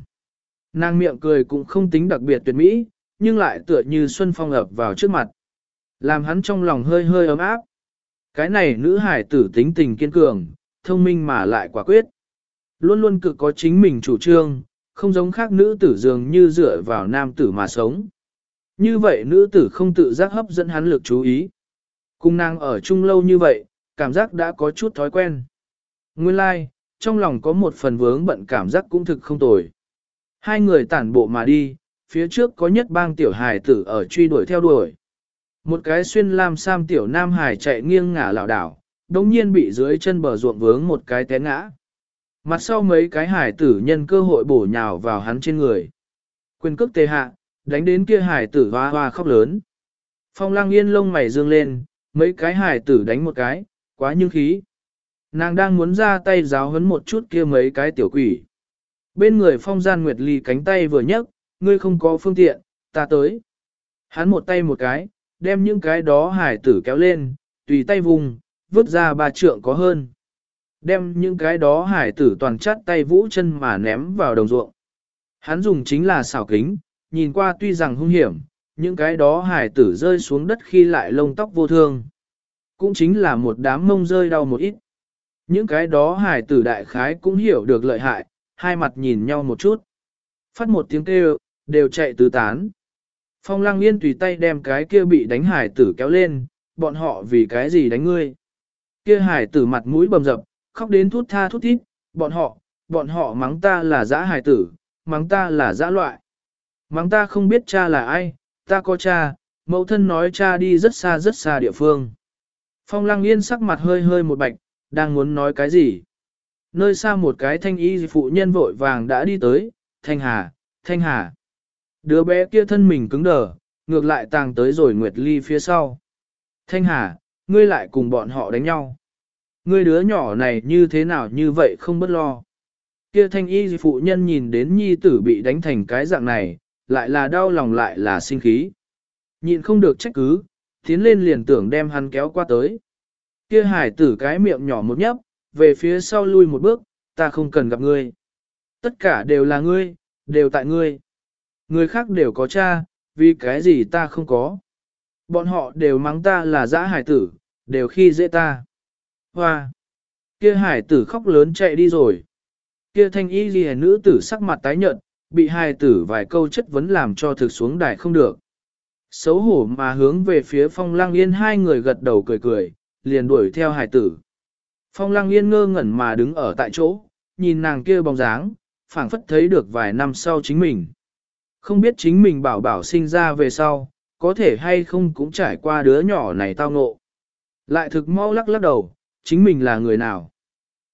Nàng miệng cười cũng không tính đặc biệt tuyệt mỹ, nhưng lại tựa như xuân phong ập vào trước mặt. Làm hắn trong lòng hơi hơi ấm áp. Cái này nữ hải tử tính tình kiên cường, thông minh mà lại quả quyết. Luôn luôn cực có chính mình chủ trương, không giống khác nữ tử dường như dựa vào nam tử mà sống. Như vậy nữ tử không tự giác hấp dẫn hắn lực chú ý. Cung nàng ở chung lâu như vậy, cảm giác đã có chút thói quen. Nguyên lai, like, trong lòng có một phần vướng bận cảm giác cũng thực không tồi. Hai người tản bộ mà đi, phía trước có nhất bang tiểu hài tử ở truy đuổi theo đuổi. Một cái xuyên lam sam tiểu nam hài chạy nghiêng ngả lảo đảo, đồng nhiên bị dưới chân bờ ruộng vướng một cái té ngã. Mặt sau mấy cái hải tử nhân cơ hội bổ nhào vào hắn trên người. Quyền cước tê hạ, đánh đến kia hải tử hoa hoa khóc lớn. Phong lang yên lông mày dương lên, mấy cái hải tử đánh một cái, quá nhưng khí. Nàng đang muốn ra tay giáo hấn một chút kia mấy cái tiểu quỷ. Bên người phong gian nguyệt ly cánh tay vừa nhấc, ngươi không có phương tiện, ta tới. Hắn một tay một cái, đem những cái đó hải tử kéo lên, tùy tay vùng, vứt ra ba trượng có hơn đem những cái đó hải tử toàn chắt tay vũ chân mà ném vào đồng ruộng. Hắn dùng chính là xảo kính, nhìn qua tuy rằng hung hiểm, những cái đó hải tử rơi xuống đất khi lại lông tóc vô thương. Cũng chính là một đám mông rơi đau một ít. Những cái đó hải tử đại khái cũng hiểu được lợi hại, hai mặt nhìn nhau một chút. Phát một tiếng kêu, đều chạy tứ tán. Phong lăng yên tùy tay đem cái kia bị đánh hải tử kéo lên, bọn họ vì cái gì đánh ngươi. Kia hải tử mặt mũi bầm dập, khóc đến thút tha thút thít, bọn họ, bọn họ mắng ta là dã hài tử, mắng ta là dã loại. Mắng ta không biết cha là ai, ta có cha, mẫu thân nói cha đi rất xa rất xa địa phương. Phong lăng yên sắc mặt hơi hơi một bạch, đang muốn nói cái gì. Nơi xa một cái thanh y phụ nhân vội vàng đã đi tới, thanh hà, thanh hà. Đứa bé kia thân mình cứng đờ, ngược lại tàng tới rồi Nguyệt Ly phía sau. Thanh hà, ngươi lại cùng bọn họ đánh nhau. Ngươi đứa nhỏ này như thế nào như vậy không bất lo. Kia thanh y phụ nhân nhìn đến nhi tử bị đánh thành cái dạng này, lại là đau lòng lại là sinh khí. Nhịn không được trách cứ, tiến lên liền tưởng đem hắn kéo qua tới. Kia hải tử cái miệng nhỏ một nhấp, về phía sau lui một bước, ta không cần gặp ngươi. Tất cả đều là ngươi, đều tại ngươi. Người khác đều có cha, vì cái gì ta không có. Bọn họ đều mắng ta là dã hải tử, đều khi dễ ta. Hoa! Kia hải tử khóc lớn chạy đi rồi. Kia thanh y ghi nữ tử sắc mặt tái nhợt, bị hải tử vài câu chất vấn làm cho thực xuống đài không được. Xấu hổ mà hướng về phía phong lang yên hai người gật đầu cười cười, liền đuổi theo hải tử. Phong lang yên ngơ ngẩn mà đứng ở tại chỗ, nhìn nàng kia bóng dáng, phảng phất thấy được vài năm sau chính mình. Không biết chính mình bảo bảo sinh ra về sau, có thể hay không cũng trải qua đứa nhỏ này tao ngộ. Lại thực mau lắc lắc đầu, chính mình là người nào?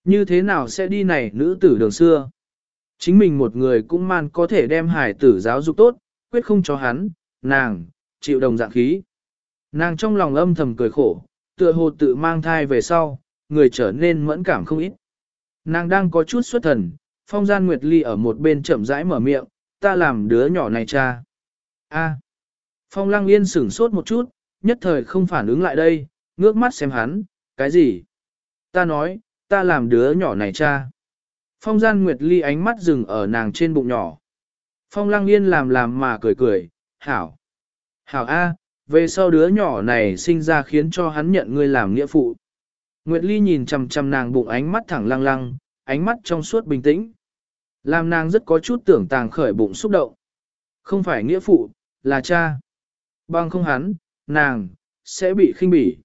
Như thế nào sẽ đi này nữ tử đường xưa? Chính mình một người cũng man có thể đem hải tử giáo dục tốt, quyết không cho hắn, nàng, chịu đồng dạng khí. Nàng trong lòng âm thầm cười khổ, tựa hồ tự mang thai về sau, người trở nên mẫn cảm không ít. Nàng đang có chút xuất thần, phong gian Nguyệt Ly ở một bên chậm rãi mở miệng, ta làm đứa nhỏ này cha. A. Phong lăng yên sửng sốt một chút, nhất thời không phản ứng lại đây, ngước mắt xem hắn, cái gì? Ta nói, ta làm đứa nhỏ này cha. Phong gian Nguyệt Ly ánh mắt dừng ở nàng trên bụng nhỏ. Phong lăng yên làm làm mà cười cười, hảo. Hảo A, về sau đứa nhỏ này sinh ra khiến cho hắn nhận ngươi làm nghĩa phụ. Nguyệt Ly nhìn chằm chằm nàng bụng ánh mắt thẳng lăng lăng, ánh mắt trong suốt bình tĩnh. Làm nàng rất có chút tưởng tàng khởi bụng xúc động. Không phải nghĩa phụ, là cha. Bằng không hắn, nàng, sẽ bị khinh bỉ.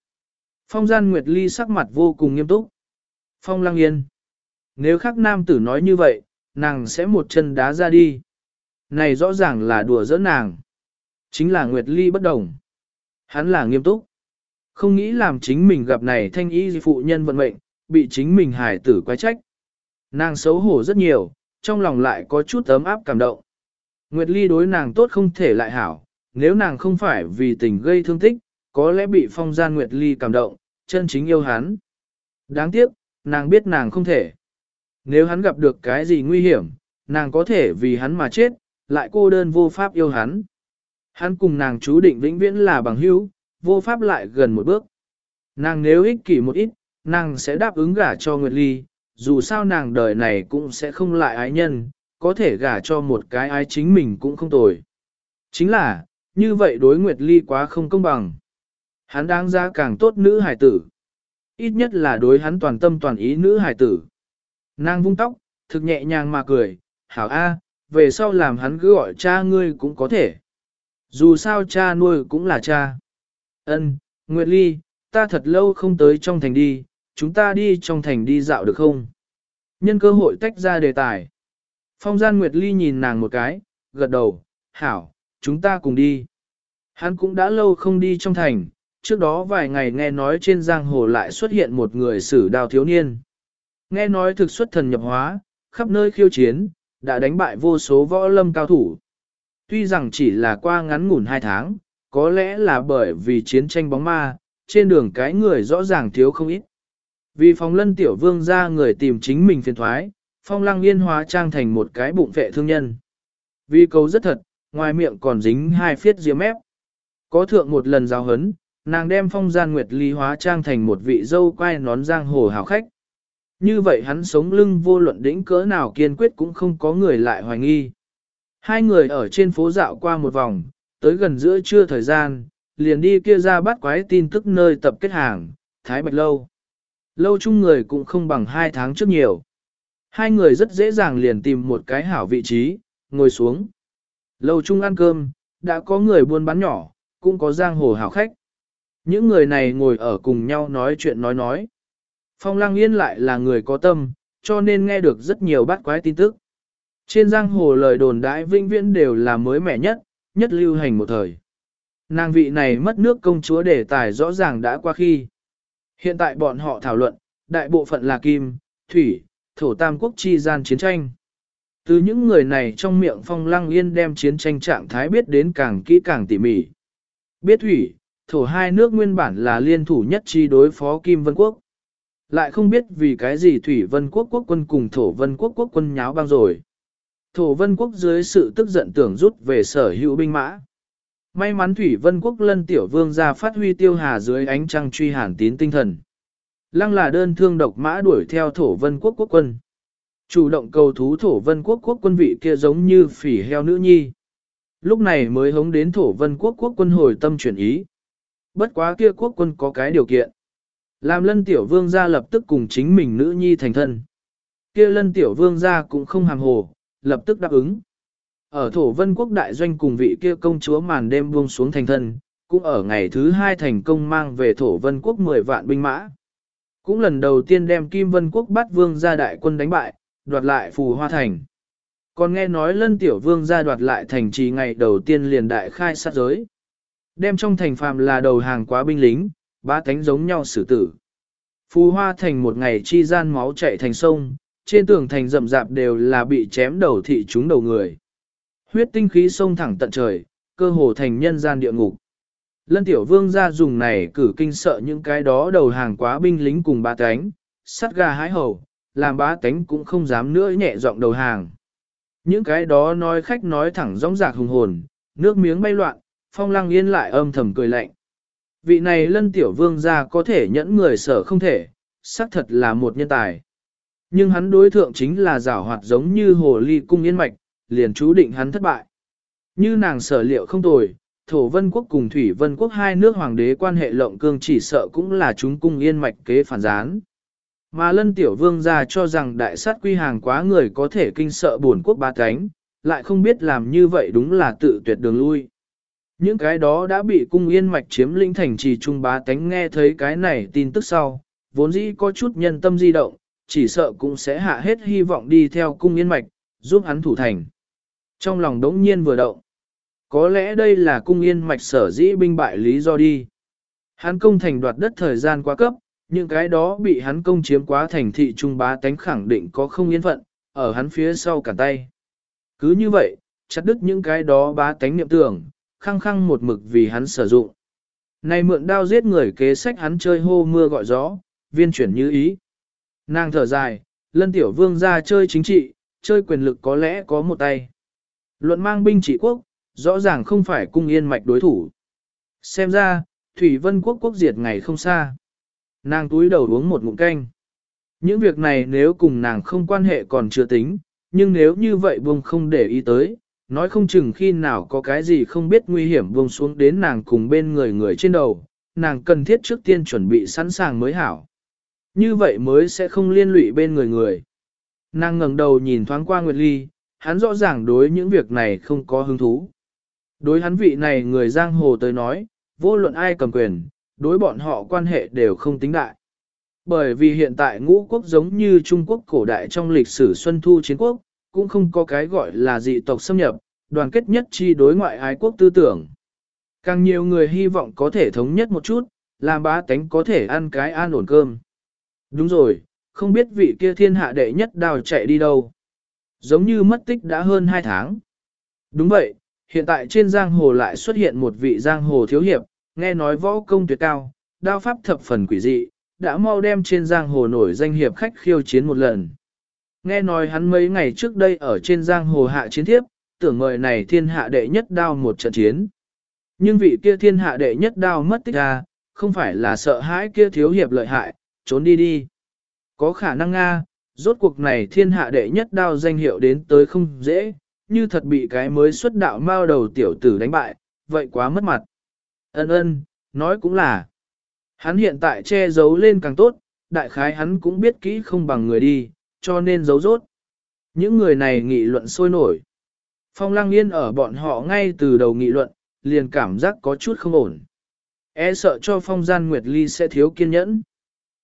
Phong gian Nguyệt Ly sắc mặt vô cùng nghiêm túc. Phong lăng yên. Nếu khác nam tử nói như vậy, nàng sẽ một chân đá ra đi. Này rõ ràng là đùa giỡn nàng. Chính là Nguyệt Ly bất đồng. Hắn là nghiêm túc. Không nghĩ làm chính mình gặp này thanh y phụ nhân vận mệnh, bị chính mình hài tử quái trách. Nàng xấu hổ rất nhiều, trong lòng lại có chút ấm áp cảm động. Nguyệt Ly đối nàng tốt không thể lại hảo, nếu nàng không phải vì tình gây thương tích, có lẽ bị phong gian Nguyệt Ly cảm động, chân chính yêu hắn. Đáng tiếc, nàng biết nàng không thể. Nếu hắn gặp được cái gì nguy hiểm, nàng có thể vì hắn mà chết, lại cô đơn vô pháp yêu hắn. Hắn cùng nàng chú định vĩnh viễn là bằng hữu, vô pháp lại gần một bước. Nàng nếu ích kỷ một ít, nàng sẽ đáp ứng gả cho Nguyệt Ly, dù sao nàng đời này cũng sẽ không lại ái nhân, có thể gả cho một cái ái chính mình cũng không tồi. Chính là, như vậy đối Nguyệt Ly quá không công bằng. Hắn đáng ra càng tốt nữ hải tử. Ít nhất là đối hắn toàn tâm toàn ý nữ hải tử. Nàng vung tóc, thực nhẹ nhàng mà cười, hảo A, về sau làm hắn cứ gọi cha ngươi cũng có thể. Dù sao cha nuôi cũng là cha. Ân, Nguyệt Ly, ta thật lâu không tới trong thành đi, chúng ta đi trong thành đi dạo được không? Nhân cơ hội tách ra đề tài. Phong gian Nguyệt Ly nhìn nàng một cái, gật đầu, hảo, chúng ta cùng đi. Hắn cũng đã lâu không đi trong thành, trước đó vài ngày nghe nói trên giang hồ lại xuất hiện một người sử đào thiếu niên. Nghe nói thực xuất thần nhập hóa, khắp nơi khiêu chiến, đã đánh bại vô số võ lâm cao thủ. Tuy rằng chỉ là qua ngắn ngủn hai tháng, có lẽ là bởi vì chiến tranh bóng ma, trên đường cái người rõ ràng thiếu không ít. Vì phong lân tiểu vương ra người tìm chính mình phiền thoái, phong lăng yên hóa trang thành một cái bụng vệ thương nhân. Vì câu rất thật, ngoài miệng còn dính hai phiết diêm mép. Có thượng một lần giao hấn, nàng đem phong gian nguyệt ly hóa trang thành một vị dâu quai nón giang hồ hào khách. Như vậy hắn sống lưng vô luận đỉnh cỡ nào kiên quyết cũng không có người lại hoài nghi. Hai người ở trên phố dạo qua một vòng, tới gần giữa trưa thời gian, liền đi kia ra bắt quái tin tức nơi tập kết hàng, Thái Bạch Lâu. Lâu chung người cũng không bằng hai tháng trước nhiều. Hai người rất dễ dàng liền tìm một cái hảo vị trí, ngồi xuống. Lâu chung ăn cơm, đã có người buôn bán nhỏ, cũng có giang hồ hảo khách. Những người này ngồi ở cùng nhau nói chuyện nói nói. Phong Lăng Yên lại là người có tâm, cho nên nghe được rất nhiều bát quái tin tức. Trên giang hồ lời đồn đãi vinh viễn đều là mới mẻ nhất, nhất lưu hành một thời. Nàng vị này mất nước công chúa đề tài rõ ràng đã qua khi. Hiện tại bọn họ thảo luận, đại bộ phận là kim, thủy, thổ tam quốc chi gian chiến tranh. Từ những người này trong miệng phong lăng yên đem chiến tranh trạng thái biết đến càng kỹ càng tỉ mỉ. Biết thủy, thổ hai nước nguyên bản là liên thủ nhất chi đối phó Kim Vân Quốc. Lại không biết vì cái gì Thủy Vân Quốc quốc quân cùng Thổ Vân Quốc quốc quân nháo băng rồi. Thổ Vân Quốc dưới sự tức giận tưởng rút về sở hữu binh mã. May mắn Thủy Vân Quốc lân tiểu vương ra phát huy tiêu hà dưới ánh trăng truy hàn tín tinh thần. Lăng là đơn thương độc mã đuổi theo Thổ Vân Quốc quốc quân. Chủ động cầu thú Thổ Vân Quốc quốc quân vị kia giống như phỉ heo nữ nhi. Lúc này mới hống đến Thổ Vân Quốc quốc quân hồi tâm chuyển ý. Bất quá kia quốc quân có cái điều kiện. Làm lân tiểu vương gia lập tức cùng chính mình nữ nhi thành thân. Kia lân tiểu vương gia cũng không hàm hồ, lập tức đáp ứng. Ở thổ vân quốc đại doanh cùng vị kia công chúa màn đêm buông xuống thành thân, cũng ở ngày thứ hai thành công mang về thổ vân quốc 10 vạn binh mã. Cũng lần đầu tiên đem Kim Vân quốc bắt vương gia đại quân đánh bại, đoạt lại phù hoa thành. Còn nghe nói lân tiểu vương gia đoạt lại thành trì ngày đầu tiên liền đại khai sát giới. Đem trong thành phàm là đầu hàng quá binh lính, ba tánh giống nhau xử tử. Phù hoa thành một ngày chi gian máu chạy thành sông, trên tường thành rậm rạp đều là bị chém đầu thị chúng đầu người. Huyết tinh khí sông thẳng tận trời, cơ hồ thành nhân gian địa ngục. Lân tiểu vương ra dùng này cử kinh sợ những cái đó đầu hàng quá binh lính cùng ba tánh, sắt gà hái hầu, làm ba tánh cũng không dám nữa nhẹ giọng đầu hàng. Những cái đó nói khách nói thẳng rõng rạc hùng hồn, nước miếng bay loạn, phong lăng yên lại âm thầm cười lạnh. Vị này lân tiểu vương ra có thể nhẫn người sở không thể, xác thật là một nhân tài. Nhưng hắn đối thượng chính là giảo hoạt giống như hồ ly cung yên mạch, liền chú định hắn thất bại. Như nàng sở liệu không tồi, thổ vân quốc cùng thủy vân quốc hai nước hoàng đế quan hệ lộng cương chỉ sợ cũng là chúng cung yên mạch kế phản gián. Mà lân tiểu vương ra cho rằng đại sát quy hàng quá người có thể kinh sợ buồn quốc ba cánh, lại không biết làm như vậy đúng là tự tuyệt đường lui. Những cái đó đã bị cung yên mạch chiếm lĩnh thành trì trung bá tánh nghe thấy cái này tin tức sau, vốn dĩ có chút nhân tâm di động, chỉ sợ cũng sẽ hạ hết hy vọng đi theo cung yên mạch, giúp hắn thủ thành. Trong lòng đống nhiên vừa động. Có lẽ đây là cung yên mạch sở dĩ binh bại lý do đi. Hắn công thành đoạt đất thời gian quá cấp, những cái đó bị hắn công chiếm quá thành thị trung bá tánh khẳng định có không yên phận, ở hắn phía sau cả tay. Cứ như vậy, chặt đứt những cái đó bá tánh niệm tưởng, khăng khăng một mực vì hắn sử dụng. Này mượn đao giết người kế sách hắn chơi hô mưa gọi gió, viên chuyển như ý. Nàng thở dài, lân tiểu vương ra chơi chính trị, chơi quyền lực có lẽ có một tay. Luận mang binh trị quốc, rõ ràng không phải cung yên mạch đối thủ. Xem ra, Thủy Vân quốc quốc diệt ngày không xa. Nàng túi đầu uống một ngụm canh. Những việc này nếu cùng nàng không quan hệ còn chưa tính, nhưng nếu như vậy buông không để ý tới, nói không chừng khi nào có cái gì không biết nguy hiểm buông xuống đến nàng cùng bên người người trên đầu, nàng cần thiết trước tiên chuẩn bị sẵn sàng mới hảo. Như vậy mới sẽ không liên lụy bên người người. Nàng ngẩng đầu nhìn thoáng qua Nguyệt Ly, hắn rõ ràng đối những việc này không có hứng thú. Đối hắn vị này người giang hồ tới nói, vô luận ai cầm quyền, đối bọn họ quan hệ đều không tính đại. Bởi vì hiện tại ngũ quốc giống như Trung Quốc cổ đại trong lịch sử Xuân Thu Chiến Quốc, cũng không có cái gọi là dị tộc xâm nhập, đoàn kết nhất chi đối ngoại ái quốc tư tưởng. Càng nhiều người hy vọng có thể thống nhất một chút, làm bá tánh có thể ăn cái an ổn cơm. Đúng rồi, không biết vị kia thiên hạ đệ nhất đào chạy đi đâu. Giống như mất tích đã hơn 2 tháng. Đúng vậy, hiện tại trên giang hồ lại xuất hiện một vị giang hồ thiếu hiệp, nghe nói võ công tuyệt cao, đao pháp thập phần quỷ dị, đã mau đem trên giang hồ nổi danh hiệp khách khiêu chiến một lần. Nghe nói hắn mấy ngày trước đây ở trên giang hồ hạ chiến thiếp, tưởng mời này thiên hạ đệ nhất đao một trận chiến. Nhưng vị kia thiên hạ đệ nhất đao mất tích ra, không phải là sợ hãi kia thiếu hiệp lợi hại, trốn đi đi. Có khả năng Nga, rốt cuộc này thiên hạ đệ nhất đao danh hiệu đến tới không dễ, như thật bị cái mới xuất đạo mao đầu tiểu tử đánh bại, vậy quá mất mặt. Ân ân, nói cũng là. Hắn hiện tại che giấu lên càng tốt, đại khái hắn cũng biết kỹ không bằng người đi, cho nên giấu rốt. Những người này nghị luận sôi nổi. Phong Lăng Yên ở bọn họ ngay từ đầu nghị luận, liền cảm giác có chút không ổn. E sợ cho Phong Gian Nguyệt Ly sẽ thiếu kiên nhẫn.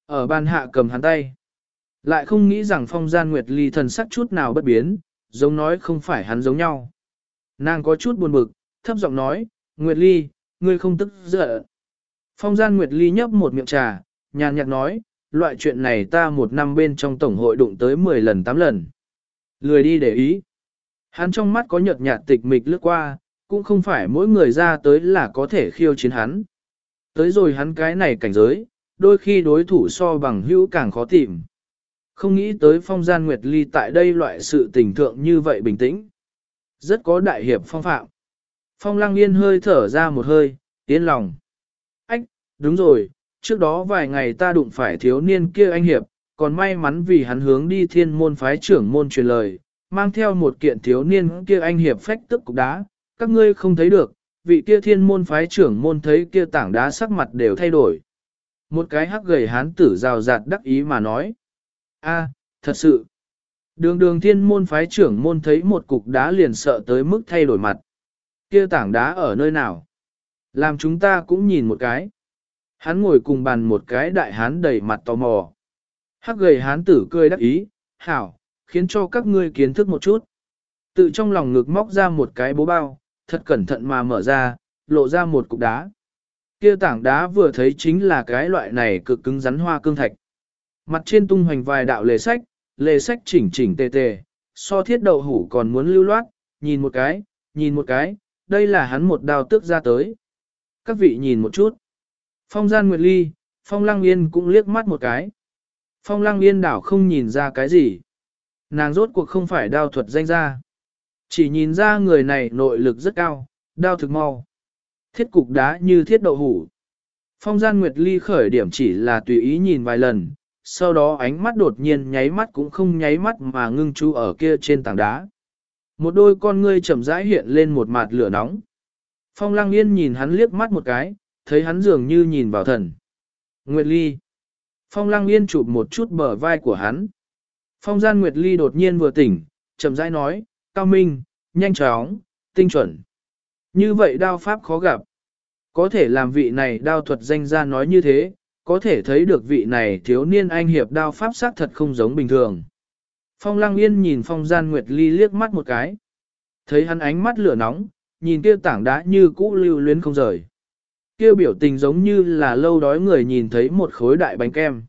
Ở bàn hạ cầm hắn tay. Lại không nghĩ rằng Phong Gian Nguyệt Ly thần sắc chút nào bất biến, giống nói không phải hắn giống nhau. Nàng có chút buồn bực, thấp giọng nói, Nguyệt Ly, ngươi không tức giận. Phong Gian Nguyệt Ly nhấp một miệng trà, nhàn nhạt nói, loại chuyện này ta một năm bên trong tổng hội đụng tới 10 lần 8 lần. Lười đi để ý. Hắn trong mắt có nhợt nhạt tịch mịch lướt qua, cũng không phải mỗi người ra tới là có thể khiêu chiến hắn. Tới rồi hắn cái này cảnh giới, đôi khi đối thủ so bằng hữu càng khó tìm. Không nghĩ tới phong gian nguyệt ly tại đây loại sự tình thượng như vậy bình tĩnh. Rất có đại hiệp phong phạm. Phong lăng yên hơi thở ra một hơi, tiến lòng. Ách, đúng rồi, trước đó vài ngày ta đụng phải thiếu niên kia anh hiệp, còn may mắn vì hắn hướng đi thiên môn phái trưởng môn truyền lời, mang theo một kiện thiếu niên kia anh hiệp phách tức cục đá, các ngươi không thấy được, vị kia thiên môn phái trưởng môn thấy kia tảng đá sắc mặt đều thay đổi. Một cái hắc gầy hán tử rào rạt đắc ý mà nói. a thật sự. Đường đường thiên môn phái trưởng môn thấy một cục đá liền sợ tới mức thay đổi mặt. Kia tảng đá ở nơi nào? Làm chúng ta cũng nhìn một cái. Hắn ngồi cùng bàn một cái đại hán đầy mặt tò mò. Hắc gầy hán tử cười đắc ý, hảo, khiến cho các ngươi kiến thức một chút. Tự trong lòng ngực móc ra một cái bố bao, thật cẩn thận mà mở ra, lộ ra một cục đá. Kia tảng đá vừa thấy chính là cái loại này cực cứng rắn hoa cương thạch. Mặt trên tung hoành vài đạo lề sách, lề sách chỉnh chỉnh tề tề, so thiết đậu hủ còn muốn lưu loát, nhìn một cái, nhìn một cái, đây là hắn một đao tước ra tới. Các vị nhìn một chút. Phong gian nguyệt ly, phong lăng yên cũng liếc mắt một cái. Phong lăng yên đảo không nhìn ra cái gì. Nàng rốt cuộc không phải đao thuật danh ra. Chỉ nhìn ra người này nội lực rất cao, đao thực mau. Thiết cục đá như thiết đậu hủ. Phong gian nguyệt ly khởi điểm chỉ là tùy ý nhìn vài lần, sau đó ánh mắt đột nhiên nháy mắt cũng không nháy mắt mà ngưng chú ở kia trên tảng đá. Một đôi con ngươi chậm rãi hiện lên một mặt lửa nóng. Phong lăng yên nhìn hắn liếc mắt một cái, thấy hắn dường như nhìn vào thần. Nguyệt Ly. Phong lăng yên chụp một chút bờ vai của hắn. Phong gian Nguyệt Ly đột nhiên vừa tỉnh, chậm rãi nói, cao minh, nhanh chóng, tinh chuẩn. Như vậy đao pháp khó gặp. Có thể làm vị này đao thuật danh ra nói như thế, có thể thấy được vị này thiếu niên anh hiệp đao pháp sát thật không giống bình thường. Phong lăng yên nhìn phong gian Nguyệt Ly liếc mắt một cái. Thấy hắn ánh mắt lửa nóng, nhìn kia tảng đá như cũ lưu luyến không rời. Kêu biểu tình giống như là lâu đói người nhìn thấy một khối đại bánh kem.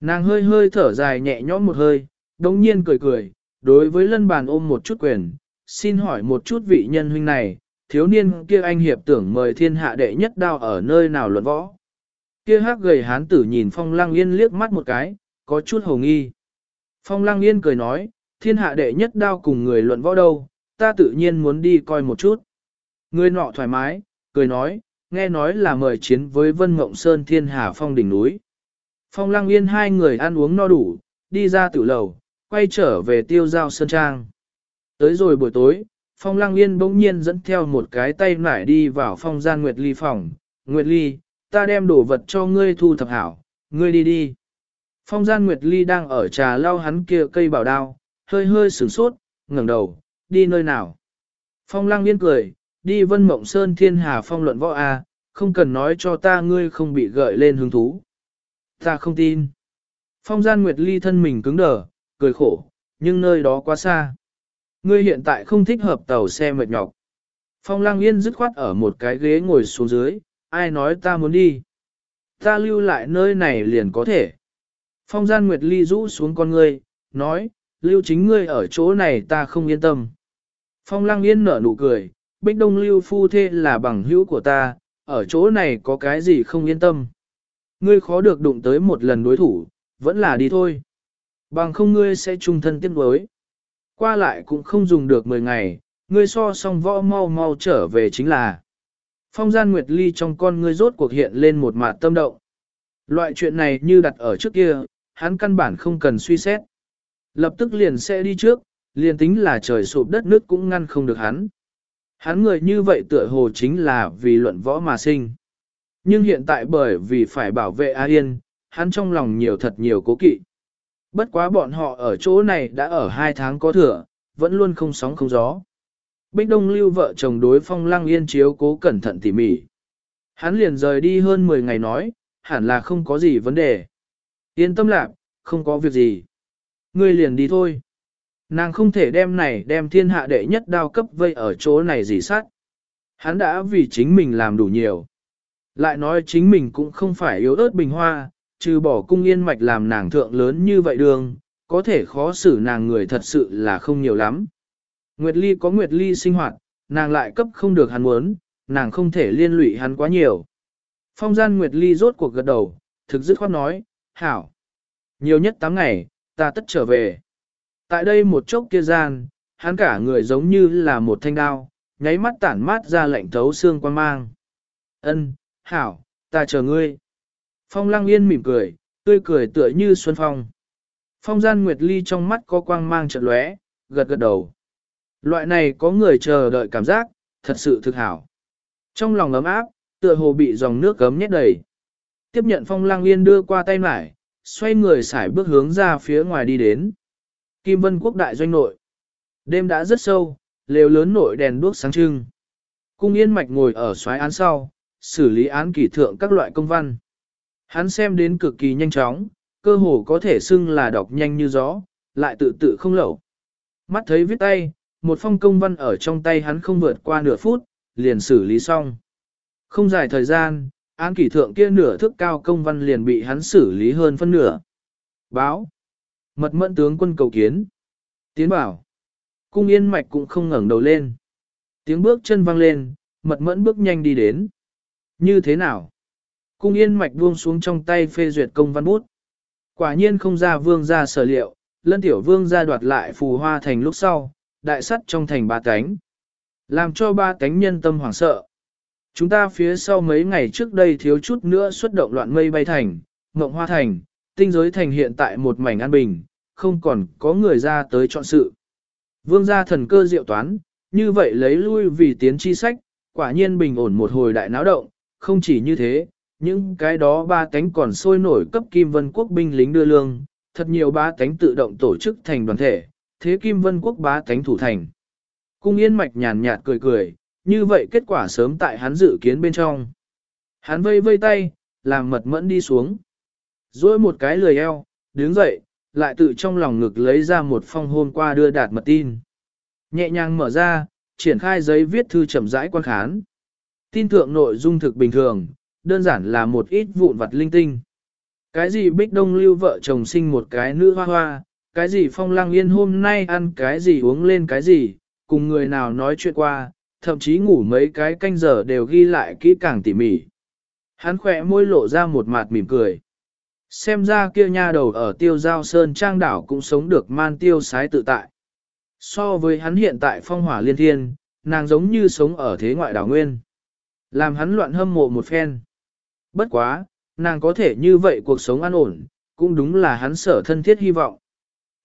Nàng hơi hơi thở dài nhẹ nhõm một hơi, đồng nhiên cười cười, đối với lân bàn ôm một chút quyền, xin hỏi một chút vị nhân huynh này, thiếu niên kia anh hiệp tưởng mời thiên hạ đệ nhất đao ở nơi nào luận võ. Kia hắc gầy hán tử nhìn phong lăng yên liếc mắt một cái, có chút hồ nghi. Phong lăng yên cười nói, thiên hạ đệ nhất đao cùng người luận võ đâu, ta tự nhiên muốn đi coi một chút. Người nọ thoải mái, cười nói, nghe nói là mời chiến với Vân Mộng Sơn Thiên Hà Phong đỉnh núi. Phong Lăng Yên hai người ăn uống no đủ, đi ra tử lầu, quay trở về tiêu giao Sơn Trang. Tới rồi buổi tối, Phong Lăng Yên bỗng nhiên dẫn theo một cái tay nải đi vào phong gian Nguyệt Ly phòng. Nguyệt Ly, ta đem đồ vật cho ngươi thu thập hảo, ngươi đi đi. Phong gian Nguyệt Ly đang ở trà lau hắn kia cây bảo đao, hơi hơi sửng sốt, ngẩng đầu, đi nơi nào. Phong Lăng Yên cười, đi vân mộng sơn thiên hà phong luận võ A, không cần nói cho ta ngươi không bị gợi lên hứng thú. Ta không tin. Phong gian Nguyệt Ly thân mình cứng đờ, cười khổ, nhưng nơi đó quá xa. Ngươi hiện tại không thích hợp tàu xe mệt nhọc. Phong lang yên dứt khoát ở một cái ghế ngồi xuống dưới, ai nói ta muốn đi. Ta lưu lại nơi này liền có thể. Phong gian Nguyệt Ly rũ xuống con ngươi, nói, lưu chính ngươi ở chỗ này ta không yên tâm. Phong lang yên nở nụ cười, Bích Đông Lưu phu thê là bằng hữu của ta, ở chỗ này có cái gì không yên tâm. Ngươi khó được đụng tới một lần đối thủ, vẫn là đi thôi. Bằng không ngươi sẽ trung thân tiếc đối. Qua lại cũng không dùng được 10 ngày, ngươi so xong võ mau mau trở về chính là. Phong gian Nguyệt Ly trong con ngươi rốt cuộc hiện lên một mạt tâm động. Loại chuyện này như đặt ở trước kia, hắn căn bản không cần suy xét. Lập tức liền sẽ đi trước, liền tính là trời sụp đất nước cũng ngăn không được hắn. Hắn người như vậy tựa hồ chính là vì luận võ mà sinh. Nhưng hiện tại bởi vì phải bảo vệ A Yên, hắn trong lòng nhiều thật nhiều cố kỵ. Bất quá bọn họ ở chỗ này đã ở hai tháng có thừa, vẫn luôn không sóng không gió. Bích Đông lưu vợ chồng đối phong lăng yên chiếu cố cẩn thận tỉ mỉ. Hắn liền rời đi hơn 10 ngày nói, hẳn là không có gì vấn đề. Yên tâm lạc, không có việc gì. Ngươi liền đi thôi. Nàng không thể đem này đem thiên hạ đệ nhất đao cấp vây ở chỗ này gì sát. Hắn đã vì chính mình làm đủ nhiều. Lại nói chính mình cũng không phải yếu ớt bình hoa, trừ bỏ cung yên mạch làm nàng thượng lớn như vậy đường, có thể khó xử nàng người thật sự là không nhiều lắm. Nguyệt Ly có Nguyệt Ly sinh hoạt, nàng lại cấp không được hắn muốn, nàng không thể liên lụy hắn quá nhiều. Phong gian Nguyệt Ly rốt cuộc gật đầu, thực dứt khoát nói, hảo. Nhiều nhất 8 ngày, ta tất trở về. Tại đây một chốc kia gian, hắn cả người giống như là một thanh đao, nháy mắt tản mát ra lạnh thấu xương quan mang. Ân, hảo, ta chờ ngươi. Phong lăng yên mỉm cười, tươi cười tựa như xuân phong. Phong gian Nguyệt Ly trong mắt có quang mang chợt lóe, gật gật đầu. Loại này có người chờ đợi cảm giác, thật sự thực hảo. Trong lòng ấm áp, tựa hồ bị dòng nước cấm nhét đầy. Tiếp nhận phong lăng yên đưa qua tay mải, xoay người xải bước hướng ra phía ngoài đi đến. Kim Vân Quốc đại doanh nội. Đêm đã rất sâu, lều lớn nội đèn đuốc sáng trưng. Cung yên mạch ngồi ở soái án sau, xử lý án kỷ thượng các loại công văn. Hắn xem đến cực kỳ nhanh chóng, cơ hồ có thể xưng là đọc nhanh như gió, lại tự tự không lẩu. Mắt thấy viết tay, một phong công văn ở trong tay hắn không vượt qua nửa phút, liền xử lý xong. Không dài thời gian, án kỷ thượng kia nửa thước cao công văn liền bị hắn xử lý hơn phân nửa. Báo. Mật mẫn tướng quân cầu kiến. Tiến bảo. Cung yên mạch cũng không ngẩng đầu lên. Tiếng bước chân vang lên, mật mẫn bước nhanh đi đến. Như thế nào? Cung yên mạch buông xuống trong tay phê duyệt công văn bút. Quả nhiên không ra vương ra sở liệu, lân tiểu vương ra đoạt lại phù hoa thành lúc sau, đại sắt trong thành ba cánh. Làm cho ba cánh nhân tâm hoảng sợ. Chúng ta phía sau mấy ngày trước đây thiếu chút nữa xuất động loạn mây bay thành, mộng hoa thành, tinh giới thành hiện tại một mảnh an bình, không còn có người ra tới chọn sự. Vương gia thần cơ diệu toán, như vậy lấy lui vì tiến chi sách, quả nhiên bình ổn một hồi đại náo động, không chỉ như thế, những cái đó ba cánh còn sôi nổi cấp Kim Vân Quốc binh lính đưa lương, thật nhiều ba cánh tự động tổ chức thành đoàn thể, thế Kim Vân Quốc ba cánh thủ thành. Cung Yên Mạch nhàn nhạt cười cười, như vậy kết quả sớm tại hắn dự kiến bên trong. Hắn vây vây tay, làm mật mẫn đi xuống duỗi một cái lười eo, đứng dậy, lại tự trong lòng ngực lấy ra một phong hôm qua đưa đạt mật tin. Nhẹ nhàng mở ra, triển khai giấy viết thư chậm rãi quan khán. Tin thượng nội dung thực bình thường, đơn giản là một ít vụn vặt linh tinh. Cái gì bích đông lưu vợ chồng sinh một cái nữ hoa hoa, cái gì phong lang yên hôm nay ăn cái gì uống lên cái gì, cùng người nào nói chuyện qua, thậm chí ngủ mấy cái canh giờ đều ghi lại kỹ càng tỉ mỉ. Hắn khỏe môi lộ ra một mặt mỉm cười. Xem ra kia nha đầu ở tiêu giao sơn trang đảo cũng sống được man tiêu sái tự tại. So với hắn hiện tại phong hỏa liên thiên, nàng giống như sống ở thế ngoại đảo nguyên. Làm hắn loạn hâm mộ một phen. Bất quá, nàng có thể như vậy cuộc sống an ổn, cũng đúng là hắn sở thân thiết hy vọng.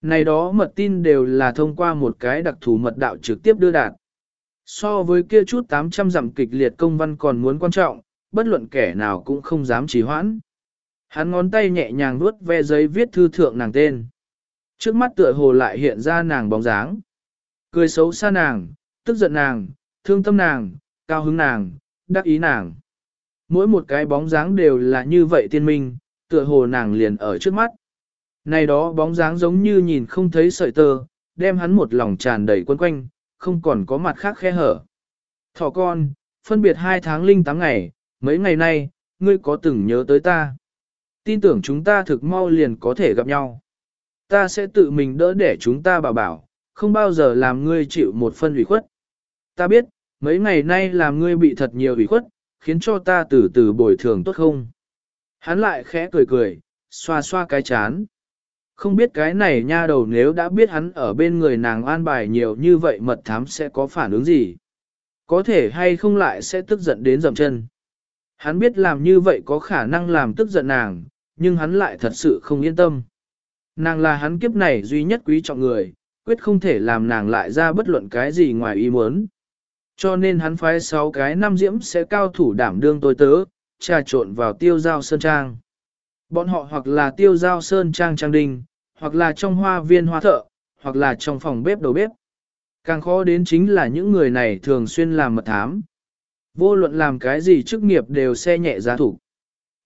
Này đó mật tin đều là thông qua một cái đặc thù mật đạo trực tiếp đưa đạt. So với kia chút 800 dặm kịch liệt công văn còn muốn quan trọng, bất luận kẻ nào cũng không dám trì hoãn. Hắn ngón tay nhẹ nhàng vuốt ve giấy viết thư thượng nàng tên. Trước mắt tựa hồ lại hiện ra nàng bóng dáng. Cười xấu xa nàng, tức giận nàng, thương tâm nàng, cao hứng nàng, đắc ý nàng. Mỗi một cái bóng dáng đều là như vậy tiên minh, tựa hồ nàng liền ở trước mắt. Này đó bóng dáng giống như nhìn không thấy sợi tơ, đem hắn một lòng tràn đầy quấn quanh, không còn có mặt khác khe hở. Thỏ con, phân biệt hai tháng linh tám ngày, mấy ngày nay, ngươi có từng nhớ tới ta. Tin tưởng chúng ta thực mau liền có thể gặp nhau. Ta sẽ tự mình đỡ để chúng ta bảo bảo, không bao giờ làm ngươi chịu một phân ủy khuất. Ta biết, mấy ngày nay làm ngươi bị thật nhiều ủy khuất, khiến cho ta từ từ bồi thường tốt không. Hắn lại khẽ cười cười, xoa xoa cái chán. Không biết cái này nha đầu nếu đã biết hắn ở bên người nàng an bài nhiều như vậy mật thám sẽ có phản ứng gì. Có thể hay không lại sẽ tức giận đến dầm chân. Hắn biết làm như vậy có khả năng làm tức giận nàng, nhưng hắn lại thật sự không yên tâm. Nàng là hắn kiếp này duy nhất quý trọng người, quyết không thể làm nàng lại ra bất luận cái gì ngoài ý muốn. Cho nên hắn phái 6 cái năm diễm sẽ cao thủ đảm đương tôi tớ, trà trộn vào tiêu giao sơn trang. Bọn họ hoặc là tiêu giao sơn trang trang đình, hoặc là trong hoa viên hoa thợ, hoặc là trong phòng bếp đầu bếp. Càng khó đến chính là những người này thường xuyên làm mật thám. Vô luận làm cái gì chức nghiệp đều xe nhẹ giá thủ.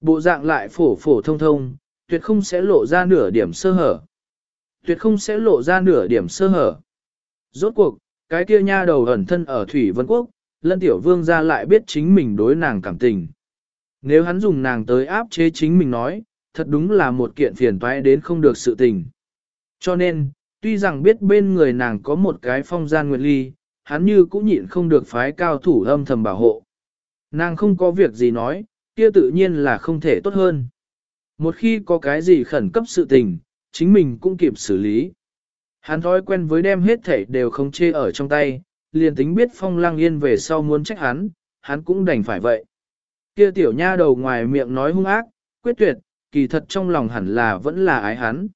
Bộ dạng lại phổ phổ thông thông, tuyệt không sẽ lộ ra nửa điểm sơ hở. Tuyệt không sẽ lộ ra nửa điểm sơ hở. Rốt cuộc, cái kia nha đầu ẩn thân ở Thủy Vân Quốc, lân tiểu vương ra lại biết chính mình đối nàng cảm tình. Nếu hắn dùng nàng tới áp chế chính mình nói, thật đúng là một kiện phiền toái đến không được sự tình. Cho nên, tuy rằng biết bên người nàng có một cái phong gian nguyệt ly, hắn như cũng nhịn không được phái cao thủ âm thầm bảo hộ. Nàng không có việc gì nói, kia tự nhiên là không thể tốt hơn. Một khi có cái gì khẩn cấp sự tình, chính mình cũng kịp xử lý. Hắn thói quen với đem hết thể đều không chê ở trong tay, liền tính biết phong lang yên về sau muốn trách hắn, hắn cũng đành phải vậy. Kia tiểu nha đầu ngoài miệng nói hung ác, quyết tuyệt, kỳ thật trong lòng hẳn là vẫn là ái hắn.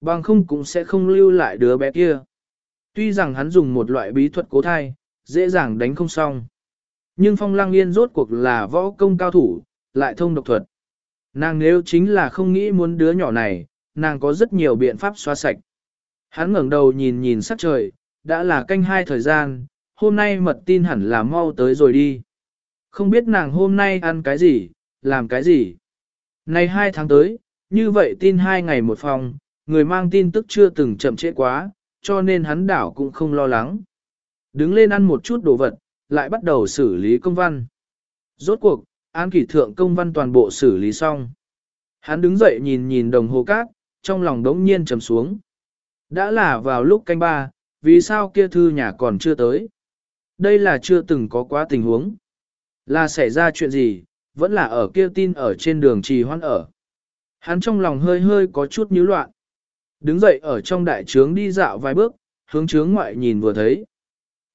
Bằng không cũng sẽ không lưu lại đứa bé kia. Tuy rằng hắn dùng một loại bí thuật cố thai, dễ dàng đánh không xong. Nhưng phong lang yên rốt cuộc là võ công cao thủ, lại thông độc thuật. Nàng nếu chính là không nghĩ muốn đứa nhỏ này, nàng có rất nhiều biện pháp xóa sạch. Hắn ngẩng đầu nhìn nhìn sắc trời, đã là canh hai thời gian, hôm nay mật tin hẳn là mau tới rồi đi. Không biết nàng hôm nay ăn cái gì, làm cái gì. Này hai tháng tới, như vậy tin hai ngày một phòng, người mang tin tức chưa từng chậm trễ quá, cho nên hắn đảo cũng không lo lắng. Đứng lên ăn một chút đồ vật, lại bắt đầu xử lý công văn. Rốt cuộc, an kỷ thượng công văn toàn bộ xử lý xong. Hắn đứng dậy nhìn nhìn đồng hồ cát, trong lòng đống nhiên trầm xuống. Đã là vào lúc canh ba, vì sao kia thư nhà còn chưa tới? Đây là chưa từng có quá tình huống. Là xảy ra chuyện gì, vẫn là ở kia tin ở trên đường trì hoan ở. Hắn trong lòng hơi hơi có chút nhíu loạn. Đứng dậy ở trong đại trướng đi dạo vài bước, hướng trướng ngoại nhìn vừa thấy.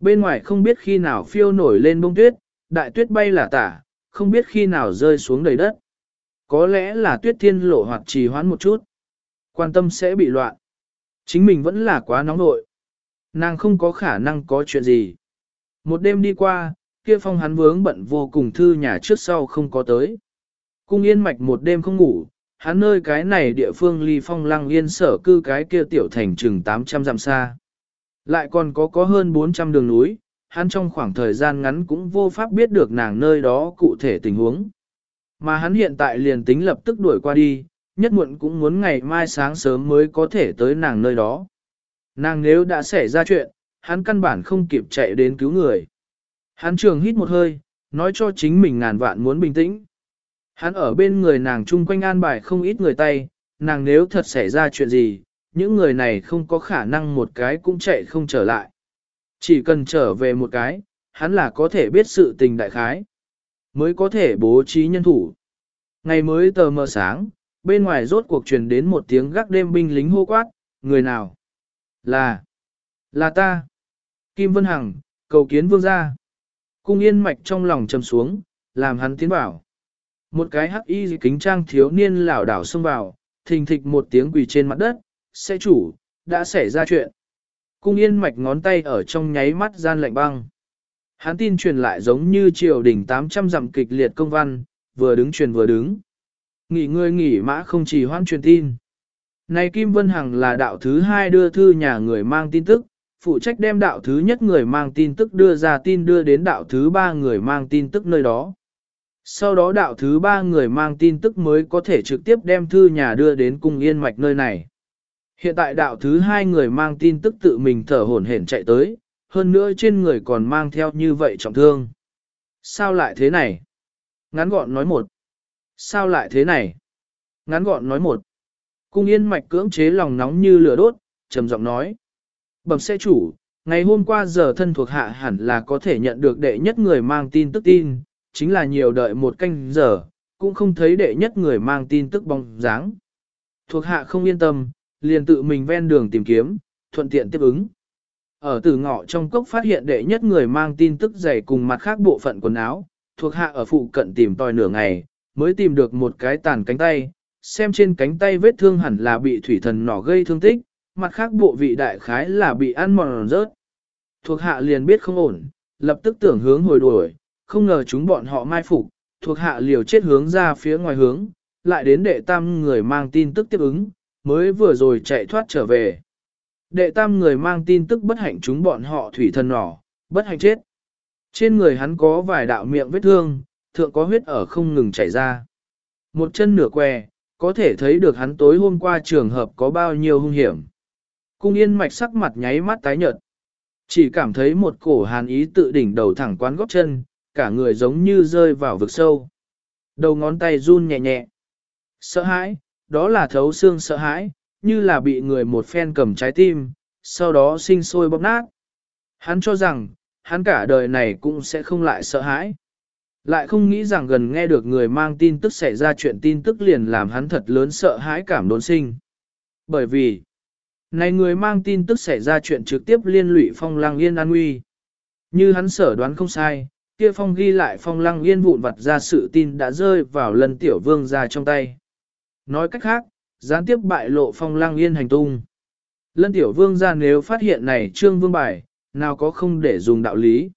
Bên ngoài không biết khi nào phiêu nổi lên bông tuyết, đại tuyết bay là tả, không biết khi nào rơi xuống đầy đất. Có lẽ là tuyết thiên lộ hoặc trì hoãn một chút. Quan tâm sẽ bị loạn. Chính mình vẫn là quá nóng nội. Nàng không có khả năng có chuyện gì. Một đêm đi qua, kia phong hắn vướng bận vô cùng thư nhà trước sau không có tới. Cung yên mạch một đêm không ngủ, hắn nơi cái này địa phương ly phong lăng yên sở cư cái kia tiểu thành chừng 800 dặm xa. Lại còn có có hơn 400 đường núi, hắn trong khoảng thời gian ngắn cũng vô pháp biết được nàng nơi đó cụ thể tình huống. Mà hắn hiện tại liền tính lập tức đuổi qua đi, nhất muộn cũng muốn ngày mai sáng sớm mới có thể tới nàng nơi đó. Nàng nếu đã xảy ra chuyện, hắn căn bản không kịp chạy đến cứu người. Hắn trường hít một hơi, nói cho chính mình ngàn vạn muốn bình tĩnh. Hắn ở bên người nàng chung quanh an bài không ít người tay, nàng nếu thật xảy ra chuyện gì, những người này không có khả năng một cái cũng chạy không trở lại. Chỉ cần trở về một cái, hắn là có thể biết sự tình đại khái, mới có thể bố trí nhân thủ. Ngày mới tờ mờ sáng, bên ngoài rốt cuộc truyền đến một tiếng gác đêm binh lính hô quát, người nào? Là, là ta. Kim Vân Hằng, cầu kiến vương gia. Cung yên mạch trong lòng trầm xuống, làm hắn tiến vào. Một cái hắc y kính trang thiếu niên lảo đảo xông vào, thình thịch một tiếng quỳ trên mặt đất, sẽ chủ, đã xảy ra chuyện. Cung yên mạch ngón tay ở trong nháy mắt gian lạnh băng. Hắn tin truyền lại giống như triều đình 800 dặm kịch liệt công văn, vừa đứng truyền vừa đứng. Nghỉ ngơi nghỉ mã không chỉ hoan truyền tin. Này Kim Vân Hằng là đạo thứ hai đưa thư nhà người mang tin tức, phụ trách đem đạo thứ nhất người mang tin tức đưa ra tin đưa đến đạo thứ ba người mang tin tức nơi đó. Sau đó đạo thứ ba người mang tin tức mới có thể trực tiếp đem thư nhà đưa đến cung yên mạch nơi này. Hiện tại đạo thứ hai người mang tin tức tự mình thở hổn hển chạy tới, hơn nữa trên người còn mang theo như vậy trọng thương. Sao lại thế này? Ngắn gọn nói một. Sao lại thế này? Ngắn gọn nói một. Cung yên mạch cưỡng chế lòng nóng như lửa đốt, trầm giọng nói. Bẩm xe chủ, ngày hôm qua giờ thân thuộc hạ hẳn là có thể nhận được đệ nhất người mang tin tức tin, chính là nhiều đợi một canh giờ, cũng không thấy đệ nhất người mang tin tức bóng dáng. Thuộc hạ không yên tâm, liền tự mình ven đường tìm kiếm, thuận tiện tiếp ứng. Ở từ ngọ trong cốc phát hiện đệ nhất người mang tin tức dày cùng mặt khác bộ phận quần áo, thuộc hạ ở phụ cận tìm tòi nửa ngày, mới tìm được một cái tàn cánh tay, xem trên cánh tay vết thương hẳn là bị thủy thần nỏ gây thương tích, mặt khác bộ vị đại khái là bị ăn mòn rớt. Thuộc hạ liền biết không ổn, lập tức tưởng hướng hồi đuổi, không ngờ chúng bọn họ mai phục, thuộc hạ liều chết hướng ra phía ngoài hướng, lại đến đệ tam người mang tin tức tiếp ứng, mới vừa rồi chạy thoát trở về. Đệ tam người mang tin tức bất hạnh chúng bọn họ thủy thần nỏ, bất hạnh chết. Trên người hắn có vài đạo miệng vết thương, thượng có huyết ở không ngừng chảy ra. Một chân nửa què, có thể thấy được hắn tối hôm qua trường hợp có bao nhiêu hung hiểm. Cung yên mạch sắc mặt nháy mắt tái nhợt. Chỉ cảm thấy một cổ hàn ý tự đỉnh đầu thẳng quán góc chân, cả người giống như rơi vào vực sâu. Đầu ngón tay run nhẹ nhẹ. Sợ hãi, đó là thấu xương sợ hãi, như là bị người một phen cầm trái tim, sau đó sinh sôi bóp nát. Hắn cho rằng, hắn cả đời này cũng sẽ không lại sợ hãi. Lại không nghĩ rằng gần nghe được người mang tin tức xảy ra chuyện tin tức liền làm hắn thật lớn sợ hãi cảm đốn sinh. Bởi vì, này người mang tin tức xảy ra chuyện trực tiếp liên lụy phong lăng yên an nguy. Như hắn sở đoán không sai, kia phong ghi lại phong lăng yên vụn vặt ra sự tin đã rơi vào lần tiểu vương ra trong tay. Nói cách khác, gián tiếp bại lộ phong lang yên hành tung. Lân tiểu vương ra nếu phát hiện này trương vương bài, nào có không để dùng đạo lý.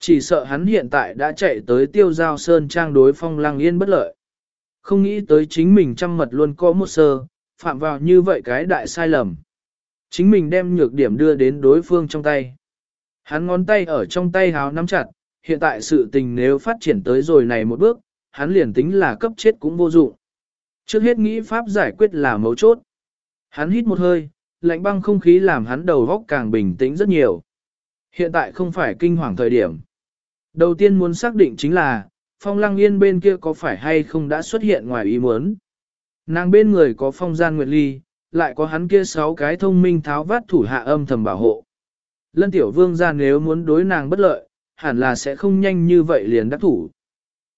Chỉ sợ hắn hiện tại đã chạy tới tiêu giao sơn trang đối phong lang yên bất lợi. Không nghĩ tới chính mình trăm mật luôn có một sơ, phạm vào như vậy cái đại sai lầm. Chính mình đem nhược điểm đưa đến đối phương trong tay. Hắn ngón tay ở trong tay háo nắm chặt, hiện tại sự tình nếu phát triển tới rồi này một bước, hắn liền tính là cấp chết cũng vô dụng. Trước hết nghĩ pháp giải quyết là mấu chốt. Hắn hít một hơi, lạnh băng không khí làm hắn đầu góc càng bình tĩnh rất nhiều. Hiện tại không phải kinh hoàng thời điểm. Đầu tiên muốn xác định chính là, phong lăng yên bên kia có phải hay không đã xuất hiện ngoài ý muốn. Nàng bên người có phong gian nguyệt ly, lại có hắn kia sáu cái thông minh tháo vát thủ hạ âm thầm bảo hộ. Lân tiểu vương ra nếu muốn đối nàng bất lợi, hẳn là sẽ không nhanh như vậy liền đắc thủ.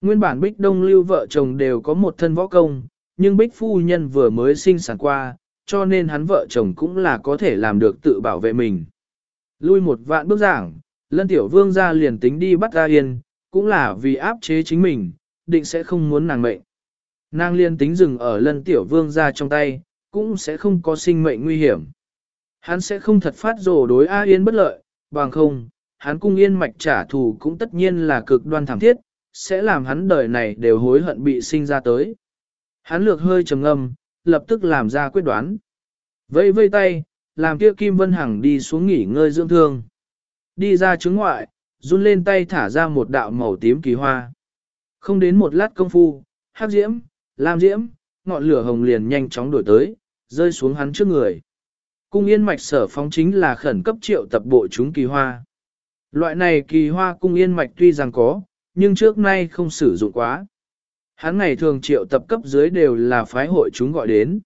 Nguyên bản bích đông lưu vợ chồng đều có một thân võ công, nhưng bích phu nhân vừa mới sinh sản qua, cho nên hắn vợ chồng cũng là có thể làm được tự bảo vệ mình. Lui một vạn bước giảng, lân tiểu vương ra liền tính đi bắt ra yên, cũng là vì áp chế chính mình, định sẽ không muốn nàng mệnh. Nàng liên tính dừng ở lân tiểu vương ra trong tay, cũng sẽ không có sinh mệnh nguy hiểm. Hắn sẽ không thật phát rồ đối A Yên bất lợi, bằng không, hắn cung yên mạch trả thù cũng tất nhiên là cực đoan thảm thiết, sẽ làm hắn đời này đều hối hận bị sinh ra tới. Hắn lược hơi trầm ngâm, lập tức làm ra quyết đoán. Vây vây tay, làm kia Kim Vân Hằng đi xuống nghỉ ngơi dưỡng thương. Đi ra trứng ngoại, run lên tay thả ra một đạo màu tím kỳ hoa. Không đến một lát công phu, hắc diễm, lam diễm, ngọn lửa hồng liền nhanh chóng đổi tới, rơi xuống hắn trước người. Cung yên mạch sở phóng chính là khẩn cấp triệu tập bộ chúng kỳ hoa. Loại này kỳ hoa cung yên mạch tuy rằng có, nhưng trước nay không sử dụng quá. Hắn ngày thường triệu tập cấp dưới đều là phái hội chúng gọi đến.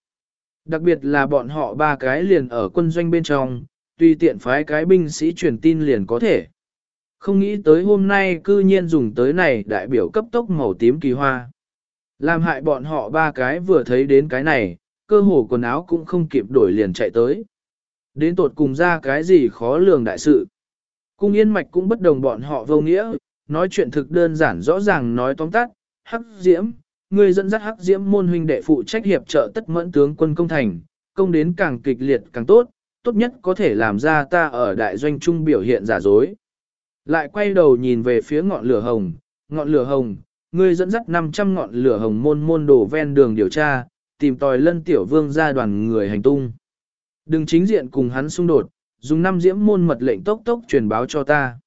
Đặc biệt là bọn họ ba cái liền ở quân doanh bên trong, tùy tiện phái cái binh sĩ truyền tin liền có thể. Không nghĩ tới hôm nay cư nhiên dùng tới này đại biểu cấp tốc màu tím kỳ hoa. Làm hại bọn họ ba cái vừa thấy đến cái này, cơ hồ quần áo cũng không kịp đổi liền chạy tới. Đến tột cùng ra cái gì khó lường đại sự. Cung yên mạch cũng bất đồng bọn họ vô nghĩa, nói chuyện thực đơn giản rõ ràng nói tóm tắt, hắc diễm, người dẫn dắt hắc diễm môn huynh đệ phụ trách hiệp trợ tất mẫn tướng quân công thành, công đến càng kịch liệt càng tốt, tốt nhất có thể làm ra ta ở đại doanh trung biểu hiện giả dối. Lại quay đầu nhìn về phía ngọn lửa hồng, ngọn lửa hồng, ngươi dẫn dắt 500 ngọn lửa hồng môn môn đổ ven đường điều tra, tìm tòi lân tiểu vương ra đoàn người hành tung. Đừng chính diện cùng hắn xung đột, dùng năm diễm môn mật lệnh tốc tốc truyền báo cho ta.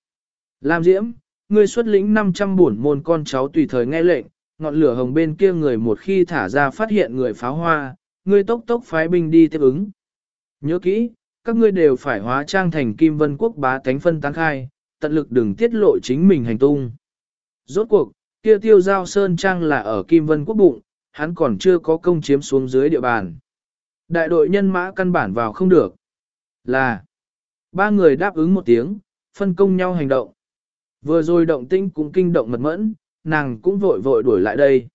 Lam diễm, ngươi xuất lĩnh 500 bổn môn con cháu tùy thời nghe lệnh, ngọn lửa hồng bên kia người một khi thả ra phát hiện người pháo hoa, ngươi tốc tốc phái binh đi tiếp ứng. Nhớ kỹ, các ngươi đều phải hóa trang thành kim vân quốc bá tánh phân tán khai, tận lực đừng tiết lộ chính mình hành tung. Rốt cuộc, kia tiêu giao sơn trang là ở kim vân quốc bụng, hắn còn chưa có công chiếm xuống dưới địa bàn. Đại đội nhân mã căn bản vào không được. Là, ba người đáp ứng một tiếng, phân công nhau hành động. Vừa rồi động tinh cũng kinh động mật mẫn, nàng cũng vội vội đuổi lại đây.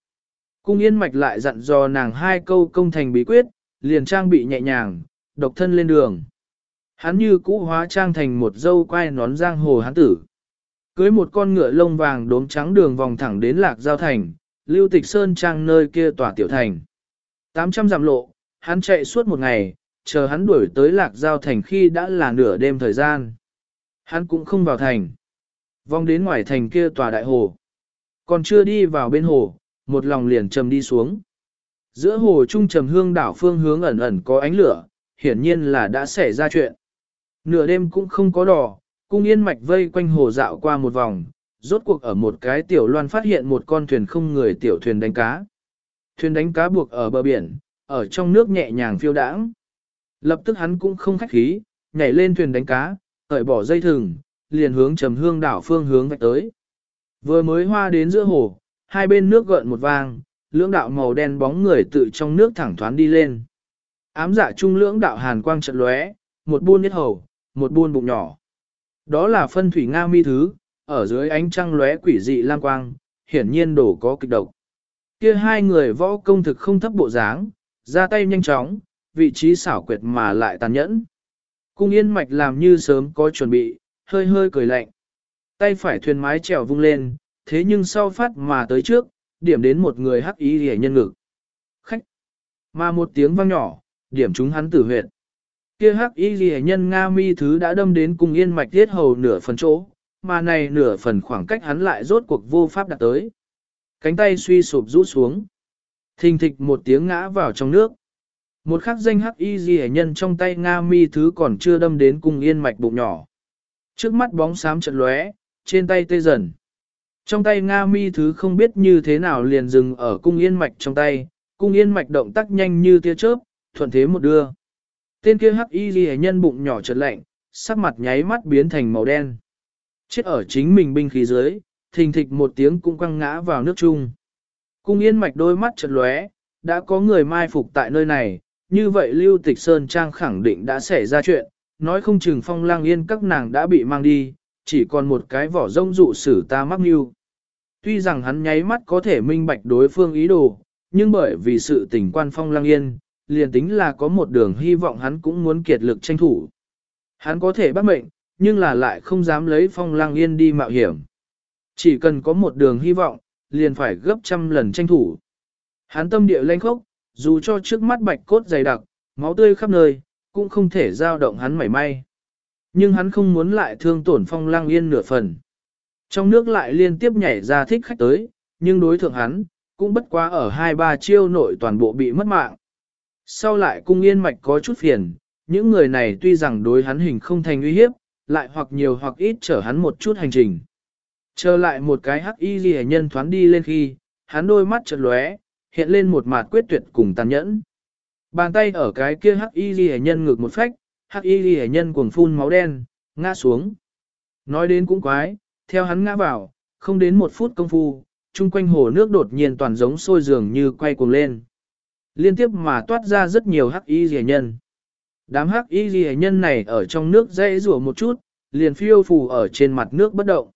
Cung yên mạch lại dặn dò nàng hai câu công thành bí quyết, liền trang bị nhẹ nhàng, độc thân lên đường. Hắn như cũ hóa trang thành một dâu quai nón giang hồ hán tử. Cưới một con ngựa lông vàng đốm trắng đường vòng thẳng đến lạc giao thành, lưu tịch sơn trang nơi kia tỏa tiểu thành. 800 dặm lộ, hắn chạy suốt một ngày, chờ hắn đuổi tới lạc giao thành khi đã là nửa đêm thời gian. Hắn cũng không vào thành. Vòng đến ngoài thành kia tòa đại hồ. Còn chưa đi vào bên hồ, một lòng liền trầm đi xuống. Giữa hồ trung trầm hương đảo phương hướng ẩn ẩn có ánh lửa, hiển nhiên là đã xảy ra chuyện. Nửa đêm cũng không có đỏ, cung yên mạch vây quanh hồ dạo qua một vòng, rốt cuộc ở một cái tiểu loan phát hiện một con thuyền không người tiểu thuyền đánh cá. Thuyền đánh cá buộc ở bờ biển, ở trong nước nhẹ nhàng phiêu đãng. Lập tức hắn cũng không khách khí, nhảy lên thuyền đánh cá, cởi bỏ dây thừng, liền hướng trầm hương đảo phương hướng vạch tới. Vừa mới hoa đến giữa hồ, hai bên nước gợn một vang, lưỡng đạo màu đen bóng người tự trong nước thẳng thoán đi lên. Ám dạ trung lưỡng đạo hàn quang trận lóe, một buôn nhất hầu, một buôn bụng nhỏ. Đó là phân thủy Nga mi thứ, ở dưới ánh trăng lóe quỷ dị lang quang, hiển nhiên đổ có kịch độc. Kia hai người võ công thực không thấp bộ dáng, ra tay nhanh chóng, vị trí xảo quyệt mà lại tàn nhẫn. Cung yên mạch làm như sớm có chuẩn bị, hơi hơi cười lạnh. Tay phải thuyền mái trèo vung lên, thế nhưng sau phát mà tới trước, điểm đến một người hắc ý hề nhân ngực. Khách! Mà một tiếng vang nhỏ, điểm chúng hắn tử huyệt. Kia hắc y ghi nhân Nga mi thứ đã đâm đến cung yên mạch tiết hầu nửa phần chỗ, mà này nửa phần khoảng cách hắn lại rốt cuộc vô pháp đạt tới. Cánh tay suy sụp rũ xuống. Thình thịch một tiếng ngã vào trong nước. Một khắc danh hắc y di nhân trong tay Nga mi thứ còn chưa đâm đến cung yên mạch bụng nhỏ. Trước mắt bóng xám trận lóe, trên tay tê dần. Trong tay Nga mi thứ không biết như thế nào liền dừng ở cung yên mạch trong tay, cung yên mạch động tác nhanh như tia chớp, thuận thế một đưa. Tên kia hắc y ghi nhân bụng nhỏ chợt lạnh, sắc mặt nháy mắt biến thành màu đen. Chết ở chính mình binh khí dưới, thình thịch một tiếng cũng quăng ngã vào nước chung. Cung yên mạch đôi mắt chợt lóe, đã có người mai phục tại nơi này, như vậy Lưu Tịch Sơn Trang khẳng định đã xảy ra chuyện, nói không chừng phong lang yên các nàng đã bị mang đi, chỉ còn một cái vỏ rông dụ xử ta mắc mưu. Tuy rằng hắn nháy mắt có thể minh bạch đối phương ý đồ, nhưng bởi vì sự tình quan phong lang yên, liền tính là có một đường hy vọng hắn cũng muốn kiệt lực tranh thủ. Hắn có thể bắt mệnh, nhưng là lại không dám lấy phong lang yên đi mạo hiểm. Chỉ cần có một đường hy vọng, liền phải gấp trăm lần tranh thủ. Hắn tâm địa lanh khốc, dù cho trước mắt bạch cốt dày đặc, máu tươi khắp nơi, cũng không thể giao động hắn mảy may. Nhưng hắn không muốn lại thương tổn phong lang yên nửa phần. Trong nước lại liên tiếp nhảy ra thích khách tới, nhưng đối thượng hắn, cũng bất quá ở hai ba chiêu nội toàn bộ bị mất mạng. Sau lại cung yên mạch có chút phiền, những người này tuy rằng đối hắn hình không thành uy hiếp, lại hoặc nhiều hoặc ít trở hắn một chút hành trình. Trở lại một cái hắc y ghi nhân thoáng đi lên khi, hắn đôi mắt chợt lóe, hiện lên một mặt quyết tuyệt cùng tàn nhẫn. Bàn tay ở cái kia hắc y ghi nhân ngược một phách, hắc y ghi nhân cuồng phun máu đen, ngã xuống. Nói đến cũng quái, theo hắn ngã vào, không đến một phút công phu, chung quanh hồ nước đột nhiên toàn giống sôi dường như quay cuồng lên. Liên tiếp mà toát ra rất nhiều hắc y ghi nhân. Đám hắc y ghi nhân này ở trong nước dễ rủa một chút, liền phiêu phù ở trên mặt nước bất động.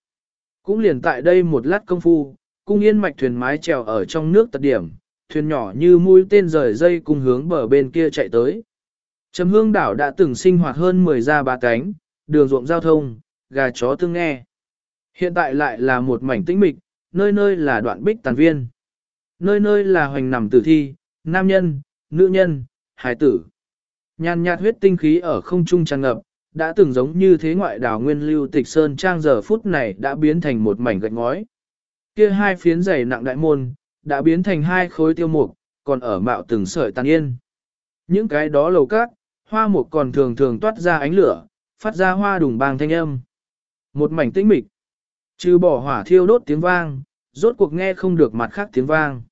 Cũng liền tại đây một lát công phu, cung yên mạch thuyền mái trèo ở trong nước tật điểm, thuyền nhỏ như mũi tên rời dây cùng hướng bờ bên kia chạy tới. Trầm hương đảo đã từng sinh hoạt hơn 10 ra ba cánh, đường ruộng giao thông, gà chó tương nghe. Hiện tại lại là một mảnh tĩnh mịch, nơi nơi là đoạn bích tàn viên. Nơi nơi là hoành nằm tử thi, nam nhân, nữ nhân, hải tử. Nhàn nhạt huyết tinh khí ở không trung tràn ngập, đã từng giống như thế ngoại đảo nguyên lưu tịch sơn trang giờ phút này đã biến thành một mảnh gạch ngói. Kia hai phiến dày nặng đại môn, đã biến thành hai khối tiêu mục, còn ở mạo từng sợi tàn yên. Những cái đó lầu cát, hoa mục còn thường thường toát ra ánh lửa, phát ra hoa đùng bàng thanh âm. Một mảnh tĩnh mịch, trừ bỏ hỏa thiêu đốt tiếng vang, rốt cuộc nghe không được mặt khác tiếng vang.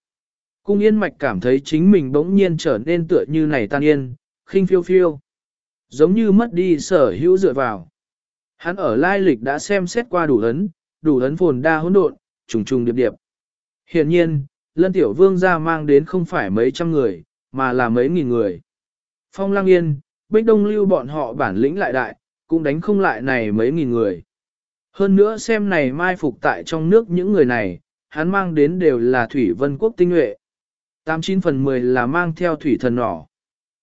Cung yên mạch cảm thấy chính mình bỗng nhiên trở nên tựa như này tan yên, khinh phiêu phiêu. Giống như mất đi sở hữu dựa vào. Hắn ở lai lịch đã xem xét qua đủ ấn, đủ ấn phồn đa hỗn độn, trùng trùng điệp điệp. Hiện nhiên, lân tiểu vương ra mang đến không phải mấy trăm người, mà là mấy nghìn người. Phong lang yên, bích đông lưu bọn họ bản lĩnh lại đại, cũng đánh không lại này mấy nghìn người. Hơn nữa xem này mai phục tại trong nước những người này, hắn mang đến đều là thủy vân quốc tinh nhuệ. 89 phần 10 là mang theo thủy thần nỏ.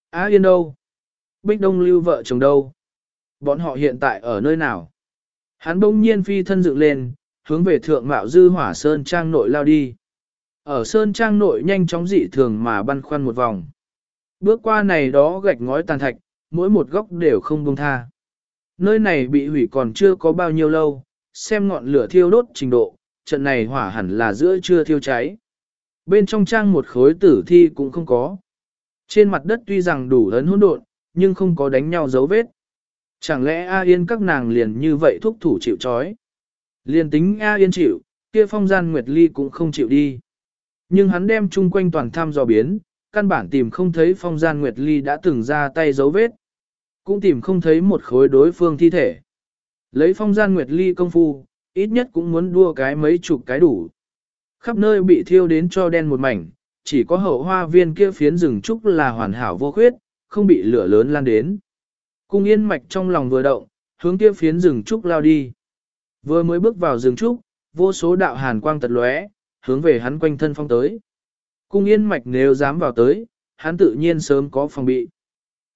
Á Yên đâu? Bích Đông lưu vợ chồng đâu? Bọn họ hiện tại ở nơi nào? Hắn bỗng nhiên phi thân dựng lên, hướng về thượng mạo dư hỏa Sơn Trang nội lao đi. Ở Sơn Trang nội nhanh chóng dị thường mà băn khoăn một vòng. Bước qua này đó gạch ngói tàn thạch, mỗi một góc đều không buông tha. Nơi này bị hủy còn chưa có bao nhiêu lâu, xem ngọn lửa thiêu đốt trình độ, trận này hỏa hẳn là giữa trưa thiêu cháy. Bên trong trang một khối tử thi cũng không có. Trên mặt đất tuy rằng đủ lớn hỗn độn, nhưng không có đánh nhau dấu vết. Chẳng lẽ A Yên các nàng liền như vậy thúc thủ chịu chói? Liền tính A Yên chịu, kia phong gian Nguyệt Ly cũng không chịu đi. Nhưng hắn đem chung quanh toàn tham dò biến, căn bản tìm không thấy phong gian Nguyệt Ly đã từng ra tay dấu vết. Cũng tìm không thấy một khối đối phương thi thể. Lấy phong gian Nguyệt Ly công phu, ít nhất cũng muốn đua cái mấy chục cái đủ. Khắp nơi bị thiêu đến cho đen một mảnh, chỉ có hậu hoa viên kia phiến rừng trúc là hoàn hảo vô khuyết, không bị lửa lớn lan đến. Cung yên mạch trong lòng vừa động, hướng kia phiến rừng trúc lao đi. Vừa mới bước vào rừng trúc, vô số đạo hàn quang tật lóe, hướng về hắn quanh thân phong tới. Cung yên mạch nếu dám vào tới, hắn tự nhiên sớm có phòng bị.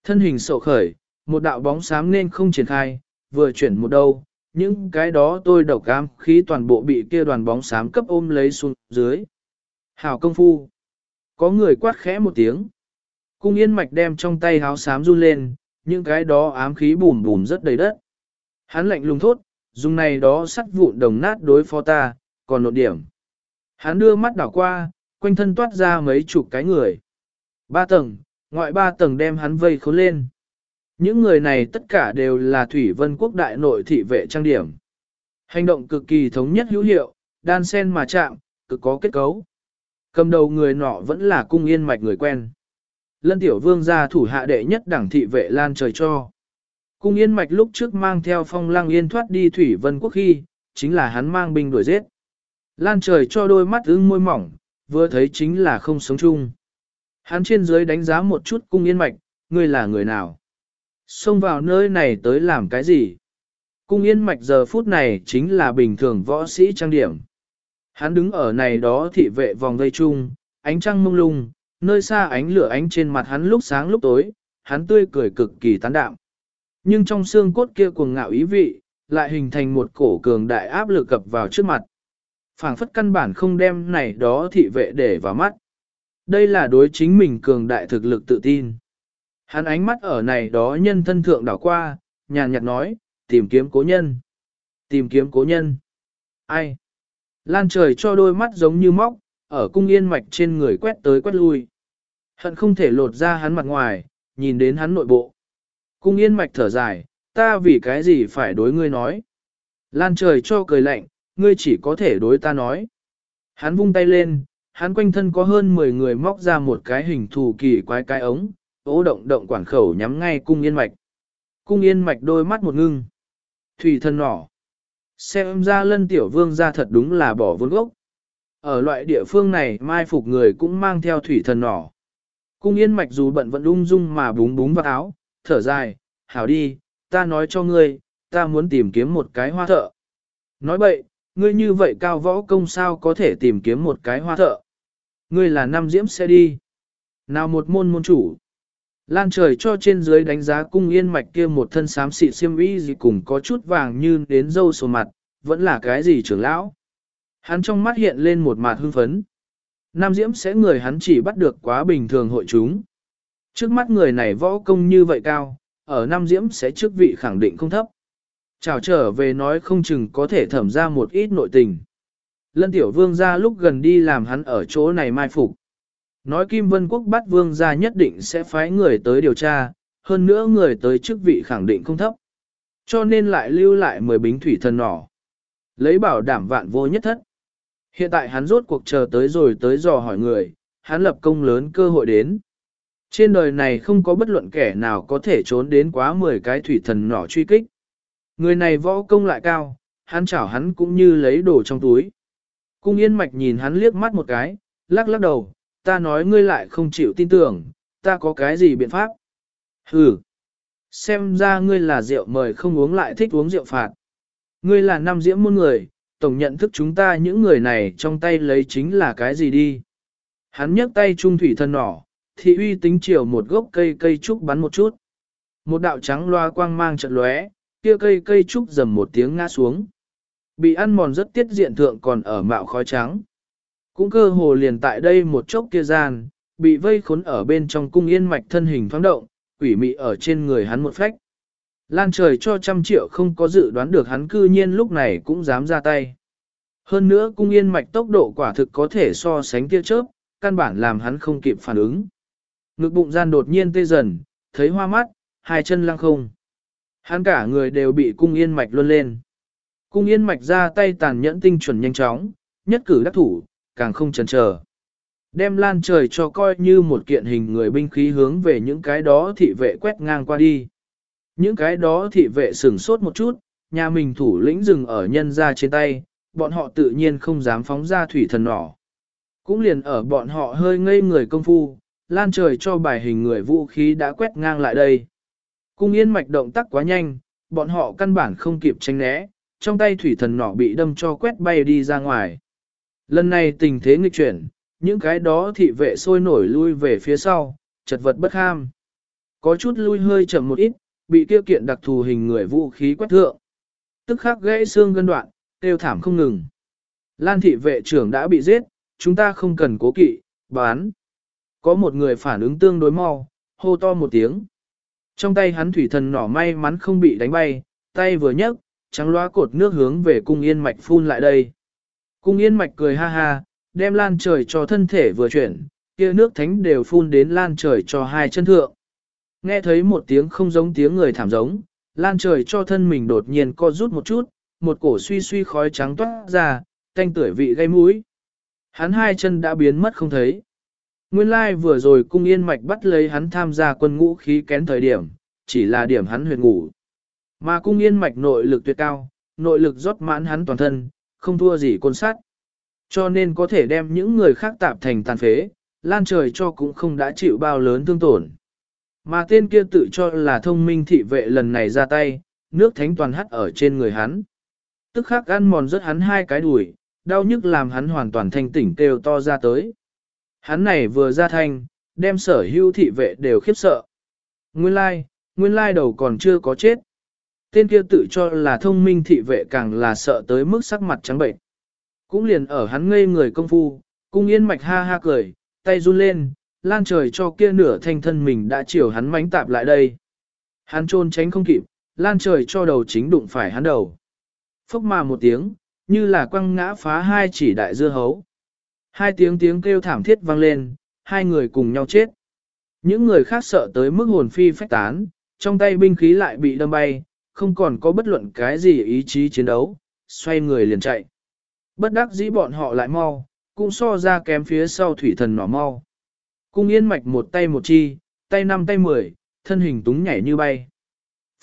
Thân hình sổ khởi, một đạo bóng xám nên không triển khai, vừa chuyển một đâu, những cái đó tôi độc cam khí toàn bộ bị kia đoàn bóng xám cấp ôm lấy xuống dưới. Hảo công phu. Có người quát khẽ một tiếng. Cung yên mạch đem trong tay háo xám run lên, những cái đó ám khí bùm bùm rất đầy đất. Hắn lạnh lùng thốt, dùng này đó sắt vụn đồng nát đối phó ta, còn nột điểm. Hắn đưa mắt đảo qua, quanh thân toát ra mấy chục cái người. Ba tầng, ngoại ba tầng đem hắn vây khốn lên. Những người này tất cả đều là Thủy Vân Quốc đại nội thị vệ trang điểm. Hành động cực kỳ thống nhất hữu hiệu, đan sen mà chạm, cực có kết cấu. Cầm đầu người nọ vẫn là cung yên mạch người quen. Lân tiểu vương gia thủ hạ đệ nhất đảng thị vệ lan trời cho. Cung yên mạch lúc trước mang theo phong lang yên thoát đi Thủy Vân Quốc khi, chính là hắn mang binh đuổi giết. Lan trời cho đôi mắt ưng môi mỏng, vừa thấy chính là không sống chung. Hắn trên dưới đánh giá một chút cung yên mạch, ngươi là người nào? Xông vào nơi này tới làm cái gì? Cung yên mạch giờ phút này chính là bình thường võ sĩ trang điểm. Hắn đứng ở này đó thị vệ vòng vây chung, ánh trăng mông lung, nơi xa ánh lửa ánh trên mặt hắn lúc sáng lúc tối, hắn tươi cười cực kỳ tán đạm. Nhưng trong xương cốt kia cuồng ngạo ý vị, lại hình thành một cổ cường đại áp lực cập vào trước mặt phảng phất căn bản không đem này đó thị vệ để vào mắt. Đây là đối chính mình cường đại thực lực tự tin. Hắn ánh mắt ở này đó nhân thân thượng đảo qua, nhàn nhạt nói, tìm kiếm cố nhân. Tìm kiếm cố nhân. Ai? Lan trời cho đôi mắt giống như móc, ở cung yên mạch trên người quét tới quét lui. Hận không thể lột ra hắn mặt ngoài, nhìn đến hắn nội bộ. Cung yên mạch thở dài, ta vì cái gì phải đối ngươi nói. Lan trời cho cười lạnh, ngươi chỉ có thể đối ta nói. Hắn vung tay lên, hắn quanh thân có hơn 10 người móc ra một cái hình thù kỳ quái cái ống, ố động động quản khẩu nhắm ngay cung yên mạch. Cung yên mạch đôi mắt một ngưng. Thủy thân nỏ. Xem ra lân tiểu vương ra thật đúng là bỏ vốn gốc. Ở loại địa phương này mai phục người cũng mang theo thủy thần nỏ. Cung yên mạch dù bận vẫn ung dung mà búng búng vào áo, thở dài, hảo đi, ta nói cho ngươi, ta muốn tìm kiếm một cái hoa thợ. Nói bậy, ngươi như vậy cao võ công sao có thể tìm kiếm một cái hoa thợ. Ngươi là năm diễm sẽ đi. Nào một môn môn chủ. Lan trời cho trên dưới đánh giá cung yên mạch kia một thân xám xị xiêm y gì cùng có chút vàng như đến dâu sổ mặt, vẫn là cái gì trưởng lão. Hắn trong mắt hiện lên một mặt hưng phấn. Nam Diễm sẽ người hắn chỉ bắt được quá bình thường hội chúng. Trước mắt người này võ công như vậy cao, ở Nam Diễm sẽ trước vị khẳng định không thấp. Chào trở về nói không chừng có thể thẩm ra một ít nội tình. Lân Tiểu Vương ra lúc gần đi làm hắn ở chỗ này mai phục. Nói Kim Vân Quốc bắt Vương ra nhất định sẽ phái người tới điều tra, hơn nữa người tới chức vị khẳng định không thấp. Cho nên lại lưu lại 10 bính thủy thần nỏ. Lấy bảo đảm vạn vô nhất thất. Hiện tại hắn rốt cuộc chờ tới rồi tới dò hỏi người, hắn lập công lớn cơ hội đến. Trên đời này không có bất luận kẻ nào có thể trốn đến quá 10 cái thủy thần nỏ truy kích. Người này võ công lại cao, hắn chảo hắn cũng như lấy đồ trong túi. Cung yên mạch nhìn hắn liếc mắt một cái, lắc lắc đầu, ta nói ngươi lại không chịu tin tưởng, ta có cái gì biện pháp? Hừ, xem ra ngươi là rượu mời không uống lại thích uống rượu phạt. Ngươi là nam diễm môn người, tổng nhận thức chúng ta những người này trong tay lấy chính là cái gì đi. Hắn nhấc tay trung thủy thân nỏ, thị uy tính chiều một gốc cây cây trúc bắn một chút. Một đạo trắng loa quang mang trận lóe, kia cây cây trúc dầm một tiếng ngã xuống. Bị ăn mòn rất tiết diện thượng còn ở mạo khói trắng. Cũng cơ hồ liền tại đây một chốc kia gian, bị vây khốn ở bên trong cung yên mạch thân hình thoáng động, quỷ mị ở trên người hắn một phách. Lan trời cho trăm triệu không có dự đoán được hắn cư nhiên lúc này cũng dám ra tay. Hơn nữa cung yên mạch tốc độ quả thực có thể so sánh tia chớp, căn bản làm hắn không kịp phản ứng. Ngực bụng gian đột nhiên tê dần, thấy hoa mắt, hai chân lăng không. Hắn cả người đều bị cung yên mạch luân lên. Cung yên mạch ra tay tàn nhẫn tinh chuẩn nhanh chóng, nhất cử đắc thủ, càng không chần chờ. Đem lan trời cho coi như một kiện hình người binh khí hướng về những cái đó thị vệ quét ngang qua đi. Những cái đó thị vệ sửng sốt một chút, nhà mình thủ lĩnh dừng ở nhân ra trên tay, bọn họ tự nhiên không dám phóng ra thủy thần nỏ. Cũng liền ở bọn họ hơi ngây người công phu, lan trời cho bài hình người vũ khí đã quét ngang lại đây. Cung yên mạch động tác quá nhanh, bọn họ căn bản không kịp tránh né, trong tay thủy thần nỏ bị đâm cho quét bay đi ra ngoài. Lần này tình thế nghịch chuyển, những cái đó thị vệ sôi nổi lui về phía sau, chật vật bất ham. Có chút lui hơi chậm một ít, bị tiêu kiện đặc thù hình người vũ khí quét thượng. Tức khắc gãy xương gân đoạn, tiêu thảm không ngừng. Lan thị vệ trưởng đã bị giết, chúng ta không cần cố kỵ, bán. Có một người phản ứng tương đối mau, hô to một tiếng. Trong tay hắn thủy thần nỏ may mắn không bị đánh bay, tay vừa nhấc, trắng loa cột nước hướng về cung yên mạch phun lại đây. Cung yên mạch cười ha ha, đem lan trời cho thân thể vừa chuyển, kia nước thánh đều phun đến lan trời cho hai chân thượng. Nghe thấy một tiếng không giống tiếng người thảm giống, lan trời cho thân mình đột nhiên co rút một chút, một cổ suy suy khói trắng toát ra, tanh tuổi vị gây mũi. Hắn hai chân đã biến mất không thấy. Nguyên lai vừa rồi cung yên mạch bắt lấy hắn tham gia quân ngũ khí kén thời điểm, chỉ là điểm hắn huyệt ngủ. Mà cung yên mạch nội lực tuyệt cao, nội lực rót mãn hắn toàn thân, không thua gì côn sát. Cho nên có thể đem những người khác tạp thành tàn phế, lan trời cho cũng không đã chịu bao lớn thương tổn. Mà tên kia tự cho là thông minh thị vệ lần này ra tay, nước thánh toàn hắt ở trên người hắn. Tức khắc ăn mòn rớt hắn hai cái đùi, đau nhức làm hắn hoàn toàn thanh tỉnh kêu to ra tới. Hắn này vừa ra thanh, đem sở hữu thị vệ đều khiếp sợ. Nguyên lai, nguyên lai đầu còn chưa có chết. Tên kia tự cho là thông minh thị vệ càng là sợ tới mức sắc mặt trắng bệnh. Cũng liền ở hắn ngây người công phu, cung yên mạch ha ha cười, tay run lên, lan trời cho kia nửa thanh thân mình đã chiều hắn mánh tạp lại đây. Hắn trôn tránh không kịp, lan trời cho đầu chính đụng phải hắn đầu. Phốc mà một tiếng, như là quăng ngã phá hai chỉ đại dưa hấu. Hai tiếng tiếng kêu thảm thiết vang lên, hai người cùng nhau chết. Những người khác sợ tới mức hồn phi phách tán, trong tay binh khí lại bị đâm bay, không còn có bất luận cái gì ý chí chiến đấu, xoay người liền chạy. Bất đắc dĩ bọn họ lại mau, cũng so ra kém phía sau thủy thần nỏ mau. Cung yên mạch một tay một chi, tay năm tay mười, thân hình túng nhảy như bay.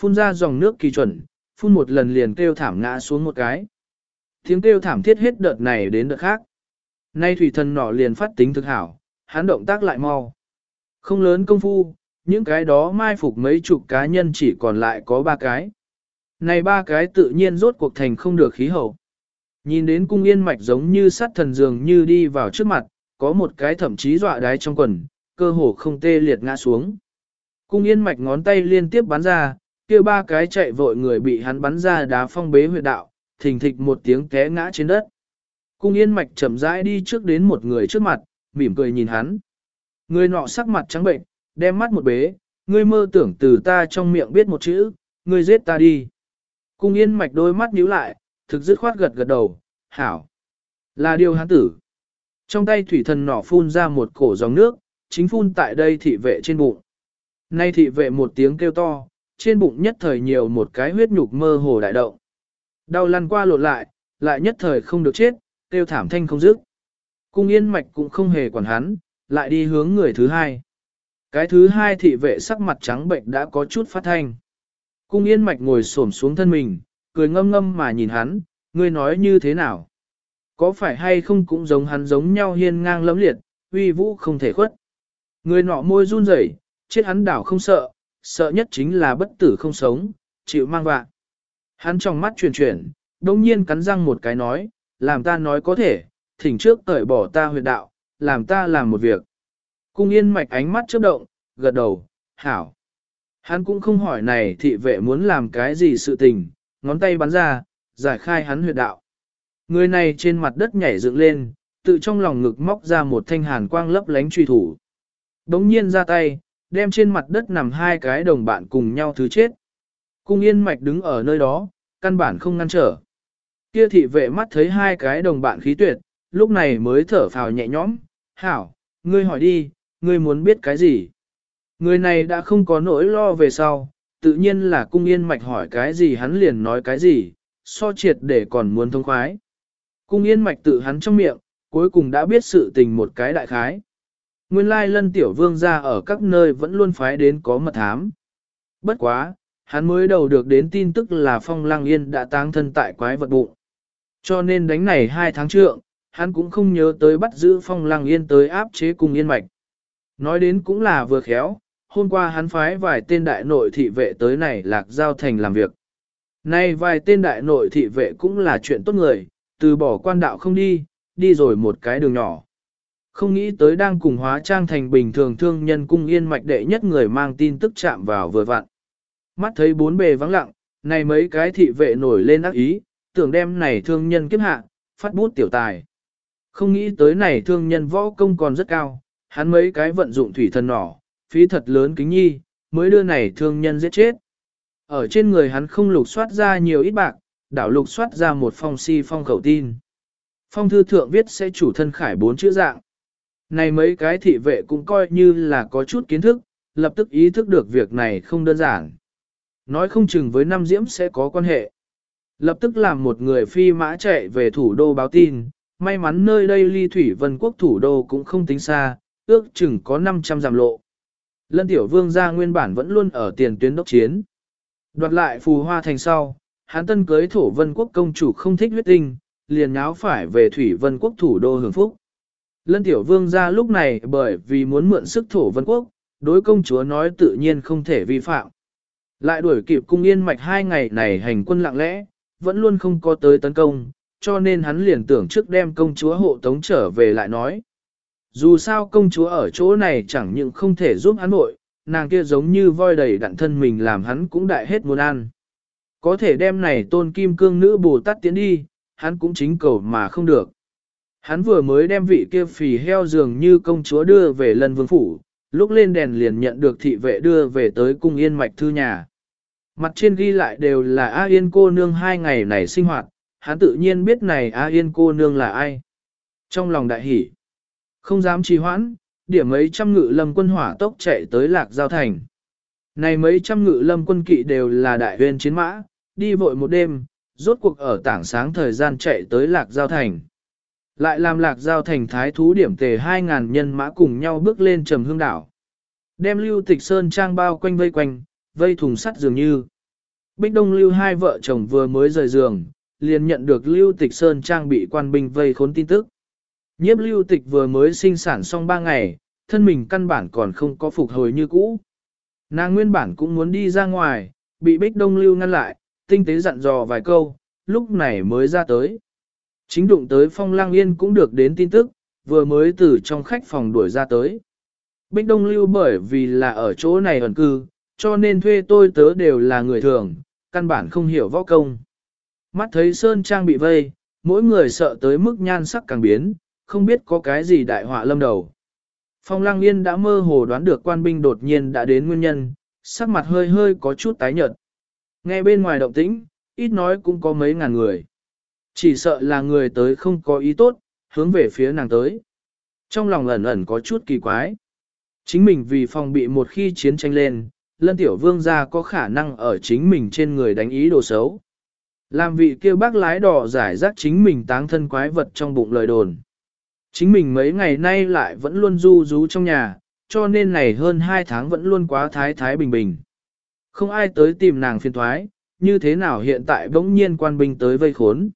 Phun ra dòng nước kỳ chuẩn, phun một lần liền kêu thảm ngã xuống một cái. Tiếng kêu thảm thiết hết đợt này đến đợt khác. Nay thủy thần nỏ liền phát tính thực hảo, hắn động tác lại mau. Không lớn công phu, những cái đó mai phục mấy chục cá nhân chỉ còn lại có ba cái. Này ba cái tự nhiên rốt cuộc thành không được khí hậu. Nhìn đến cung yên mạch giống như sát thần dường như đi vào trước mặt, có một cái thậm chí dọa đái trong quần, cơ hồ không tê liệt ngã xuống. Cung yên mạch ngón tay liên tiếp bắn ra, kia ba cái chạy vội người bị hắn bắn ra đá phong bế huyệt đạo, thình thịch một tiếng té ngã trên đất. Cung yên mạch chậm rãi đi trước đến một người trước mặt, mỉm cười nhìn hắn. Người nọ sắc mặt trắng bệnh, đem mắt một bế, ngươi mơ tưởng từ ta trong miệng biết một chữ, ngươi giết ta đi. Cung yên mạch đôi mắt nhíu lại, thực dứt khoát gật gật đầu, hảo. Là điều hắn tử. Trong tay thủy thần nỏ phun ra một cổ dòng nước, chính phun tại đây thị vệ trên bụng. Nay thị vệ một tiếng kêu to, trên bụng nhất thời nhiều một cái huyết nhục mơ hồ đại động. Đau lăn qua lột lại, lại nhất thời không được chết, Tiêu thảm thanh không dứt. Cung yên mạch cũng không hề quản hắn, lại đi hướng người thứ hai. Cái thứ hai thị vệ sắc mặt trắng bệnh đã có chút phát thanh. Cung yên mạch ngồi xổm xuống thân mình, cười ngâm ngâm mà nhìn hắn, ngươi nói như thế nào? Có phải hay không cũng giống hắn giống nhau hiên ngang lẫm liệt, uy vũ không thể khuất. Người nọ môi run rẩy, chết hắn đảo không sợ, sợ nhất chính là bất tử không sống, chịu mang vạ. Hắn trong mắt chuyển chuyển, đông nhiên cắn răng một cái nói, làm ta nói có thể, thỉnh trước cởi bỏ ta huyệt đạo, làm ta làm một việc. Cung yên mạch ánh mắt chớp động, gật đầu, hảo. Hắn cũng không hỏi này thị vệ muốn làm cái gì sự tình, ngón tay bắn ra, giải khai hắn huyệt đạo. Người này trên mặt đất nhảy dựng lên, tự trong lòng ngực móc ra một thanh hàn quang lấp lánh truy thủ. Đống nhiên ra tay, đem trên mặt đất nằm hai cái đồng bạn cùng nhau thứ chết. Cung yên mạch đứng ở nơi đó, căn bản không ngăn trở. Kia thị vệ mắt thấy hai cái đồng bạn khí tuyệt, lúc này mới thở phào nhẹ nhõm, hảo, ngươi hỏi đi, ngươi muốn biết cái gì? Người này đã không có nỗi lo về sau, tự nhiên là cung yên mạch hỏi cái gì hắn liền nói cái gì, so triệt để còn muốn thông khoái. Cung yên mạch tự hắn trong miệng, cuối cùng đã biết sự tình một cái đại khái. Nguyên lai lân tiểu vương ra ở các nơi vẫn luôn phái đến có mật thám. Bất quá, hắn mới đầu được đến tin tức là phong lang yên đã táng thân tại quái vật bụng. Cho nên đánh này hai tháng trượng, hắn cũng không nhớ tới bắt giữ phong lang yên tới áp chế cung yên mạch. Nói đến cũng là vừa khéo, hôm qua hắn phái vài tên đại nội thị vệ tới này lạc giao thành làm việc. Nay vài tên đại nội thị vệ cũng là chuyện tốt người, từ bỏ quan đạo không đi, đi rồi một cái đường nhỏ. Không nghĩ tới đang cùng hóa trang thành bình thường thương nhân cung yên mạch đệ nhất người mang tin tức chạm vào vừa vặn. Mắt thấy bốn bề vắng lặng, này mấy cái thị vệ nổi lên ác ý, tưởng đem này thương nhân kiếp hạ, phát bút tiểu tài. Không nghĩ tới này thương nhân võ công còn rất cao, hắn mấy cái vận dụng thủy thần nỏ, phí thật lớn kính nhi, mới đưa này thương nhân giết chết. Ở trên người hắn không lục soát ra nhiều ít bạc, đảo lục soát ra một phong si phong khẩu tin. Phong thư thượng viết sẽ chủ thân khải bốn chữ dạng. Này mấy cái thị vệ cũng coi như là có chút kiến thức, lập tức ý thức được việc này không đơn giản. Nói không chừng với năm diễm sẽ có quan hệ. Lập tức làm một người phi mã chạy về thủ đô báo tin, may mắn nơi đây ly thủy vân quốc thủ đô cũng không tính xa, ước chừng có 500 giảm lộ. Lân tiểu vương gia nguyên bản vẫn luôn ở tiền tuyến đốc chiến. Đoạt lại phù hoa thành sau, hán tân cưới thổ vân quốc công chủ không thích huyết tinh, liền nháo phải về thủy vân quốc thủ đô hưởng phúc. Lân tiểu vương gia lúc này bởi vì muốn mượn sức thổ vân quốc, đối công chúa nói tự nhiên không thể vi phạm. Lại đuổi kịp cung yên mạch hai ngày này hành quân lặng lẽ, vẫn luôn không có tới tấn công, cho nên hắn liền tưởng trước đem công chúa hộ tống trở về lại nói. Dù sao công chúa ở chỗ này chẳng những không thể giúp hắn nội, nàng kia giống như voi đầy đặn thân mình làm hắn cũng đại hết muốn ăn. Có thể đem này tôn kim cương nữ Bồ Tát tiến đi, hắn cũng chính cầu mà không được. Hắn vừa mới đem vị kia phì heo dường như công chúa đưa về lần vương phủ, lúc lên đèn liền nhận được thị vệ đưa về tới cung yên mạch thư nhà. Mặt trên ghi lại đều là A Yên cô nương hai ngày này sinh hoạt, hắn tự nhiên biết này A Yên cô nương là ai. Trong lòng đại hỷ, không dám trì hoãn, điểm mấy trăm ngự lâm quân hỏa tốc chạy tới lạc giao thành. Này mấy trăm ngự lâm quân kỵ đều là đại huyên chiến mã, đi vội một đêm, rốt cuộc ở tảng sáng thời gian chạy tới lạc giao thành. Lại làm lạc giao thành thái thú điểm tề 2.000 nhân mã cùng nhau bước lên trầm hương đảo. Đem lưu tịch sơn trang bao quanh vây quanh, vây thùng sắt dường như. Bích Đông Lưu hai vợ chồng vừa mới rời giường, liền nhận được Lưu Tịch Sơn trang bị quan binh vây khốn tin tức. Nhiếp Lưu Tịch vừa mới sinh sản xong ba ngày, thân mình căn bản còn không có phục hồi như cũ. Nàng nguyên bản cũng muốn đi ra ngoài, bị Bích Đông Lưu ngăn lại, tinh tế dặn dò vài câu, lúc này mới ra tới. Chính đụng tới Phong Lang Yên cũng được đến tin tức, vừa mới từ trong khách phòng đuổi ra tới. Bích Đông Lưu bởi vì là ở chỗ này ẩn cư, cho nên thuê tôi tớ đều là người thường, căn bản không hiểu võ công. Mắt thấy Sơn Trang bị vây, mỗi người sợ tới mức nhan sắc càng biến, không biết có cái gì đại họa lâm đầu. Phong Lăng Yên đã mơ hồ đoán được quan binh đột nhiên đã đến nguyên nhân, sắc mặt hơi hơi có chút tái nhợt. Nghe bên ngoài động tĩnh, ít nói cũng có mấy ngàn người. Chỉ sợ là người tới không có ý tốt, hướng về phía nàng tới. Trong lòng ẩn ẩn có chút kỳ quái. Chính mình vì phòng bị một khi chiến tranh lên, lân tiểu vương gia có khả năng ở chính mình trên người đánh ý đồ xấu. Làm vị kêu bác lái đỏ giải rác chính mình táng thân quái vật trong bụng lời đồn. Chính mình mấy ngày nay lại vẫn luôn du rú trong nhà, cho nên này hơn hai tháng vẫn luôn quá thái thái bình bình. Không ai tới tìm nàng phiền thoái, như thế nào hiện tại bỗng nhiên quan binh tới vây khốn.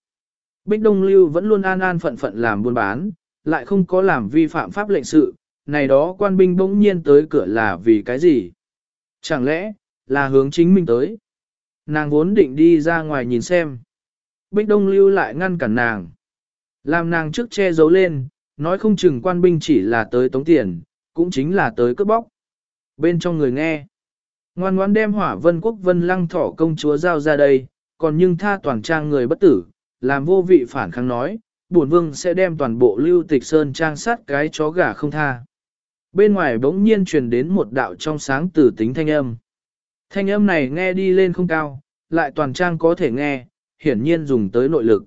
Bích Đông Lưu vẫn luôn an an phận phận làm buôn bán, lại không có làm vi phạm pháp lệnh sự, này đó quan binh bỗng nhiên tới cửa là vì cái gì? Chẳng lẽ, là hướng chính mình tới? Nàng vốn định đi ra ngoài nhìn xem. Bích Đông Lưu lại ngăn cản nàng. Làm nàng trước che giấu lên, nói không chừng quan binh chỉ là tới tống tiền, cũng chính là tới cướp bóc. Bên trong người nghe. Ngoan ngoan đem hỏa vân quốc vân lăng thỏ công chúa giao ra đây, còn nhưng tha toàn trang người bất tử, làm vô vị phản kháng nói, bổn vương sẽ đem toàn bộ lưu tịch sơn trang sát cái chó gà không tha. Bên ngoài bỗng nhiên truyền đến một đạo trong sáng tử tính thanh âm. Thanh âm này nghe đi lên không cao, lại toàn trang có thể nghe, hiển nhiên dùng tới nội lực.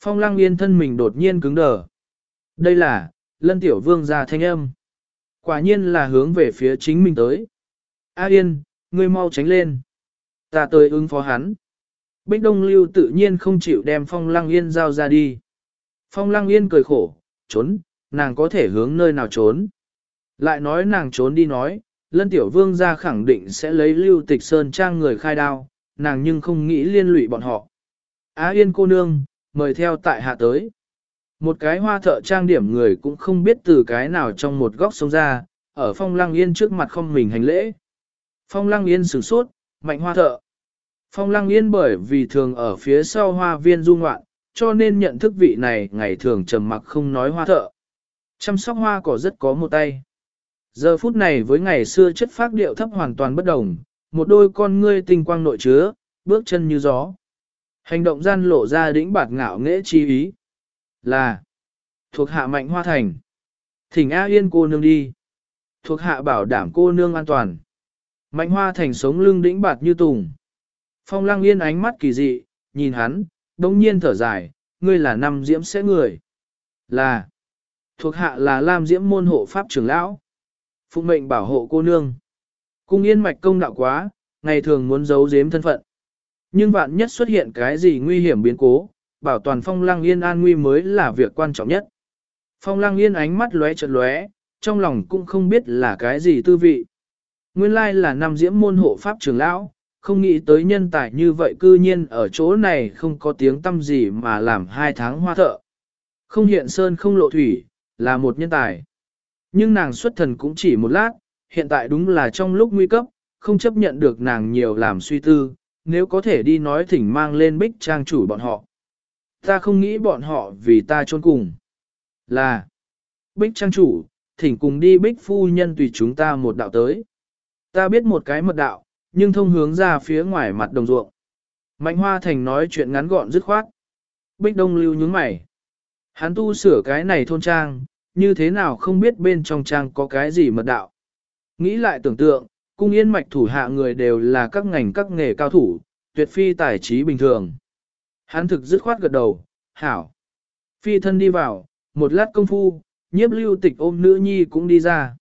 Phong lăng yên thân mình đột nhiên cứng đờ. Đây là, lân tiểu vương ra thanh âm. Quả nhiên là hướng về phía chính mình tới. A yên, ngươi mau tránh lên. Ta tới ứng phó hắn. Bích Đông Lưu tự nhiên không chịu đem Phong Lăng Yên giao ra đi. Phong Lăng Yên cười khổ, trốn, nàng có thể hướng nơi nào trốn. Lại nói nàng trốn đi nói, Lân Tiểu Vương ra khẳng định sẽ lấy Lưu Tịch Sơn trang người khai đao, nàng nhưng không nghĩ liên lụy bọn họ. Á Yên cô nương, mời theo tại hạ tới. Một cái hoa thợ trang điểm người cũng không biết từ cái nào trong một góc sông ra, ở Phong Lăng Yên trước mặt không mình hành lễ. Phong Lăng Yên sửng sốt, mạnh hoa thợ. Phong Lăng Yên bởi vì thường ở phía sau hoa viên du ngoạn, cho nên nhận thức vị này ngày thường trầm mặc không nói hoa thợ. Chăm sóc hoa cỏ rất có một tay. Giờ phút này với ngày xưa chất phác điệu thấp hoàn toàn bất đồng, một đôi con ngươi tinh quang nội chứa, bước chân như gió. Hành động gian lộ ra đĩnh bạt ngạo nghễ chi ý. Là thuộc hạ mạnh hoa thành. Thỉnh A Yên cô nương đi. Thuộc hạ bảo đảm cô nương an toàn. Mạnh hoa thành sống lưng đĩnh bạt như tùng. Phong lăng yên ánh mắt kỳ dị, nhìn hắn, đông nhiên thở dài, ngươi là năm diễm sẽ người. Là, thuộc hạ là Lam diễm môn hộ pháp trưởng lão. Phụ mệnh bảo hộ cô nương. Cung yên mạch công đạo quá, ngày thường muốn giấu giếm thân phận. Nhưng vạn nhất xuất hiện cái gì nguy hiểm biến cố, bảo toàn phong lăng yên an nguy mới là việc quan trọng nhất. Phong lăng yên ánh mắt lóe chợt lóe, trong lòng cũng không biết là cái gì tư vị. Nguyên lai là nam diễm môn hộ pháp trưởng lão, không nghĩ tới nhân tài như vậy cư nhiên ở chỗ này không có tiếng tâm gì mà làm hai tháng hoa thợ. Không hiện sơn không lộ thủy, là một nhân tài. Nhưng nàng xuất thần cũng chỉ một lát, hiện tại đúng là trong lúc nguy cấp, không chấp nhận được nàng nhiều làm suy tư, nếu có thể đi nói thỉnh mang lên bích trang chủ bọn họ. Ta không nghĩ bọn họ vì ta trôn cùng. Là, bích trang chủ, thỉnh cùng đi bích phu nhân tùy chúng ta một đạo tới. Ta biết một cái mật đạo, nhưng thông hướng ra phía ngoài mặt đồng ruộng. Mạnh Hoa Thành nói chuyện ngắn gọn dứt khoát. Bích Đông lưu nhướng mày. Hắn tu sửa cái này thôn trang, như thế nào không biết bên trong trang có cái gì mật đạo. Nghĩ lại tưởng tượng, cung yên mạch thủ hạ người đều là các ngành các nghề cao thủ, tuyệt phi tài trí bình thường. Hắn thực dứt khoát gật đầu, hảo. Phi thân đi vào, một lát công phu, nhiếp lưu tịch ôm nữ nhi cũng đi ra.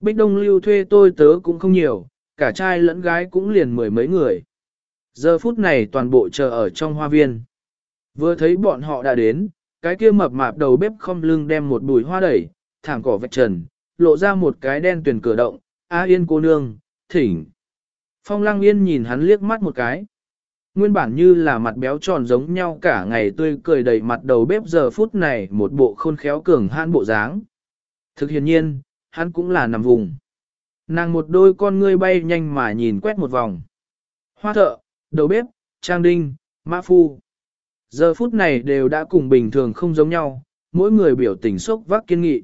Bích Đông lưu thuê tôi tớ cũng không nhiều, cả trai lẫn gái cũng liền mười mấy người. Giờ phút này toàn bộ chờ ở trong hoa viên. Vừa thấy bọn họ đã đến, cái kia mập mạp đầu bếp không lưng đem một bùi hoa đẩy, thảm cỏ vạch trần, lộ ra một cái đen tuyển cửa động, A yên cô nương, thỉnh. Phong lăng yên nhìn hắn liếc mắt một cái. Nguyên bản như là mặt béo tròn giống nhau cả ngày tươi cười đầy mặt đầu bếp giờ phút này một bộ khôn khéo cường han bộ dáng. Thực hiện nhiên, hắn cũng là nằm vùng. Nàng một đôi con ngươi bay nhanh mà nhìn quét một vòng. Hoa thợ, đầu bếp, trang đinh, mã phu. Giờ phút này đều đã cùng bình thường không giống nhau, mỗi người biểu tình sốc vác kiên nghị.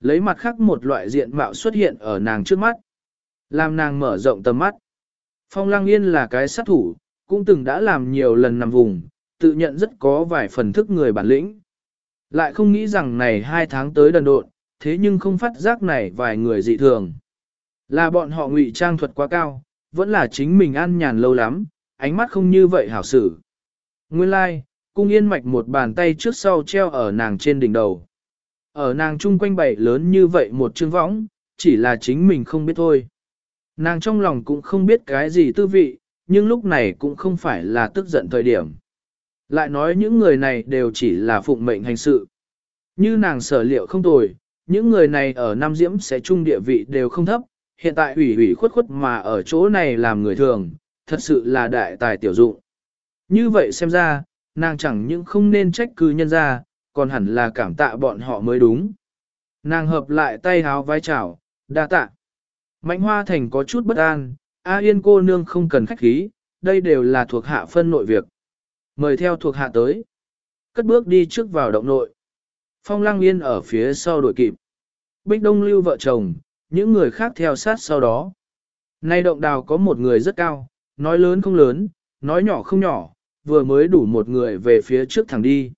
Lấy mặt khác một loại diện mạo xuất hiện ở nàng trước mắt. Làm nàng mở rộng tầm mắt. Phong Lang Yên là cái sát thủ, cũng từng đã làm nhiều lần nằm vùng, tự nhận rất có vài phần thức người bản lĩnh. Lại không nghĩ rằng này hai tháng tới đần độn, thế nhưng không phát giác này vài người dị thường. Là bọn họ ngụy trang thuật quá cao, vẫn là chính mình ăn nhàn lâu lắm, ánh mắt không như vậy hảo xử. Nguyên lai, like, cung yên mạch một bàn tay trước sau treo ở nàng trên đỉnh đầu. Ở nàng chung quanh bảy lớn như vậy một chương võng, chỉ là chính mình không biết thôi. Nàng trong lòng cũng không biết cái gì tư vị, nhưng lúc này cũng không phải là tức giận thời điểm. Lại nói những người này đều chỉ là phụng mệnh hành sự. Như nàng sở liệu không tồi, những người này ở Nam Diễm sẽ chung địa vị đều không thấp, hiện tại ủy ủy khuất khuất mà ở chỗ này làm người thường, thật sự là đại tài tiểu dụng. Như vậy xem ra, nàng chẳng những không nên trách cứ nhân ra, còn hẳn là cảm tạ bọn họ mới đúng. Nàng hợp lại tay háo vai chào, đa tạ. Mạnh hoa thành có chút bất an, A yên cô nương không cần khách khí, đây đều là thuộc hạ phân nội việc. Mời theo thuộc hạ tới. Cất bước đi trước vào động nội. Phong lăng yên ở phía sau đội kịp. Bích Đông lưu vợ chồng, những người khác theo sát sau đó. Nay động đào có một người rất cao, nói lớn không lớn, nói nhỏ không nhỏ, vừa mới đủ một người về phía trước thẳng đi.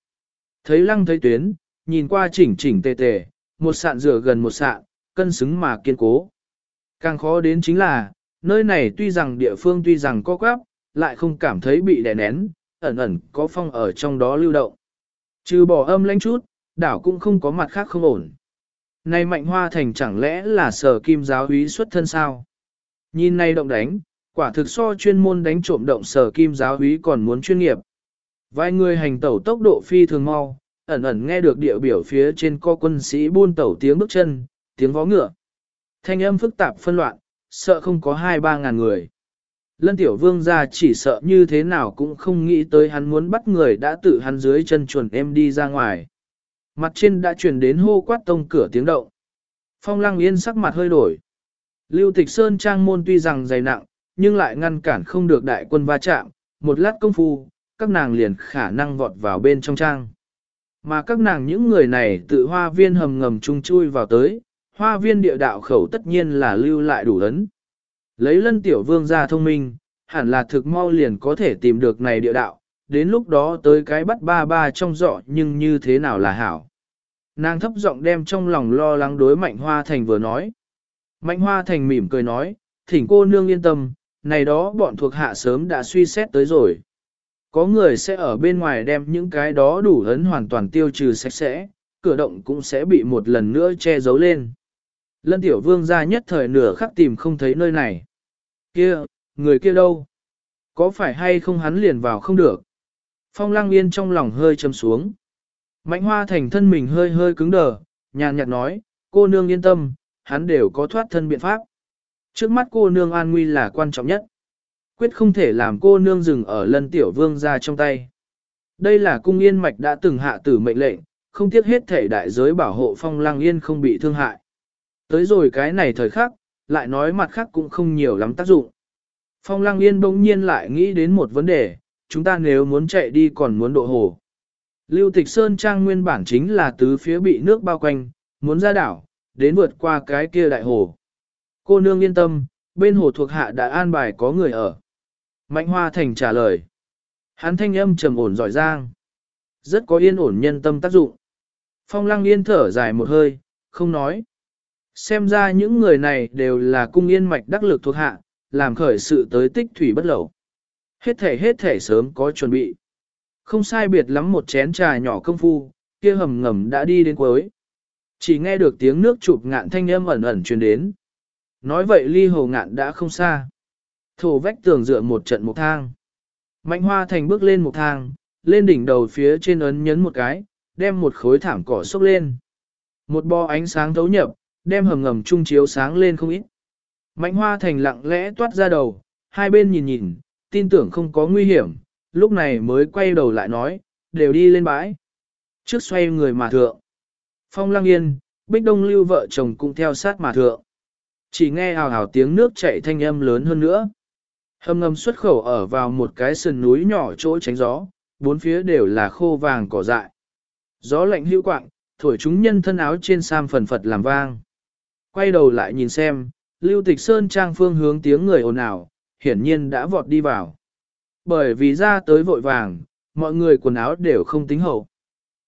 Thấy lăng thấy tuyến, nhìn qua chỉnh chỉnh tề tề, một sạn rửa gần một sạn, cân xứng mà kiên cố. Càng khó đến chính là, Nơi này tuy rằng địa phương tuy rằng có quáp, lại không cảm thấy bị đè nén, ẩn ẩn có phong ở trong đó lưu động. Trừ bỏ âm lãnh chút, đảo cũng không có mặt khác không ổn. Này mạnh hoa thành chẳng lẽ là sở kim giáo úy xuất thân sao? Nhìn này động đánh, quả thực so chuyên môn đánh trộm động sở kim giáo úy còn muốn chuyên nghiệp. Vài người hành tẩu tốc độ phi thường mau, ẩn ẩn nghe được địa biểu phía trên co quân sĩ buôn tẩu tiếng bước chân, tiếng vó ngựa. Thanh âm phức tạp phân loạn, sợ không có hai ba ngàn người. Lân tiểu vương ra chỉ sợ như thế nào cũng không nghĩ tới hắn muốn bắt người đã tự hắn dưới chân chuẩn em đi ra ngoài. Mặt trên đã chuyển đến hô quát tông cửa tiếng động. Phong lăng yên sắc mặt hơi đổi. Lưu tịch sơn trang môn tuy rằng dày nặng, nhưng lại ngăn cản không được đại quân va chạm, một lát công phu, các nàng liền khả năng vọt vào bên trong trang. Mà các nàng những người này tự hoa viên hầm ngầm chung chui vào tới, hoa viên địa đạo khẩu tất nhiên là lưu lại đủ ấn. Lấy lân tiểu vương ra thông minh, hẳn là thực mau liền có thể tìm được này địa đạo, đến lúc đó tới cái bắt ba ba trong dọ nhưng như thế nào là hảo. Nàng thấp giọng đem trong lòng lo lắng đối Mạnh Hoa Thành vừa nói. Mạnh Hoa Thành mỉm cười nói, thỉnh cô nương yên tâm, này đó bọn thuộc hạ sớm đã suy xét tới rồi. Có người sẽ ở bên ngoài đem những cái đó đủ hấn hoàn toàn tiêu trừ sạch sẽ, cửa động cũng sẽ bị một lần nữa che giấu lên. Lân tiểu vương ra nhất thời nửa khắc tìm không thấy nơi này. Kia, người kia đâu? Có phải hay không hắn liền vào không được? Phong lang yên trong lòng hơi châm xuống. Mạnh hoa thành thân mình hơi hơi cứng đờ, nhàn nhạt nói, cô nương yên tâm, hắn đều có thoát thân biện pháp. Trước mắt cô nương an nguy là quan trọng nhất. Quyết không thể làm cô nương dừng ở lân tiểu vương ra trong tay. Đây là cung yên mạch đã từng hạ tử mệnh lệnh, không tiếc hết thể đại giới bảo hộ phong lang yên không bị thương hại. Tới rồi cái này thời khắc, lại nói mặt khác cũng không nhiều lắm tác dụng. Phong lang yên bỗng nhiên lại nghĩ đến một vấn đề, chúng ta nếu muốn chạy đi còn muốn độ hồ. Lưu Tịch Sơn Trang nguyên bản chính là tứ phía bị nước bao quanh, muốn ra đảo, đến vượt qua cái kia đại hồ. Cô nương yên tâm, bên hồ thuộc hạ đã an bài có người ở. Mạnh Hoa Thành trả lời. Hắn thanh âm trầm ổn giỏi giang. Rất có yên ổn nhân tâm tác dụng. Phong lăng yên thở dài một hơi, không nói. Xem ra những người này đều là cung yên mạch đắc lực thuộc hạ, làm khởi sự tới tích thủy bất lẩu. Hết thể hết thể sớm có chuẩn bị. Không sai biệt lắm một chén trà nhỏ công phu, kia hầm ngầm đã đi đến cuối. Chỉ nghe được tiếng nước chụp ngạn thanh âm ẩn ẩn truyền đến. Nói vậy ly hồ ngạn đã không xa. Thổ vách tường dựa một trận một thang. Mạnh hoa thành bước lên một thang, lên đỉnh đầu phía trên ấn nhấn một cái, đem một khối thảm cỏ xốc lên. Một bo ánh sáng thấu nhập, đem hầm ngầm trung chiếu sáng lên không ít. Mạnh hoa thành lặng lẽ toát ra đầu, hai bên nhìn nhìn, tin tưởng không có nguy hiểm, lúc này mới quay đầu lại nói, đều đi lên bãi. Trước xoay người mà thượng. Phong lăng yên, bích đông lưu vợ chồng cũng theo sát mà thượng. Chỉ nghe hào hào tiếng nước chảy thanh âm lớn hơn nữa. Hầm ngầm xuất khẩu ở vào một cái sườn núi nhỏ chỗ tránh gió, bốn phía đều là khô vàng cỏ dại. Gió lạnh hữu quạng, thổi chúng nhân thân áo trên sam phần phật làm vang. Quay đầu lại nhìn xem, lưu tịch sơn trang phương hướng tiếng người ồn ào, hiển nhiên đã vọt đi vào. Bởi vì ra tới vội vàng, mọi người quần áo đều không tính hậu.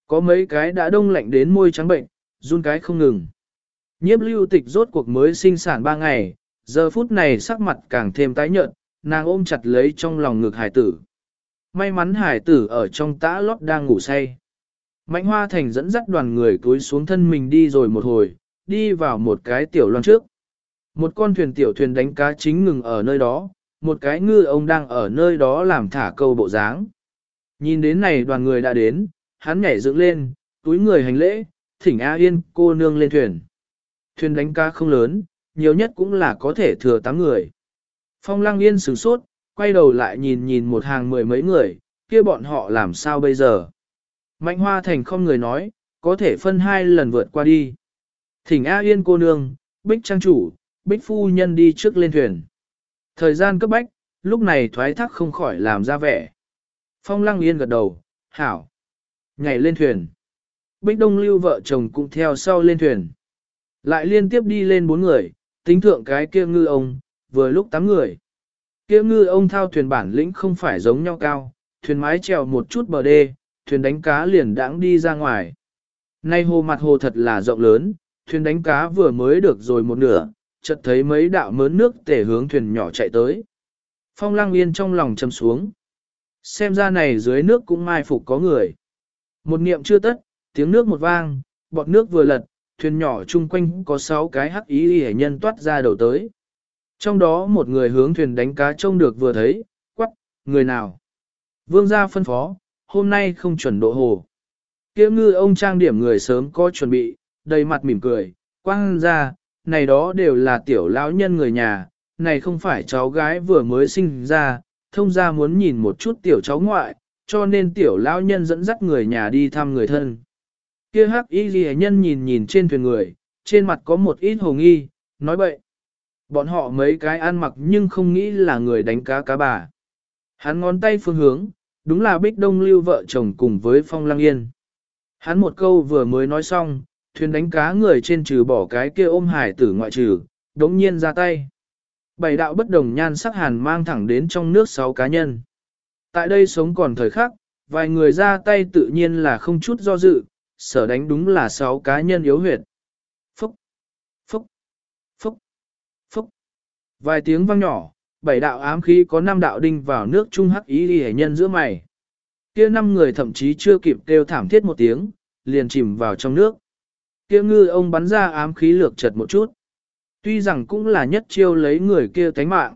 Có mấy cái đã đông lạnh đến môi trắng bệnh, run cái không ngừng. Nhiếp lưu tịch rốt cuộc mới sinh sản ba ngày, giờ phút này sắc mặt càng thêm tái nhợt, nàng ôm chặt lấy trong lòng ngực hải tử. May mắn hải tử ở trong tã lót đang ngủ say. Mạnh hoa thành dẫn dắt đoàn người túi xuống thân mình đi rồi một hồi, đi vào một cái tiểu loan trước. Một con thuyền tiểu thuyền đánh cá chính ngừng ở nơi đó, một cái ngư ông đang ở nơi đó làm thả câu bộ dáng. Nhìn đến này đoàn người đã đến, hắn nhảy dựng lên, túi người hành lễ, thỉnh A Yên cô nương lên thuyền. Thuyền đánh cá không lớn, nhiều nhất cũng là có thể thừa 8 người. Phong Lăng Yên sửng sốt, quay đầu lại nhìn nhìn một hàng mười mấy người, kia bọn họ làm sao bây giờ. Mạnh Hoa Thành không người nói, có thể phân hai lần vượt qua đi. Thỉnh A Yên cô nương, Bích Trang chủ, Bích Phu Nhân đi trước lên thuyền. Thời gian cấp bách, lúc này thoái thác không khỏi làm ra vẻ. Phong Lăng Yên gật đầu, hảo. Nhảy lên thuyền. Bích Đông Lưu vợ chồng cũng theo sau lên thuyền. Lại liên tiếp đi lên bốn người, tính thượng cái kia ngư ông, vừa lúc tám người. Kia ngư ông thao thuyền bản lĩnh không phải giống nhau cao, thuyền mái trèo một chút bờ đê, thuyền đánh cá liền đãng đi ra ngoài. Nay hồ mặt hồ thật là rộng lớn, thuyền đánh cá vừa mới được rồi một nửa, chợt thấy mấy đạo mớn nước tể hướng thuyền nhỏ chạy tới. Phong lang yên trong lòng châm xuống. Xem ra này dưới nước cũng mai phục có người. Một niệm chưa tất, tiếng nước một vang, bọt nước vừa lật, thuyền nhỏ chung quanh có sáu cái hắc ý hệ nhân toát ra đầu tới. Trong đó một người hướng thuyền đánh cá trông được vừa thấy, quắc, người nào? Vương gia phân phó, hôm nay không chuẩn độ hồ. Kiếm ngư ông trang điểm người sớm có chuẩn bị, đầy mặt mỉm cười, quang ra, này đó đều là tiểu lão nhân người nhà, này không phải cháu gái vừa mới sinh ra, thông ra muốn nhìn một chút tiểu cháu ngoại, cho nên tiểu lão nhân dẫn dắt người nhà đi thăm người thân. Kia hắc y ghi nhân nhìn nhìn trên thuyền người, trên mặt có một ít hồ nghi, nói bậy. Bọn họ mấy cái ăn mặc nhưng không nghĩ là người đánh cá cá bà. Hắn ngón tay phương hướng, đúng là Bích Đông Lưu vợ chồng cùng với Phong Lăng Yên. Hắn một câu vừa mới nói xong, thuyền đánh cá người trên trừ bỏ cái kia ôm hải tử ngoại trừ, đống nhiên ra tay. Bảy đạo bất đồng nhan sắc hàn mang thẳng đến trong nước sáu cá nhân. Tại đây sống còn thời khắc, vài người ra tay tự nhiên là không chút do dự, sở đánh đúng là sáu cá nhân yếu huyệt. Phúc, phúc, phúc, phúc. Vài tiếng vang nhỏ, bảy đạo ám khí có năm đạo đinh vào nước trung hắc ý ghi nhân giữa mày. Kia năm người thậm chí chưa kịp kêu thảm thiết một tiếng, liền chìm vào trong nước. Kia ngư ông bắn ra ám khí lược chật một chút. Tuy rằng cũng là nhất chiêu lấy người kia tánh mạng.